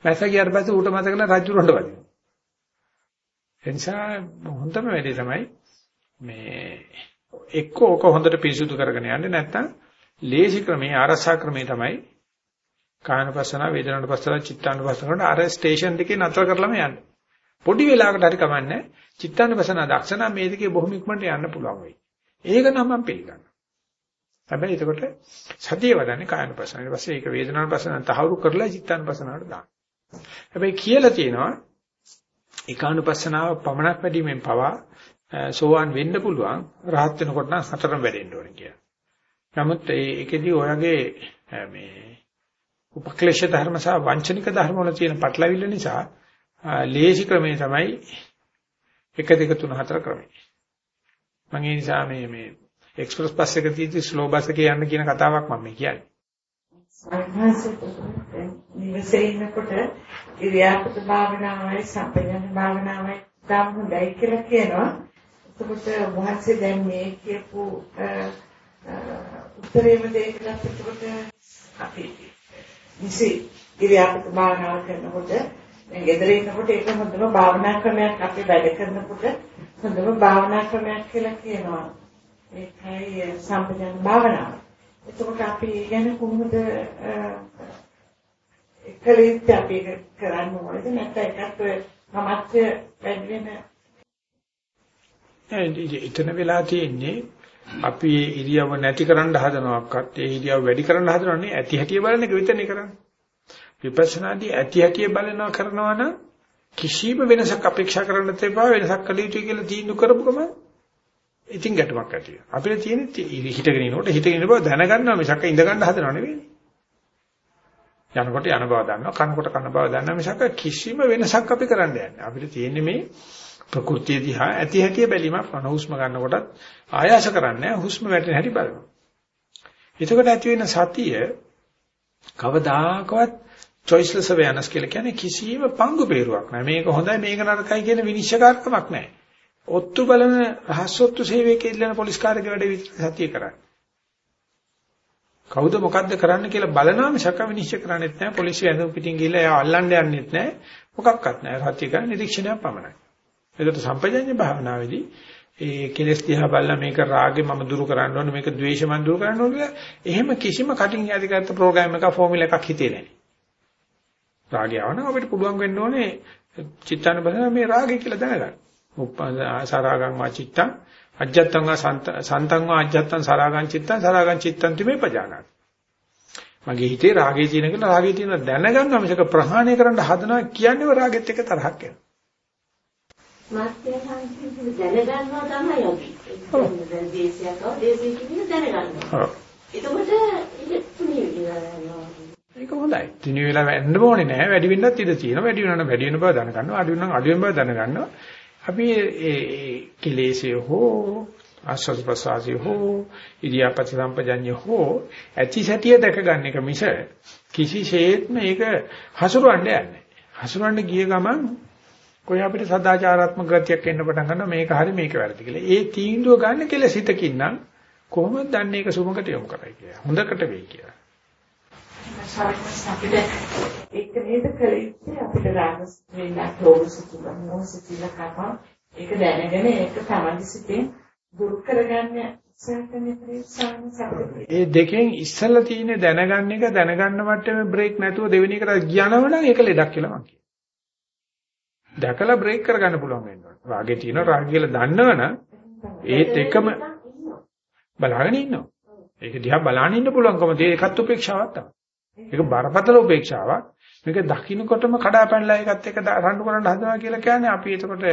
මැස්ස ගියාට පස්සේ ඌට මතක නැහැ රජ්ජුරුවන්ට වදිනවා. එනිසා හොඳම වැඩේ තමයි මේ එක්ක ඕක හොඳට පිරිසුදු කරගෙන යන්නේ නැත්නම් ලේසි ක්‍රමේ ආරසා ක්‍රමේ තමයි කායනපස්සන වේදනානුපස්සන චිත්තානුපස්සන වලට අර ස්ටේෂන් දෙකේ නතර කරලම යන්නේ. පොඩි වෙලාවකට හරි කමන්නේ චිත්තානුපස්සන දක්ෂනා මේ දෙකේ බොහොම ඉක්මනට යන්න පුළුවන් වෙයි. ඒක නම් මම පිළිගන්නවා. හැබැයි එතකොට සතිය වදන්නේ කායනුපසන. ඊට පස්සේ ඒක වේදනානුපසන තහවුරු කරලා චිත්තානුපසනාවට දාන්න. හැබැයි කියලා තියෙනවා ඒකානුපස්සනාව පමණක් වැඩිමෙන් පවා සෝවාන් වෙන්න පුළුවන් රහත් වෙනකොට නම් හතරම වැඩෙන්න ඕනේ කියලා. නමුත් ඒකෙදි ඔයගේ මේ උපක්ලේශ ධර්ම සහ වංචනික ධර්ම වල තියෙන පටලවිල්ල නිසා ලේසි ක්‍රමේ තමයි 1 2 3 4 ක්‍රමේ. මම ඒ නිසා මේ මේ එක්ස්ප්‍රස් බස් එක තියෙද්දි ස්ලෝ බස් එකේ යන්න කියන කතාවක් මම කියන්නේ. නිවසේ ඉන්නකොට ඉරියාපත භාවනාවයි සම්පජන භාවනාවයි තාම හොඳයි කියලා කියනවා. එතකොට වහන්සේ දැන් මේ කියපු උත්තරේම දෙයකට එතකොට අපි නිසි ඉරියාපත භාවනාව කරනකොට දැන් ගෙදර ඉන්නකොට ඒක හොඳම භාවනා ක්‍රමයක් අපි වැඩ කරනකොට හොඳම භාවනා ක්‍රමයක් කියලා කියනවා. ඒකයි සම්පජන භාවනාව. එතකොට අපි ගැන කොහොමද එකලිට අපි කරන්න ඕනද නැත්නම් ඒකත් සමස්ත වැඩි වෙන එතන වෙලා තියෙන්නේ අපි ඉරියව නැති කරන්න හදනවක්වත් ඒ ඉරියව වැඩි කරන්න හදනවනේ ඇති හැටිය බලන එක විතරනේ කරන්නේ. විපස්සනාදී ඇති හැටිය බලනවා කරනවා නම් කිසිම වෙනසක් අපේක්ෂා කරන්න තේපා වෙනසක් කළ යුතුයි කියලා තීන්දුව කරපු ගමන් ඉතින් ගැටමක් ඇති වෙනවා. අපිට තියෙන්නේ හිතගෙන ඉනකොට හිතගෙන ඉන්න බව දැනගන්නවා මිසක් ඉඳ ගන්න හදනව නෙවෙයි. යනකොට යන බව දන්නවා කනකොට කන බව දන්නවා මිසක් කිසිම වෙනසක් අපි කරන්න යන්නේ. අපිට තියෙන්නේ මේ ප්‍රകൃතිය දිහා ඇති හැටි බැලීමක් වන හුස්ම ගන්නකොටත් ආයාස කරන්නේ හුස්ම වැටෙන හැටි බලනවා. එතකොට ඇති වෙන සතිය කවදාකවත් choiceless awareness කියලා කියන්නේ කිසියම් පංගු peerුවක් නැහැ. මේක හොඳයි මේක නරකයි කියන විනිශ්චයකාරකමක් නැහැ. ඔත්තු බලන රහස්සොත්තු සේවයේ කෙල්ලන පොලිස් කාර්යක වැඩ විතර සතිය කරන්නේ. කවුද මොකද්ද කරන්න කියලා බලනවා මිසක විනිශ්චය කරන්නේත් නැහැ. පොලිසිය ඇඳුම් පිටින් ගිහලා එයා අල්ලන්න යන්නෙත් නැහැ. මොකක්වත් නැහැ. සත්‍ය කරන නිරීක්ෂණයක් පමණයි. ඒකට සම්පජඤ්ඤ භාවනාවේදී ඒ කෙලස් දිහා බලලා මේක රාගේ මම දුරු කරන්න ඕනේ මේක ද්වේෂ මම දුරු කරන්න ඕනේ එහෙම කිසිම කටින් යදිගත්ත ප්‍රෝග්‍රෑම් එකක් ෆෝමියුලා එකක් හිතේ නැහැ. රාගය ආවනම් අපිට පුළුවන් වෙන්න ඕනේ චිත්තානුපසන මේ රාගය කියලා දැනගන්න. සරාගං වා චිත්තං අජ්ජත්තං සන්තං වා අජ්ජත්තං සරාගං චිත්තං සරාගං චිත්තං තුමේ පජානාති. මගේ හිතේ රාගය තියෙන කියලා රාගය තියෙන දැනගන්නවා මිසක ප්‍රහාණය කරන්න හදනවා කියන්නේ රාගෙත් එක තරහක් එනවා. මාත්‍ය සංකීර්ණ දැනගන්නවා තමයි අපි. දැන් දේශයක් ආව දේශය කියන දැනගන්නවා. එතකොට ඒක තුනී වෙනවා. ඒක හොඳයි. තිනි වෙලා වෙන්න ඕනේ නෑ. වැඩි වෙන්නත් ඉඩ තියෙනවා. වැඩි වෙනවා වැඩි වෙන බව දැනගන්නවා. අඩු වෙනවා අඩු වෙන බව දැනගන්නවා. අපි ඒ කෙලෙසිය හෝ ආස්වාද ප්‍රසආසිය හෝ ඉරියාපත සම්පජඤ්ඤ හෝ ඇති සැටිය දැක ගන්න එක මිස කිසිසේත්ම මේක හසුරවන්න යන්නේ නැහැ. හසුරවන්න ගිය ගමන් කොයි අපිට සදාචාරාත්මක ගතියක් එන්න පටන් ගන්නවා මේක හරි මේක වැරදි කියලා. ඒ තීන්දුව ගන්න කියලා සිතකින් නම් කොහොමද දන්නේ ඒක සුමකට යොමු කරයි කියලා. හොඳකට වෙයි කියලා. අපිට ඒක නේද කලින් අපිට රාගස් වෙලා ක්ලෝසිතුල මොසිතුල කපා ඒක දැනගෙන ඒක තමයි සිතෙන් දුරු කරගන්න ඒ දෙකෙන් ඉස්සලා තියෙන දැනගන්න එක දැනගන්න මට්ටමේ බ්‍රේක් නැතුව දෙවෙනි එකට ගියනවනම් ඒක ලෙඩක් කියලා මම කියනවා. දැකලා බ්‍රේක් කරගන්න පුළුවන් වෙන්න ඕනේ. රාගේ තියෙන රාගය කියලා දන්නවනම් ඒත් එකම බලාගෙන ඉන්නවා. ඒක දිහා බලාගෙන ඉන්න පුළුවන්කම තියෙන එකත් උපේක්ෂාවක් තමයි. ඒක බරපතල උපේක්ෂාවක්. මේක දකින්නකොටම කඩාපැනලා ඒකත් එක්ක රණ්ඩු කරන්න හදනවා කියලා කියන්නේ අපි එතකොට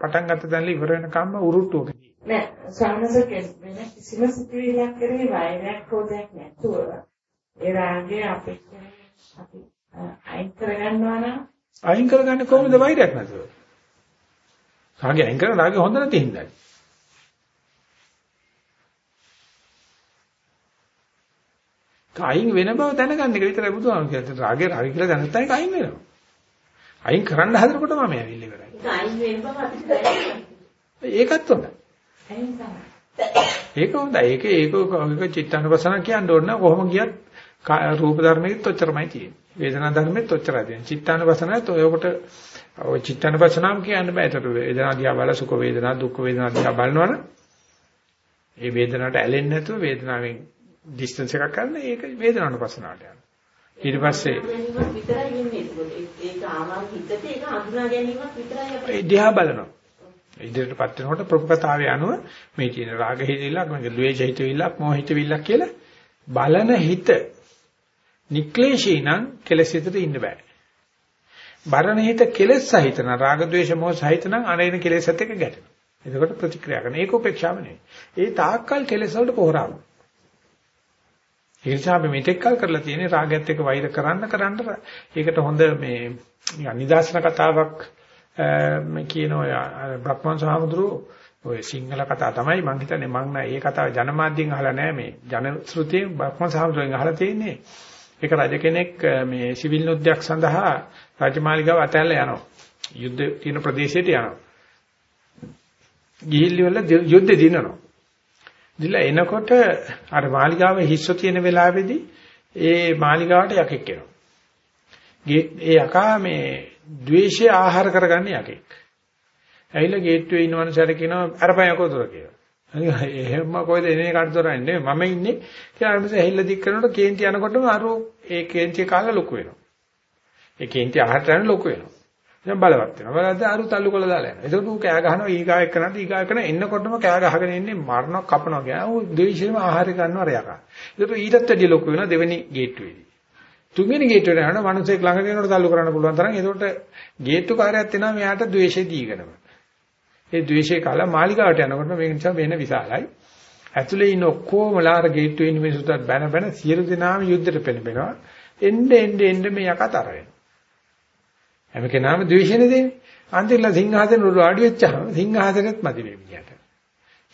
පටන් ගත්ත තැනල ඉවර වෙනකම්ම උරුට්ටුවකදී. නෑ සාමස වෙන කිසිම සිතුවිල්ලක් කරේ වෛරයක් හොදයක් නැතුව ඒ රාගය අපිට අපි අයින් කරගන්නවා නම් අයින් කරගන්නේ කොහොමද වෛරයක් නැතුව? රාගය අයින් කරන රාගය හොඳ නැති හින්දායි. අයින් වෙන බව දැනගන්න එක විතරයි බුදුහාම කියන්නේ. රාගේ රාගය කියලා දැනත්තා ඒක අයින් වෙනවා. අයින් කරන්න හදනකොට මම ඇවිල්ලා ඉවරයි. අයින් වෙන බව අපිට දැනෙනවා. ඒකත් හොඳයි. ඒක හොඳයි. ඒක ඒක චිත්තානුපසන කියන්න ඕන කොහොම ගියත් රූප ධර්මෙත් ඔච්චරමයි තියෙන්නේ. වේදනා ධර්මෙත් ඔච්චරයි තියෙන්නේ. චිත්තානුපසනත් ඔයකට ඔය චිත්තානුපසනාම කියන්න බෑ. ඒතර වේදනා දිහා බලලා සුඛ වේදනා දුක්ඛ වේදනා දිහා බලනවනේ ඒ වේදනාවට ඇලෙන්නේ නැතුව වේදනාවෙන් ඩිස්ටන්ස් එකක් ගන්න ඒක වේදනානුපසනාවට යනවා. ඊට පස්සේ ඒක. ඒක ආවා හිතට ඒක හඳුනා ගැනීමක් විතරයි අපිට. දිහා බලනවා. ඉදිරියටපත් වෙනකොට ප්‍රමුඛතාවය අනුව මේ තියෙන රාග හිතවිල්ලක්, මේක ද්වේෂ හිතවිල්ලක්, මෝහ හිතවිල්ලක් කියලා බලන හිත නික්ලේශී නම් කෙලෙස් හිතට ඉන්න බෑ. බරණ හිත කෙලෙස් සහිත නම් රාග ද්වේෂ මෝහ සහිත නම් අනේන කෙලෙස් එක්ක ගැටෙනවා. එතකොට ප්‍රතික්‍රියා කරන ඒක උපේක්ෂාව නෙවෙයි. ඒ තාක්කල් කෙලෙස් වලට පොහොරාව. ඒ නිසා අපි මෙතෙක් කල් කරලා තියෙන්නේ රාගයත් එක්ක වෛර කරන්න කරන්න ඒකට හොඳ මේ නිදාසන කතාවක් මේ කියන ඔය බ්‍රහ්මන් සහමුදුරු ඔය සිංහල කතා තමයි මම හිතන්නේ. මම නෑ ඒ කතාව ජනමාධ්‍යෙන් අහලා නෑ මේ. ජන ශ්‍රුතියෙන් බ්‍රහ්මන් සහමුදුරුවෙන් අහලා තියෙන්නේ. ඒක රජ කෙනෙක් මේ සිවිල් යුද්ධයක් සඳහා රාජමාලිගාව අතහැරලා යනවා. යුද්ධ තියෙන ප්‍රදේශයට යනවා. ගිහිල්ලි වල යුද්ධ දිනනවා. දිලා එනකොට අර මාලිගාවේ හිස්ස තියෙන වෙලාවේදී ඒ මාලිගාවට යකෙක් එනවා. ඒ යකා මේ ද්වේෂය ආහාර කරගන්න යකෙක්. ඇවිල්ලා ගේට්ටුවේ ඉන්නවන සැර කියනවා අරපන් යකෝ දොර කියලා. හරි එහෙම කොයිද එන්නේ කාට දොරන්නේ මම ඉන්නේ කියලා අරමස ඇහිල්ලා දික් කරනකොට කේන්ති යනකොටම අර ඒ කේන්ති කාලා ලොකු වෙනවා. ඒ කේන්ති ආහාරට යන ලොකු වෙනවා. දැන් බලවත් වෙනවා. බලද්දී අරු තල්ලු කොල දාලා යනවා. ඒකට ඌ කෑ ගහනවා ඊගා එක්කනට ඊගා එක්කන එන්නකොටම කෑ ගහගෙන ඉන්නේ මරණක් කපනවා කියන. ඌ දෙවිශේම ආහාරය ගන්නවා රයකා. ඒකට ඊටත් වැඩි ලොකු වෙනවා දෙවෙනි ගේට්ටුවේදී. තුන්වෙනි ගේට්ටුවේ යනවා මනුස්සයෙක් ළඟට එනකොට තල්ලු කරන්න පුළුවන් තරම්. ඒකට ගේට්ටු කාර්යයක් එනවා මෙයාට ද්වේෂය දීගෙනම. ඒ ද්වේෂය කාලා මාලිගාවට යනකොට මේක නිසා වෙන විශාලයි. ඇතුලේ ඉන්න ඔක්කොම ලාර ගේට්ටුවේ ඉන්න මිනිස්සුත් බැන බැන සියලු දෙනාම යුද්ධෙට පෙළඹෙනවා. එන්න එන්න එන්න මේ යකතර වෙනවා. හැම කෙනාම ද්වේෂනේ දෙන්නේ. අන්තිමලා සිංහාසන උඩ ආඩි වෙච්චාම සිංහාසනෙත් මදි මේ මිනිහට.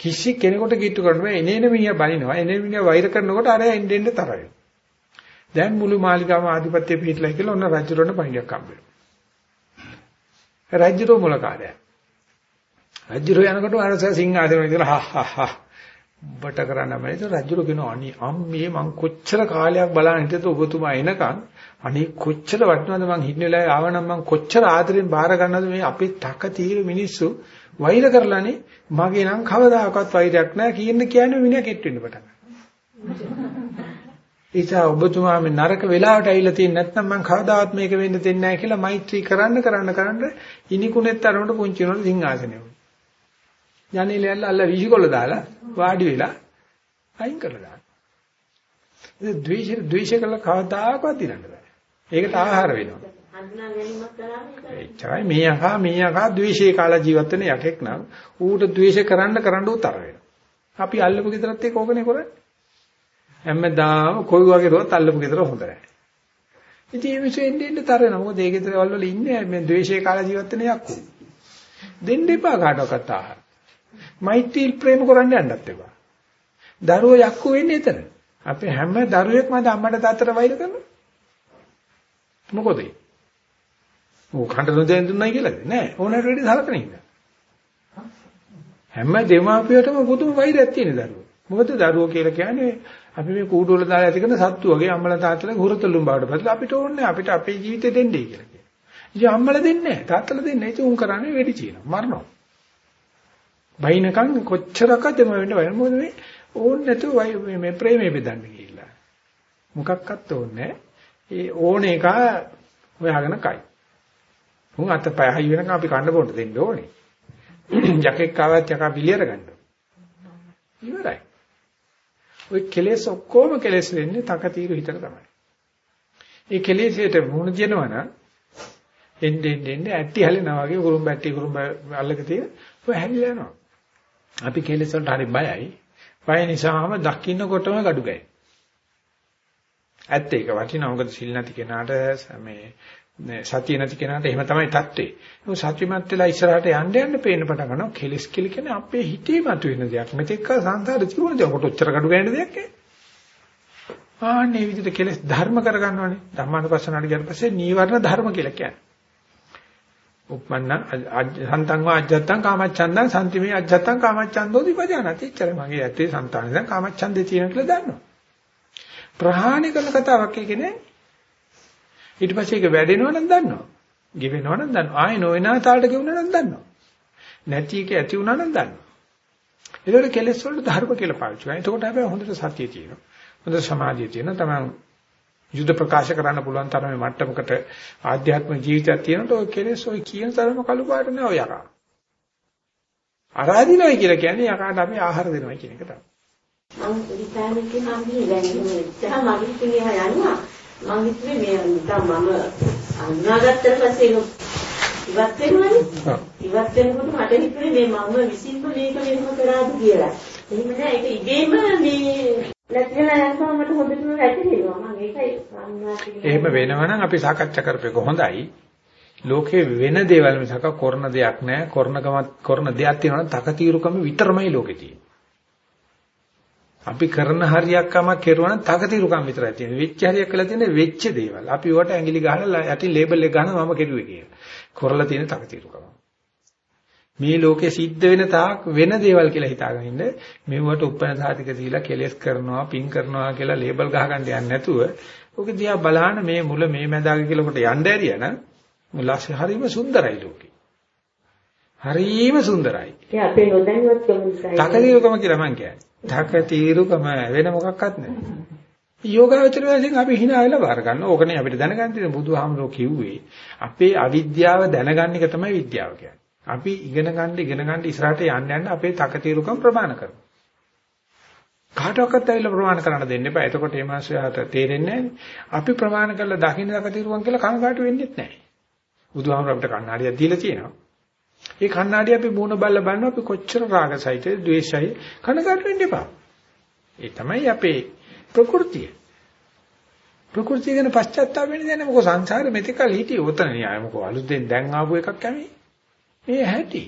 කිසි කෙනෙකුට කිට්ටු කරන්න බෑ. එනේන මිනිහා බනිනවා. එනේන මිනිහා වෛර කරනකොට අර එන්න එන්න තරයි. දැන් මුළු මාලිගාවම ආධිපත්‍ය පිටලා කියලා ඔන්න රජුරණ පණිඩක් හම්බෙනවා. රජුරෝ මුලකාරයා. රජුරෝ යනකොට අරස සිංහාසනෙ ඉඳලා හා හා හා බට කරන්න බෑ. රජුරෝ කියනවා අනි අම්මේ මං කොච්චර කාලයක් බලන් හිටියද ඔබතුමා එනකන් අනේ කොච්චර වටිනවද මං හිටින වෙලාවේ ආවනම් මං කොච්චර ආදරෙන් බාර ගන්නවද මේ අපේ තක తీර මිනිස්සු වෛර කරලානේ මගේ නම් කවදාකවත් වෛරයක් නැහැ කියන්න කියන්නේ මිනිහා කෙට් වෙන්න පටන් ඉතින් ඔබතුමා මේ නරක වෙලාවට ඇවිල්ලා තියෙන්නේ නැත්නම් මං කවදාවත් මේක වෙන්න දෙන්නේ නැහැ කියලා මෛත්‍රී කරන්න කරන්න කරන්න ඉනිකුණෙත් අරමුණට පුංචි වෙනකොට සිංහාසනෙ උන. යන්නේලල්ල අල්ල විහිකොල දාලා වාඩි වෙලා අයින් කරලා දාන්න. ඉතින් ද්වේෂ ද්වේෂ කළා කවදාකවත් දිනන්න බෑ. ඒකට ආහාර වෙනවා. හඳුනා ගැනීමක් කරන්නේ එච්චරයි මේ යකා මේ යකා ද්වේෂේ කාලා ජීවත් වෙන යකෙක් නම් ඌට ද්වේෂ කරන්න කරන්න උතර වෙනවා. අපි අල්ලපු ගෙදරත් ඒක ඕකනේ කරන්නේ. හැමදාම කොයි වගේ රොත් අල්ලපු ගෙදර හොඳ නැහැ. ඉතින් මේ විශ්ෙන් දෙන්න තරන මොකද ඒ ගෙදරවල වල ඉන්නේ මේ ද්වේෂේ කාලා ජීවත් වෙන යක්කෝ. දෙන්න එපා කාටවත් ආහාර. මෛත්‍රී ප්‍රේම කරන්න යන්නත් එපා. දරුවෝ යක්කෝ වෙන්නේ එතන. අපේ හැම දරුවෙක්ම අම්මට තාත්තට වෛර කරනවා. මොකද ඒ? ඕ කන්ට නොදෙන් දුන්නයි කියලාද? නෑ. ඕනට වෙඩි සලකන ඉන්න. හැම දෙමාපියටම පුදුම වෛරයක් තියෙන දරුවෝ. මොකද දරුවෝ කියලා කියන්නේ අපි මේ කූඩු වල දාලා ඇති කරන සත්තු වගේ අම්මලා තාත්තලා හුරතලුම් බවට පස්සේ අපිට ඕනේ අපිට අපේ ජීවිතේ දෙන්නේ කියලා කියනවා. ඉතින් අම්මලා දෙන්නේ නැහැ. තාත්තලා දෙන්නේ නැහැ. ඉතින් උන් කරන්නේ වෙඩි චීනවා. මරනවා. බයිනකන් කොච්චරකද වෙන්න බෑ. මොකද මේ ඕනේ නැතුව මේ ප්‍රේමේ බෙදන්න ගිහිල්ලා. මොකක්වත් ඕනේ ඒ ඕන එක හොයාගෙන කයි. උන් අතපය හයි වෙනකන් අපි කන්න බොන්න දෙන්න ඕනේ. <clears throat> යකෙක් ආවත් යකා පිළියර ගන්න. ඉවරයි. ওই කෙලෙස් ඔක්කොම කෙලෙස් වෙන්නේ තකතිරු හිතට තමයි. ඒ කෙලෙස්යට මුහුණ දෙනවා නම් එන්නේ එන්නේ ඇටි හැලෙනවා වගේ කුරුම්බ ඇටි කුරුම්බ අල්ලක තියෙන ඔය හැලිලා යනවා. අපි කෙලෙස් වලට හරි බයයි. බය නිසාම දකින්නකොටම gadu ගයි. ඇත්ත ඒක වටිනවා. මොකද සිල් නැති කෙනාට මේ සතිය නැති කෙනාට එහෙම තමයි தත්ත්වේ. ඒක සත්‍යමත් වෙලා ඉස්සරහට යන්න යන්න පේන්න පටන් ගන්නවා. කෙලස් කෙල කියන්නේ අපේ හිතේ මතුවෙන දෙයක්. මෙතෙක් සංසාර ජීවන දේ කොට උච්චර කඩු ගන්න දෙයක් නේ. ආන්නේ විදිහට කෙලස් ධර්ම කරගන්නවනේ. ධර්මානුපස්සනාට ගියන් පස්සේ නීවරණ ධර්ම කියලා කියන්නේ. උප්පන්න සන්තං වා අජ්ජත්තං කාමච්ඡන්දං සම්තිමේ අජ්ජත්තං කාමච්ඡන්දෝ විපජානති. එච්චර මගේ ඇත්තේ సంతානෙන් කාමච්ඡන්දේ තියෙන කියලා දන්නවා. ප්‍රහාණය කරන කතාවක් කියන්නේ ඊට පස්සේ ඒක වැඩෙනව නම් දන්නවා. ගෙවෙනව නම් දන්නවා. ආයෙ නොවන තාලට ගෙවුණා නම් දන්නවා. නැති එක ඇති වුණා නම් දන්නවා. ඒකට කෙලෙස් වලට ධර්ම කියලා පාවිච්චි කරනවා. එතකොට හැබැයි හොඳට සතිය තියෙනවා. හොඳ සමාධිය තියෙනවා. තමයි යුද ප්‍රකාශ කරන්න පුළුවන් තරමේ මට්ටමකට ආධ්‍යාත්මික ජීවිතයක් තියෙනකොට ඔය කෙලෙස් ඔය කියන තරම කළු පාට නෑ ඔය යකා. ආරාධිනවයි කියලා කියන්නේ යකාට අපි ආහාර දෙනවා කියන එක තමයි. මම විචාරෙක නම් මේ දැන් මගේ ඉතින් එහා යනවා මම හිතුවේ මේ නිකන් මම අන්නාගත්තට පස්සේ ඉවත් වෙනවනේ. ඉවත් වෙනකොට මට හිතුවේ මේ මම විසින්ම මේක වෙනම කරාද කියලා. එහෙම නෑ ඒක ඉබේම මේ නැතිලා යනවා මට හොඳටම වැටහෙනවා. මම ඒකයි එහෙම වෙනවනම් අපි සාකච්ඡා කරපේක හොඳයි. ලෝකේ වෙන දේවල් මිසක කරන දෙයක් නෑ. කරනකම කරන දෙයක් තියෙනවා නම් තකතිරුකම විතරමයි ලෝකේ තියෙන්නේ අපි කරන හරියක්කම කෙරුවා නම් තකතිරුකම් විතරයි තියෙන්නේ. වෙච්ච හරියක් කියලා තියෙන්නේ වෙච්ච දේවල්. අපි ඒවට ඇඟිලි ගහලා යටි ලේබල් එක ගහනවා මම කෙරුවේ කියලා. කරලා තියෙන තකතිරුකම. මේ ලෝකේ සිද්ධ වෙන තාක් වෙන දේවල් කියලා හිතාගෙන ඉන්න මෙවට උපන සාතික දීලා කෙලස් කරනවා පින් කරනවා කියලා ලේබල් ගහගන්න යන්නේ නැතුව ඔක දිහා බලහන මේ මුල මේ මැදාග කියලා කොට යන්න ඇරියා නම් මුලාසේ හරීම සුන්දරයි ලෝකේ. හරීම සුන්දරයි. ඒ අපේ නොදැනුවත්කම නිසා. තකතිරුකම කියලා මම කියන්නේ. තකතිරුකම වෙන මොකක්වත් නැහැ. යෝගාවචර වශයෙන් අපි hina වෙලා බාර ගන්න. ඕකනේ අපිට දැනගන්න තියෙන බුදුහාමුදුරුවෝ කිව්වේ. අපේ අවිද්‍යාව දැනගන්න එක තමයි විද්‍යාව කියන්නේ. අපි ඉගෙන ගන්න ඉගෙන ගන්න ඉස්සරහට යන්න යන්න අපේ තකතිරුකම් ප්‍රමාණ කරනවා. කාටවත් ඇවිල්ලා ප්‍රමාණ කරන්න දෙන්න එපා. එතකොට මේ මාසයට තේරෙන්නේ අපි ප්‍රමාණ කරලා දකින්න තකතිරුකම් කියලා කනකාට වෙන්නේ නැහැ. බුදුහාමුදුරුවෝ අපිට කණ්ණාඩියක් දීලා තියෙනවා. ඒ කණ්ණාඩිය අපි මූණ බල්ල බලනවා අපි කොච්චර රාගසයිද, ද්වේෂයි කනකට වෙන්න එපා. ඒ තමයි අපේ ප්‍රകൃතිය. ප්‍රകൃතිය ගැන පශ්චාත්තාප වෙන්නේ නැහැ මොකද සංසාරේ මෙතකල් හිටියේ උතන න්යාය මොකද අලුතෙන් දැන් ආපු එකක් කැමි. මේ හැටි.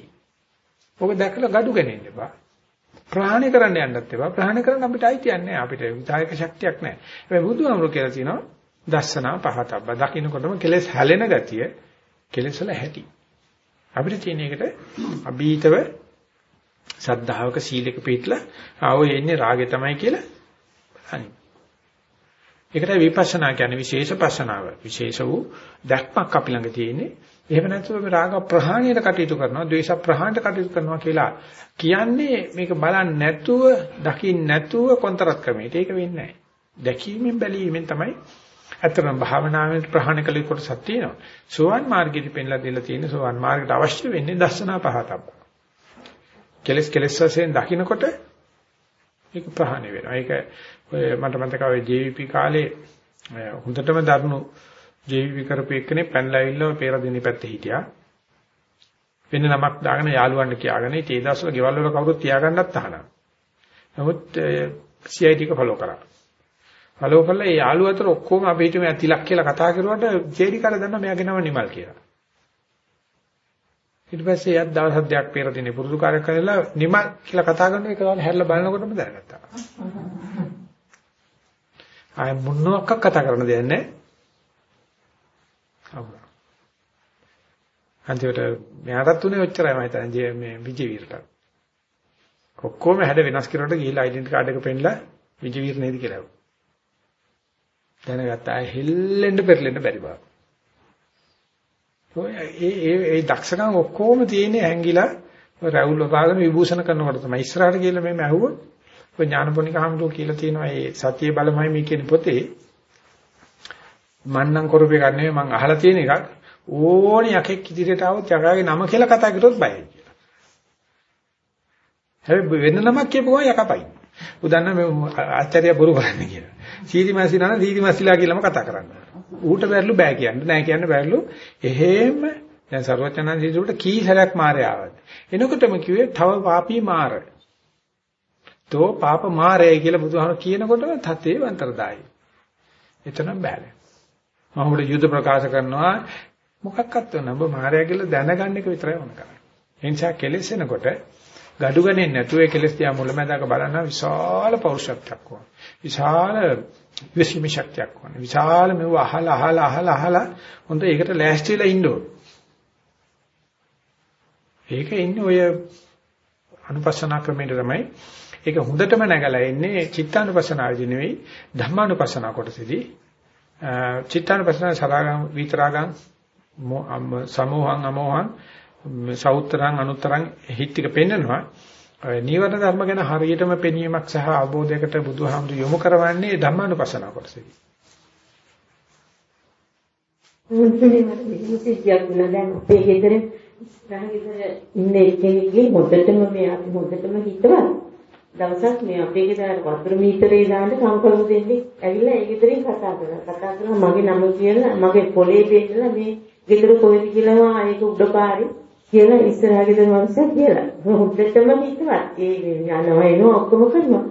ඔබ දැකලා gadu ගන්නේ එපා. ප්‍රහාණය කරන්න යන්නත් එපා. ප්‍රහාණය කරන්න අපිට අයිතියක් නැහැ. අපිට විචාරක ශක්තියක් නැහැ. හැබැයි බුදුහාමුදුරුවෝ කියලා තියෙනවා දස්සනා පහතබ්බ. දකින්නකොටම කෙලෙස් හැලෙන ගතිය කෙලෙස් වල හැටි. අපිට තියෙන එකට අභීතව සද්ධාවක සීලයක පිටලා ආවෝ එන්නේ රාගේ තමයි කියලා බලන්නේ. ඒකට විපස්සනා කියන්නේ විශේෂ පස්සනාව. විශේෂ වූ දැක්මක් අපි ළඟ තියෙන්නේ. එහෙම නැත්නම් අපි රාග ප්‍රහාණයට කටයුතු කරනවා, ද්වේෂ ප්‍රහාණයට කටයුතු කරනවා කියලා කියන්නේ මේක බලන්නේ නැතුව, දකින්න නැතුව කොන්තරත් ක්‍රමයට. ඒක වෙන්නේ නැහැ. දැකීමෙන් බැලීමෙන් තමයි අතරම භාවනාවෙන් ප්‍රහාණය කළ කොටසක් තියෙනවා. සෝවන් මාර්ගයේදී පෙන්ලා දෙලා තියෙන සෝවන් මාර්ගයට අවශ්‍ය වෙන්නේ දර්ශනා පහතක්. කෙලස් කෙලස් වශයෙන් දකින්නකොට ඒක ප්‍රහාණය වෙනවා. ඒක ඔය මට මතකයි JVP කාලේ හොඳටම දරුණු JVP කරපු එක්කනේ පැනලා ඉල්ලව පෙරදිනේ පැත්තේ හිටියා. වෙන නමක් දාගෙන යාළුවන්ට කියාගෙන ඒ දවස්වල ගෙවල් වල කවුරුත් තියාගන්නත් තහනම්. නමුත් CID එක ෆලෝ කරා. ෆලෝ කළා ඒ යාළුවා අතර ඔක්කොම අපි හිතමු ඇතිලක් කියලා කතා කරුවට JD කාර දන්නා මෙයාගේ නම නිමල් කියලා. ඊට පස්සේ යත් දවස් හදයක් පෙර දිනේ පුරුදු කාර්යයක් කරලා නිමල් කියලා කතා කරන එක ගාන හැරලා බලනකොටම දැනගත්තා. ආය මොනවක් කතා කරන්න දෙයක් නැහැ. අවුල. අන්තිමට මෙයාටත් උනේ ඔච්චරයි මම හිතන්නේ මේ විජේවීරට. ඔක්කොම හැඩ වෙනස් කරනකොට ගිහිල්ලා ඩෙන්ටි කාඩ් එක පෙන්නලා විජේවීර නේද කියලා. දැනගත්තා හෙල්ලෙන්න පෙරලෙන්න බැරි බව. ඔය ඒ ඒ ඒ දක්ෂකම් ඔක්කොම තියෙන්නේ හැංගිලා රැවුල් වපාගෙන විභූෂණ කරනකොට තමයි ඉස්සරහට ගිහලා මේ ඇහුවොත් ඔය ඥානපෝනික හම්දුව කියලා තියෙනවා මේ සතිය බලමයි මේ කියන පොතේ මන්නම් කරපේ ගන්න නෙවෙයි මං අහලා තියෙන එකක් ඕනේ යකෙක් ඉදිරියට આવොත් යකාගේ නම කියලා කතා කරොත් බයයි කියලා. හැබැයි වෙන නමක් කියපුවා යකපයි. උදන්න මේ ආචාර්ය බොරු කරන්නේ කියලා. සීරිමැසිනා සීරිමැසිලා කියලාම කතා කරනවා. ඌට බැරිලු බෑ කියන්න. නෑ කියන්න බැරිලු. එහෙම දැන් සර්වචනන් සීසුලට කී හැලක් මාරයාවත්. එනකොටම කිව්වේ තව පාපී මාර. තෝ පාප මාරය කියලා බුදුහාම කියනකොටම තතේ වන්තරදායි. එතනම බෑනේ. මම ඔබට යුද ප්‍රකාශ කරනවා මොකක්වත් වෙන ඔබ මාරය කියලා දැනගන්න එක විතරයි ඕන කරන්නේ. එනිසා කෙලෙස් එනකොට gadu ගන්නේ නැතුව ඒ කෙලෙස් තියා මුලමඳාක බලන විශාල පෞරුෂත්වයක් ඕන. විශාල විශ්ීම ශක්තියක් ඕන. විශාල මෙව අහලා අහලා අහලා අහලා හොඳ ඒකට ලෑස්ති වෙලා ඉන්න ඕන. ඒක ඉන්නේ ඔය අනුපස්සනා ක්‍රමයට තමයි ඒක හොඳටම නැගලා එන්නේ චිත්තානුපස්සනාවේදී නෙවෙයි ධම්මානුපස්සනා කොටසේදී චිත්තානුපස්සනා සරාගම් විතරාගම් සමෝහං අමෝහං සෞත්‍රං අනුත්තරං හිත් ටික පෙන්නනවා නීවරණ ධර්ම ගැන හරියටම පෙනීමක් සහ අවබෝධයකට බුදුහාමුදුර යොමු කරවන්නේ ධම්මානුපස්සන කොටසේදී. මුලින්ම මට විශ්වාසයක් වුණා දැන් අපේ ගෙදර ඉස්සරහ ගෙදර ඉන්න එකෙක්ගේ හොඳටම මේ අපි හොඳටම හිතවත් දවසක් මේ අපේ ගෙදර වතුර මීටරේ දාන්න කම්කරු දෙන්නේ ඇවිල්ලා ඒ ගෙදරින් කතා කරා. කතා කරලා මගේ නම කියලා මගේ පොලේ දෙන්නලා මේ ගෙදර කොහෙද කියලා ආයෙක උඩපාරේ කියලා ඉස්සරහ ගෙදර මිනිස්සු කියලා. හොද්දටම හිතවත් ඒ යනවා එනවා ඔක්කොම කරනවා.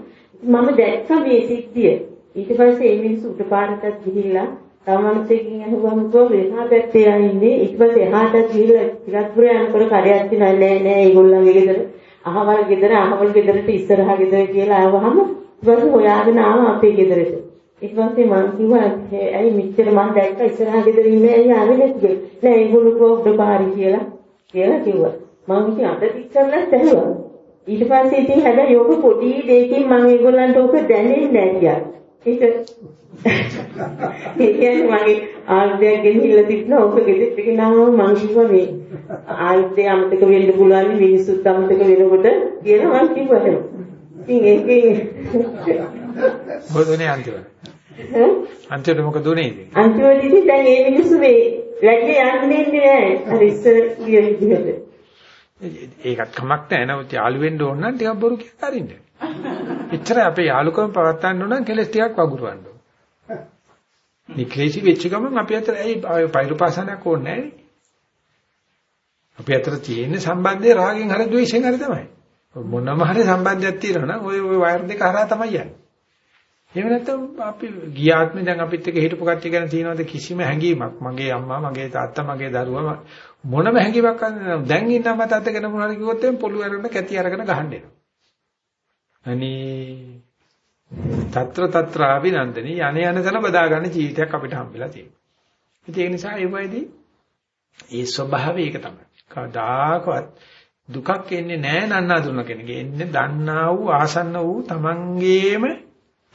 මම දැක්ක මේ සිද්ධිය. ඊට පස්සේ ඒ මිනිස්සු උඩපාරටත් ගිහිල්ලා තව මිනිස්සෙකින් අහුවම කොහේ එහා පැත්තේ ආන්නේ ඊට පස්සේ එහාටත් ගිහිල්ලා ටිකක් දුර යනකොට කඩයක් තියනවා නෑ නෑ ඒගොල්ලන්ගේ ගෙදර අහවල් ගෙදර අහවල් ගෙදරට ඉස්සරහා ගෙදර කියලා ආවහම ඊට හොයාගෙන ආවා අපේ ගෙදරට. ඊට පස්සේ මං කිව්වා ඇයි මෙච්චර මං දැක්ක ඉස්සරහා ගෙදර ඉන්නේ ඇයි ආවේ නැති නෑ ඒගොල්ලෝ කොහොමද පාරි කියලා කියලා කිව්වා. මං ඉතින් අත පිටකරලා ඇහුවා. ඊට පස්සේ ඉතින් හැබැයි ඔක පොඩි දෙයකින් මම ඒගොල්ලන්ට ඔක දැනෙන්නේ නැහැ කියලා. ඒක ඒ කියන්නේ මගේ ආයුධයක් ගෙනිහිල්ලා තිබුණා ඔක ගෙදෙට්ට ගෙනාවම මං කිව්වා මේ ආයුධය අමතක වෙන්න පුළුවන් මිනිස්සුත් අමතක වෙනකොට කියලා මං කිව්වා එහෙම. ඉතින් ඒකේ මොකදනේ අන්තිමට? අන්තිමට මොකද උනේ ඉතින්? අන්තිමට ඉතින් දැන් මේ මිනිස්සු මේ වැඩි යන්නේ නැහැ. අර ඉස්සර ගිය විදිහට. ඒකත් කමක් නැහැ. නමුත් යාළු වෙන්න ඕන නම් ටිකක් බොරු කියලා අරින්න. එච්චර අපේ යාළුකම පවත්වන්න ඕන නම් කෙලස් ටිකක් වගුරවන්න ඕන. නික්ලේශී වෙච්ච ගමන් අපි අතර ඇයි පෛරුපාසනයක් ඕනේ නැහැ අපි අතර තියෙන සම්බන්ධය රාගෙන් හරි ද්වේෂෙන් හරි තමයි. මොනම හරි සම්බන්ධයක් තියෙනවා නම් ওই ওই වයර් දෙක හරහා තමයි යන්නේ. එහෙම නැත්නම් අපි ගියාත්මේ දැන් අපිත් එක්ක හිටපු කට්ටිය ගැන තියෙනවද කිසිම හැඟීමක් මගේ අම්මා මගේ තාත්තා මගේ දරුවා මොනම හැඟීමක් නැහැ දැන් ඉන්න අම්මා තාත්තා ගැන මොනවද කිව්වොත් එම් පොළු අරගෙන කැටි අරගෙන ගහන්න එනවා අනේ తත්‍ර తත්‍ර අභිනන්දනී යන යන තන බදා ගන්න ජීවිතයක් අපිට හම්බෙලා තියෙනවා. ඉතින් ඒ නිසා ඒ වයිදී ඒ ස්වභාවය ඒක තමයි. කවදාකවත් දුකක් එන්නේ නැහැ නන්නා දුන්න කෙනෙක්. එන්නේ දන්නා වූ ආසන්න වූ තමන්ගේම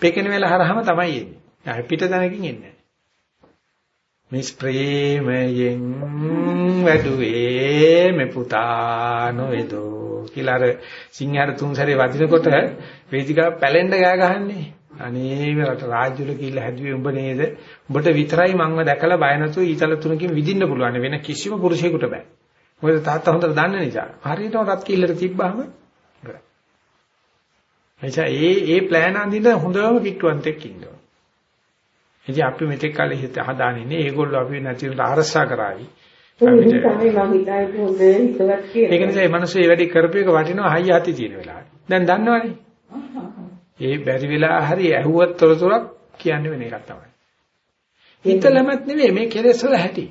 පෙකෙන වෙල හරහම තමයි එන්නේ. ආය පිට දැනකින් එන්නේ මිස් ප්‍රේමයෙන් වැඩුවේ මේ පුතා නොවේදෝ කියලා අර සිංහාර තුන් සැරේ වදිනකොට වේදිකාව පැලෙන්න ගෑ ගහන්නේ. අනේ රට රාජ්‍යවල කියලා හැදුවේ උඹ නේද? උඹට විතරයි මංව දැකලා බය නැතුව ඊතල තුනකින් විදින්න පුළුවන්. වෙන කිසිම පුරුෂයෙකුට බෑ. මොකද තාත්තා හොඳට දන්න නිසා. හරියටම රත් කිල්ලට තිබ්බහම ඉවරයි. එනිසා ඒ ඒ ප්ලෑන් අඳින්න හොඳම පිටුවන්තෙක් ඉන්නවා. ඉතින් අපි මෙතෙක් කල හිත හදාන්නේ ඒගොල්ලෝ අපි නැතිවට අරසා කරાવી. ඒක මම නිසා මේ මිනිස්සු මේ වැඩි කරපු එක වටිනවා හයිය හති තියෙන වෙලාවට. දැන් දන්නවනේ. ඒ බැරි වෙලා හරි ඇහුවත් තොරතුරක් කියන්නේ වෙන එකක් තමයි. හිතලමත් නෙවෙයි මේ කෙලෙස් වල හැටි.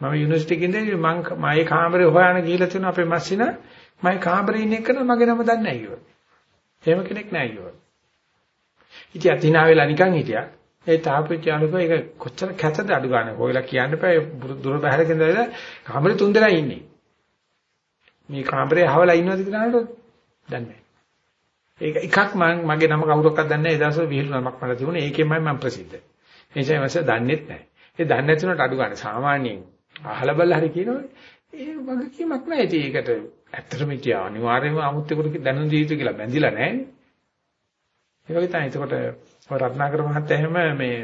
මම යුනිවර්සිටි එකේ ඉඳන් මම මගේ කාමරේ හොයාන ගිහිල්ලා තියෙනවා අපේ මස්සින මගේ කාමරේ ඉන්න එක මගේ නම දන්නේ නැහැ කිව්වා. එහෙම කෙනෙක් නැහැ කිව්වා. ඉතින් අතිනා වෙලා නිකන් හිටියා. ඒ තාපච්ච අනුකෝ ඒක කොච්චර කැතද අඩු ගන්න. කොයිලා කියන්න බෑ දුර බහැරක ඉඳලා කාමරේ තුන් දෙනා ඉන්නේ. මේ කාමරේ හවලා ඉන්නවද කියලා අහනකොට දන්නේ නැහැ. ඒක එකක් මම මගේ නම කවුරක්වත් දන්නේ නැහැ. ඒ දවස්වල විහිළු නමක් මට තිබුණේ. ඒකෙන්මයි මම ප්‍රසිද්ධ. ඒ නිසා මම දන්නේත් නැහැ. ඒ දන්නේ නැති උනට අඩු ගන්න. සාමාන්‍යයෙන් අහලා බලලා හරි කියනවනේ. ඒ වගකීමක් නැහැ. ඉතින් ඒකට ඇත්තටම කිය අනිවාර්යයෙන්ම අමුත්‍යෙකුට දැනුම් දිය යුතු කියලා බැඳිලා නැහැ. ඒ වගේ තමයි. එතකොට ඔය රත්නාකර මහත්තයා එහෙම මේ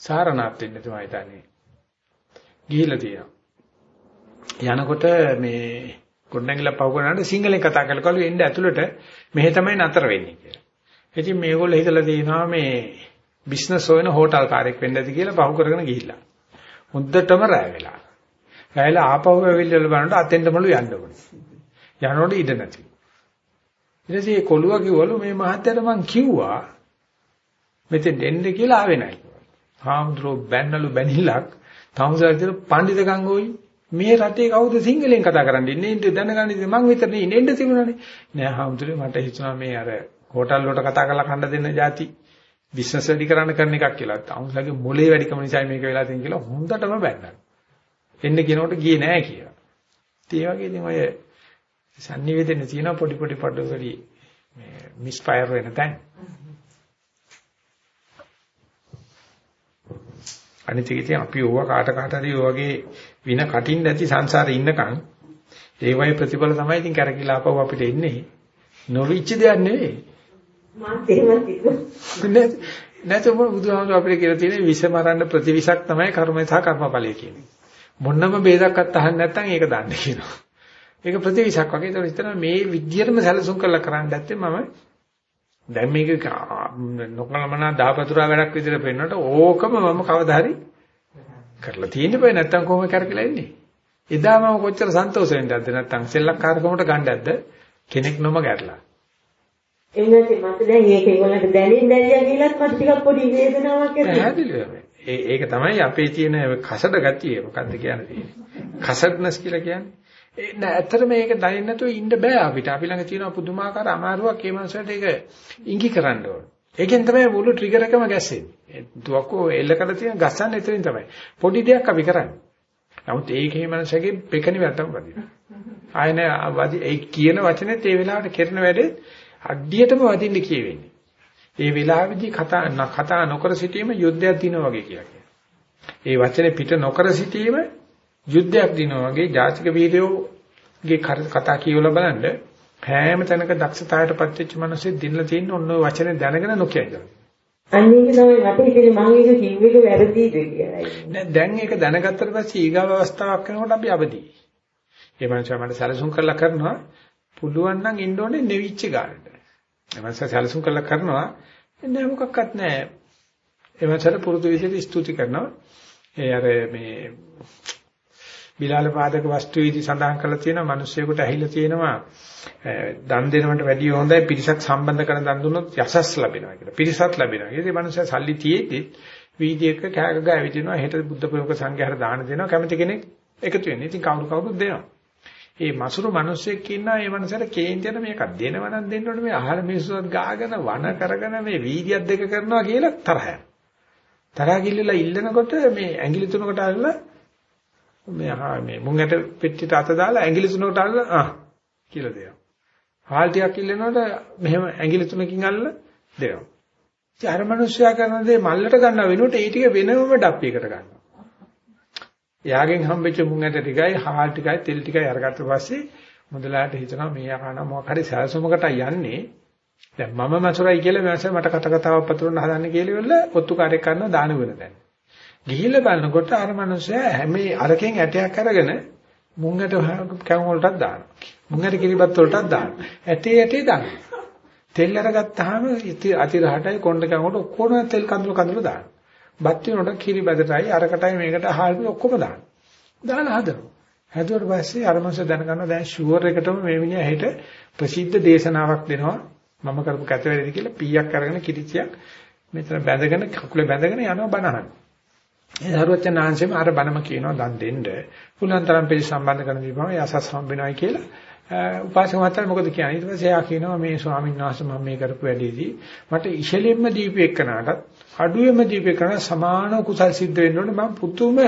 සාරනාත් වෙන්න තමයි හිතන්නේ. ගිහිල්ලා තියෙනවා. යනකොට මේ ගොඩනැගිලා පව කරනාට සිංහලෙන් කතා කරලා එන්න ඇතුළට මෙහෙ තමයි නතර වෙන්නේ කියලා. ඉතින් මේගොල්ලෝ හිතලා තියෙනවා මේ බිස්නස් හොයන හෝටල් කාර්යයක් වෙන්න ඇති කියලා පහු කරගෙන ගිහිල්ලා. හොද්දටම රැ වෙලා. රැයලා ආපහු ඇවිල්ලා බලනකොට අතෙන්ටමලු යන්න ඕනේ. යනකොට ඉඩ නැති. ඊට පස්සේ කොළුවා කිව්වලු මේ මහත්තයාට මං කිව්වා මෙතෙන් දෙන්න කියලා ආවේ නැහැ කිව්වා. හාමුදුරුවෝ බැන්නලු බැනිලක් තමුසාරිතර පඬිතකම් ගෝයි මේ රටේ කවුද සිංහලෙන් කතා කරන්නේ ඉන්නේ ඉන්නේ දැනගන්න ඉතින් මං විතරනේ ඉන්නේ ඉන්න තිබුණානේ නෑ හාමුදුරුවෝ මට හිතුණා මේ අර හෝටල් වලට කතා කරලා කන්න දෙන්න જાති බිස්නස් වැඩි කරන්න කරන එකක් කියලා. තමුසාගේ මොලේ වැඩිකම නිසා මේක වෙලා තියෙන කියලා හොඳටම බැන්නා. එන්න කියනකොට ගියේ නෑ කියලා. ඒ වගේ ඉතින් ඔය sannivedana තියෙන පොඩි පොඩි පඩවලි මේ මිස්ෆයර් වෙන තැන්. අනිත් එක ඉතින් අපි ඕවා කාට කාට හරි වගේ වින කටින් නැති සංසාරේ ඉන්නකන් ඒ වගේ ප්‍රතිඵල තමයි ඉතින් කරකිලා ආපහු අපිට එන්නේ. නොවිච්ච දෙයක් නෙවෙයි. මාත් එහෙම කිව්වා. නැත්නම් බුදුහාමුදුරුවෝ අපිට කියලා තියෙන විෂ මරන්න ප්‍රතිවිෂක් තමයි කර්මය සහ කර්මඵලය කියන්නේ. මොන්නම ભેදක්වත් අහන්න නැත්නම් ඒක දාන්න කියනවා. ඒක ප්‍රතිවිෂක් වගේ. ඒක හිතන මේ විද්‍යර්ම සැලසුම් කරලා කරන්න නැත්තේ මම දැන් මේක නොකලමනා දාපතුරා වැඩක් විදිහට පෙන්නනට ඕකම මම කවදා හරි කරලා තියෙන්න බෑ නැත්තම් කොහොම කරකලා ඉන්නේ. එදා මම කොච්චර සන්තෝෂ වෙන්නේද නැත්තම් සෙල්ලක්කාරකමට ගන්නවද කෙනෙක් නොම ගැටලා. එන්නත් මට දැන් ඒක ඒගොල්ලන්ට දැනෙන්න දැනියා කියලාත් මට ටිකක් පොඩි වේදනාවක් ඇති ඒක තමයි අපේ තියෙන කසඩ ගතිය. මොකද්ද කියන්නේ? කසඩ්නස් කියලා කියන්නේ. ඒ නෑ ඇත්තට මේක දැනෙන්නේ නැතුව ඉන්න බෑ අපිට. අපි ළඟ තියෙන පුදුමාකාර අමාරුවක් ඒ මනසට ඒක ඉඟි කරන්න ඕන. ඒකෙන් තමයි මුළු ට්‍රිගර් එකම ගැස්සෙන්නේ. දුවකෝ එල්ල කරලා තියෙන ගස්සන්න එතනින් තමයි. පොඩි දෙයක් අපි කරන්නේ. නමුත් ඒකේ මනසගේ පෙකණි වැටම වදිනවා ආයනේ ඒ කියන වචනේත් ඒ වෙලාවට කරන වැඩේ අඩියටම වදින්න කියවෙන්නේ. ඒ වෙලාවේදී කතා කතා නොකර සිටීම යුද්ධයක් දිනවා වගේ කියලා කියනවා. ඒ වචනේ පිට නොකර සිටීම යුද්ධයක් දිනවා වගේ ජාතික වීරයෝගේ කතා කියවලා බලන්න හැම තැනක දක්ෂතාවයටපත් වෙච්ච මිනිස්සු දිනලා තියෙන ඔන්න ඔය වචනේ දැනගෙන නොකිය ඉඳලා. අන්නේක තමයි මට හිතෙන්නේ මම ඒක කිව්වෙක වැරදිද කියලා. දැන් ඒක දැනගත්තට පස්සේ ඊගාව අවස්ථාවක් වෙනකොට අපි අවදියි. ඒ මනුස්සයා මට සැලසුම් කරලා කරනවා පුළුවන් නම් ඉන්න ඕනේ නෙවිච්ච ගානට. එමන්ස සැලසුම් කරලා කරනවා නෑ මොකක්වත් නෑ එමන්සට පුරුදු විදිහට ස්තුති කරනවා ඒ අර මේ බිලාල පාදක වස්තු වේදි සඳහන් කරලා තියෙනවා මිනිස්සුයෙකුට ඇහිලා තියෙනවා දන් දෙනවට වැඩිය හොඳයි පිරිසක් සම්බන්ධ කරන දන් දුන්නොත් යසස් ලැබෙනවා කියලා. පිරිසක් ලැබෙනවා. ඒ මිනිස්සු සල්ලි තියෙද්දි වීදියේක කෑග ගාවිදිනවා හෙට බුද්ධ ප්‍රමුඛ සංඝයාට දාන දෙනවා කැමති කෙනෙක් එකතු වෙන්නේ. ඉතින් කවුරු කවුරුත් දෙනවා. ඒ මසුරු මිනිස්සෙක් ඉන්නා ඒ මනසට කේන්ති යන මේක දෙනවනම් දෙන්න ඕනේ මේ අහල මිනිස්සුත් ගාගෙන වන කරගෙන මේ වීදියක් දෙක කරනවා කියලා තරහය. තරහ ගිල්ලලා ඉල්ලනකොට මේ ඇඟිලි තුනකට අල්ලලා මේ ආ මේ මුංගට පෙට්ටියට අත දාලා ඇඟිලි තුනකට අල්ලලා ආ කියලා දෙනවා. හාල් ටිකක් ඉල්ලනකොට මෙහෙම ඇඟිලි තුනකින් අල්ලලා දෙනවා. ඉතින් අර මිනිස්සයා කරන දේ මල්ලට ගන්නව වෙනුවට ඒ ටික වෙනම ඩප්පියකට ගන්නවා. එයාගෙන් හම්බෙච්ච මුංගට ටිකයි හාල් ටිකයි තෙල් ටිකයි අරගත්ත පස්සේ මුදලාට හිතනවා මේ යකන මොකක් හරි සැලසුමකට යන්නේ දැන් මම මසුරයි කියලා මම මට කත කතාවක් පතුරවන්න හදන්නේ කියලා ඉවරල ඔත්තුකාරයෙක් කරනවා දාන වෙන දැන්. ගිහිල්ලා බලනකොට අර මනුස්සයා හැම අරකින් ඇටයක් අරගෙන මුංගට කැවුම් වලටත් දානවා. මුංගට කිරිබත් වලටත් දානවා. ඇටේ ඇටේ දානවා. තෙල් අරගත්තාම අති රහටයි කොණ්ඩ කැවුමට ඔක්කොම තෙල් කඳුළු කඳුළු දානවා. බත් වෙනකොට කිරිබදටයි අරකටයි මේකට හාල් ඔක්කොම දානවා. දාලා හදනවා. හැදුවට පස්සේ අර මනුස්සයා දැනගන්නවා දැන් ෂුවර් එකටම මේ මිනිහා හෙට ප්‍රසිද්ධ දේශනාවක් දෙනවා. මම කරපු කැත වැඩි කියලා පීයක් අරගෙන කිරිචියක් මෙතන බැඳගෙන කකුලේ බැඳගෙන යනවා බනහන්. ඒ දරුවචන ආංශෙම අර බනම කියනවා දන් දෙන්න. පුලුවන් තරම් පිළි සම්බන්ධ කරන දීපම යසස් හම්බෙනවයි කියලා. උපාසක මාත්‍ර මොකද කියන්නේ? ඊට පස්සේ එයා කියනවා මේ ස්වාමීන් වහන්සේ මම මේ කරපු වැඩේදී මට ඉෂලෙම්ම දීපු එකනටත් අඩුවෙම දීපු එකනට සමාන කුසල් සිද්ධ වෙන්න ඕනේ මම පුතුම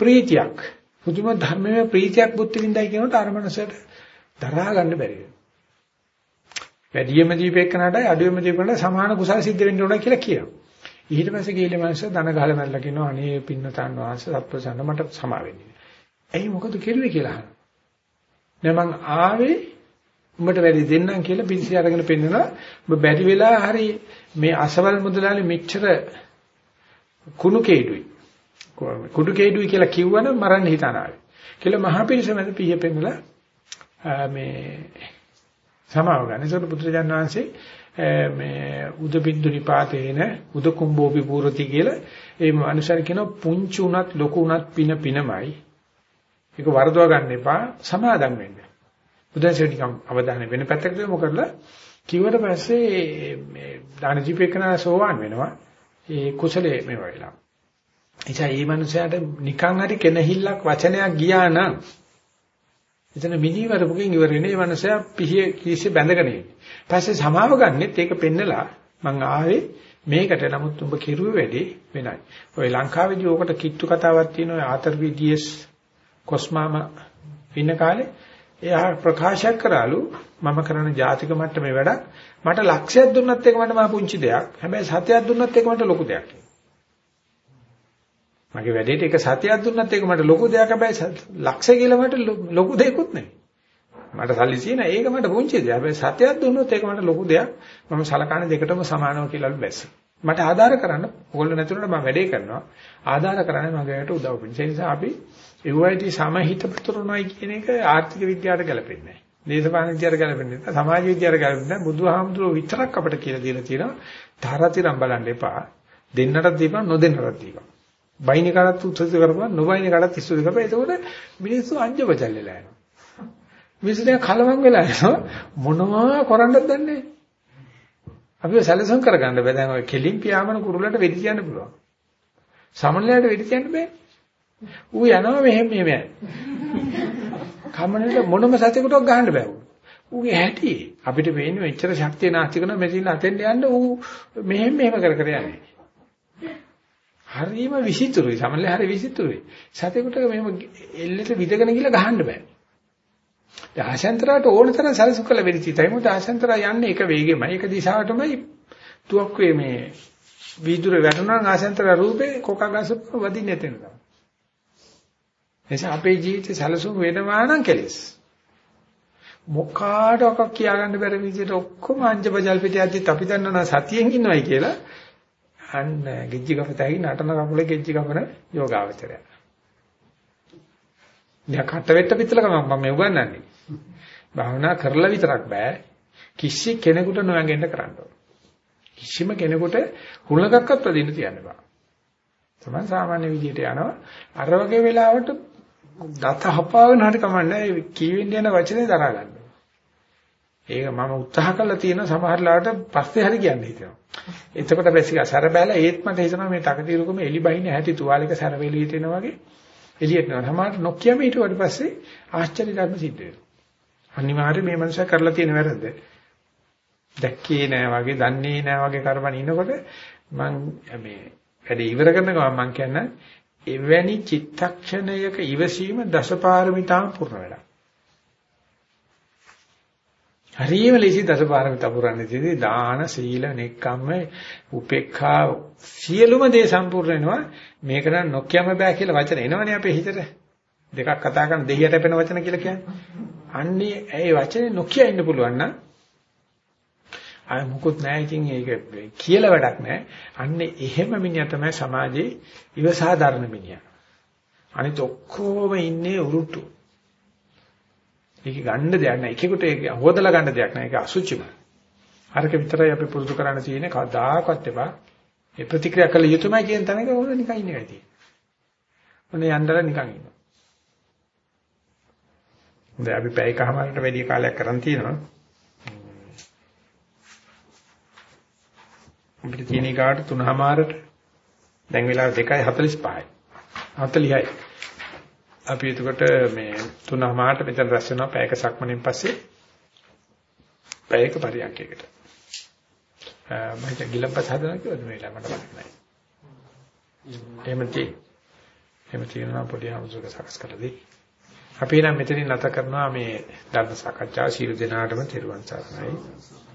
ප්‍රීතියක් පුදුම ධර්මයේ ප්‍රීතියක් බුද්ධ විඳයි කියනකොට අර මනසට දරා ගන්න බැරි වෙනවා. වැඩියෙන්ම දීපේකනටයි අඩුවෙන්ම දීපේකනට සමාන කුසල සිද්ධ වෙන්න ඕන කියලා කියනවා. ඊට පස්සේ ගිහිල්ලා මනස දන ගහලා මැරලා කියනවා අනේ පින්නතන් වහන්සේ සත්පුරුෂයන් මට සමා වෙන්නේ. ඇයි මොකද කෙරුවේ කියලා අහනවා. නෑ මං ආවේ උඹට වැඩි දෙන්නම් කියලා පිළිසි අරගෙන පෙන්නනවා. ඔබ බැරි වෙලා හරි මේ අසවල් මුදලාලි මෙච්චර කුණු කේඩුයි. කුඩු කේඩුයි කියලා කිව්වනම් මරන්න හිතනාවේ. කියලා මහා පිරිස මැද පිය පෙන්නලා මේ සමාව ගන්න. ඒකට බුදුරජාණන් වහන්සේ මේ උද බින්දු නිපාතේන උද කුම්භෝපි පූර්වති කියලා ඒ අනුසාර කියන පුංචි උනත් ලොකු උනත් පින පිනමයි. ඒක වරදවා ගන්න එපා සමාදම් වෙන්න. බුදුන්සේ නිකම් අවධානය වෙන පැත්තකට යොමු කරලා කිව්වට පස්සේ මේ දාන ජීපේකන සෝවාන් වෙනවා. ඒ කුසලයේ මේ වෙලාව. එචා මේ මනුස්සයාට නිකන් හරි කෙනහිල්ලක් වචනයක් ගියා නම් එතන මිනිවරපුකින් ඉවර වෙන්නේ මේ මනුස්සයා පිහිය කීසේ බැඳගෙන ඉන්නේ. පස්සේ සමාව ගන්නෙත් ඒක පෙන්නලා මං ආවේ මේකට නමුත් උඹ කිරුවේ වැඩි වෙනයි. ඔය ලංකාවේදී ඕකට කිට්ටු කතාවක් තියෙනවා ආතර් විඩියස් කොස්මාම ඉන්න කාලේ එයා ප්‍රකාශයක් කරාලු මම කරන ජාතික මට්ටමේ වැඩක් මට ලක්ෂයක් දුන්නත් ඒක මට මහ පුංචි දෙයක්. හැබැයි සතයක් දුන්නත් ඒක මට ලොකු දෙයක්. මගේ වැඩේට එක සතියක් දුන්නත් ඒක මට ලොකු දෙයක් හැබැයි ලක්ෂ කියලා මට ලොකු දෙයක්වත් නෙවෙයි. මට සල්ලි තියෙන ඒක මට පුංචි දෙයක්. හැබැයි සතියක් දුන්නොත් ඒක මට ලොකු දෙයක්. මම සලකන්නේ දෙකටම සමානව කියලා බැස්ස. මට ආධාර කරන්න ඕගොල්ලෝ නැතුනට මම වැඩේ කරනවා. ආධාර කරන්නේ මගේට උදව් වෙන. ඒ නිසා අපි එවයිටි සමහිත පුතරණයි කියන එක ආර්ථික විද්‍යාවට ගැලපෙන්නේ නැහැ. දේශපාලන විද්‍යාවට ගැලපෙන්නේ නැහැ. සමාජ විද්‍යාවට ගැලපෙන්නේ නැහැ. බුදුහාමුදුරුවෝ විතරක් අපිට කියලා දීලා තියෙනවා. තරතිරම් බලන්න එපා. දෙන්නටත් දීපන් නොදෙන්නටත් දීපන්. බයිනි කාටත් උත්සව කරපුවා නොබයිනි කාටත් ඉස්සුව කරපුවා එතකොට මිනිස්සු අංජබජල් වෙලා යනවා මිනිස්සු දැන් කලවම් වෙලා යනවා මොනවා කරන්නද දන්නේ අපිව සැලසුම් කරගන්න බෑ දැන් ඔය කෙලින් පියාඹන කුරුල්ලට වෙඩි කියන්න පුළුවන් සමනලයට වෙඩි කියන්න බෑ ඌ යනවා මෙහෙම මෙහෙම කමනට මොනම සතෙකුටවත් ගහන්න බෑ ඌගේ හැටි අපිට වෙන්නේ මෙච්චර ශක්තිය නාස්ති කරන මෙතන අතෙන්ට යන්න ඌ මෙහෙම මෙහෙම කර කර යන්නේ හරිම විසිතුරුයි. සමහරවිට හරි විසිතුරුයි. සතෙකුට මෙහෙම එල්ලෙට විදගෙන ගිහලා ගහන්න බෑ. දැන් ආශයන්තරාට ඕන තරම් සැලසු කළ වෙලිතිතයි. මොකද ආශයන්තරා යන්නේ එක වේගෙමයි. එක දිශාවටමයි තුවක්කුවේ මේ වීදුර වැටුණා ආශයන්තරා රූපේ කොකා ගසප වදින්නේ එතන තමයි. එනිසා අපේ ජීවිතේ සැලසුම් වෙනවා නම් කෙලස්. මොකාටවත් කියාගන්න බැරි විදිහට ඔක්කොම අංජබජල් පිටිය ඇද්දිත් අපි දන්නවා සතියෙන් ඉන්නවයි කියලා අන්න ගෙජ්ජි කපතයි නටන කකුලේ ගෙජ්ජි කපන යෝගාවචරය. දැන් කට වෙට්ට පිටලකම මම මේ උගන්වන්නේ. භාවනා කරලා විතරක් බෑ. කිසි කෙනෙකුට නොවැගෙන්න කරන්න ඕන. කිසිම කෙනෙකුට හුලඟක්වත් වදින්න තියන්න බෑ. තමයි සාමාන්‍ය විදිහට යනවා. අර වගේ වෙලාවට දත හපාවෙන හරි කමන්නේ කීවෙන් යන වචනේ දරා ගන්න. ඒක මම උත්සාහ කළා තියෙන සමහර ලාට පස්සේ හරි කියන්නේ හිතනවා. එතකොට බැසික සැර බැලලා ඒත් මට හිතෙනවා මේ තකතිරුකම එලි බහින්න ඇති තුවාලයක සැර වෙලිය තියෙන වගේ එළියට යනවා. සමහරට නොකියම ඊට පස්සේ ආශ්චර්ය ධර්ම සිද්ධ වෙනවා. අනිවාර්යයෙන් මේ මනුස්සයා කරලා තියෙන වැරද්ද. දැක්කේ නෑ වගේ, දන්නේ නෑ වගේ කරපන් ඉනකොට මම මේ වැඩේ ඉවර කරන ගමන් මම කියන්නේ එවැනි චිත්තක්ෂණයක ඉවසීම දසපාරමිතාම පුරන වැඩක්. හරියම ලේසි දසපාරමිතා පුරන්නේ තියෙදි දාන සීල නෙක්ඛම්ම උපේක්ඛා සියලුම දේ සම්පූර්ණ වෙනවා. මේක නම් නොකියම බෑ කියලා වචන එනවනේ අපේ හිතට. දෙකක් කතා කරන දෙහියට පැන වචන කියලා කියන්නේ. අන්නේ ඒ වචනේ නොකිය ඉන්න පුළුවන් නම් අය මොකුත් නැහැ ඉතින් ඒක කියලා වැඩක් නැහැ. අන්නේ එහෙම මිනිහා තමයි සමාජයේ ඉවසාධාරණ මිනිහා. අනිත ඔක්කොම ඉන්නේ උරුට්ටු. ඒක ගන්න දෙයක් නැහැ. එකෙකුට ඒක හොදලා ගන්න දෙයක් නැහැ. ඒක අසුචිම. අරක විතරයි අපි පුරුදු කරන්න තියෙන්නේ කවදාකවත් එපා. ඒ ප්‍රතික්‍රියා කළ යුතුමයි කියන තැනක ඕන නිකන් ඉන්න එකයි තියෙන්නේ. ඔන්න යන්නදලා නිකන් ඉන්නවා. දැන් අපි පැයකමාරකට වැඩි කාලයක් කරන් තියෙනවා. අපිට තියෙන කාට 3මාරට දැන් වෙලාව 2:45යි. 40යි. අපි එතකොට මේ 3මාරට මෙතන රැස් වෙනවා පැයක සක්මණෙන් පස්සේ පැයක පරියන්කයකට. මම හිත ගිලම්පස් හදනවා කියවද මේ වෙලාව මට මතක නැහැ. එහෙම තියෙයි. එහෙම තියෙනවා පොඩි හමුසක සකස් කරලා දෙයි. අපි නම් මෙතනින් නැත කරනවා මේ ධර්ම සාකච්ඡාව ශීල දෙනාටම තෙරුවන් සරණයි.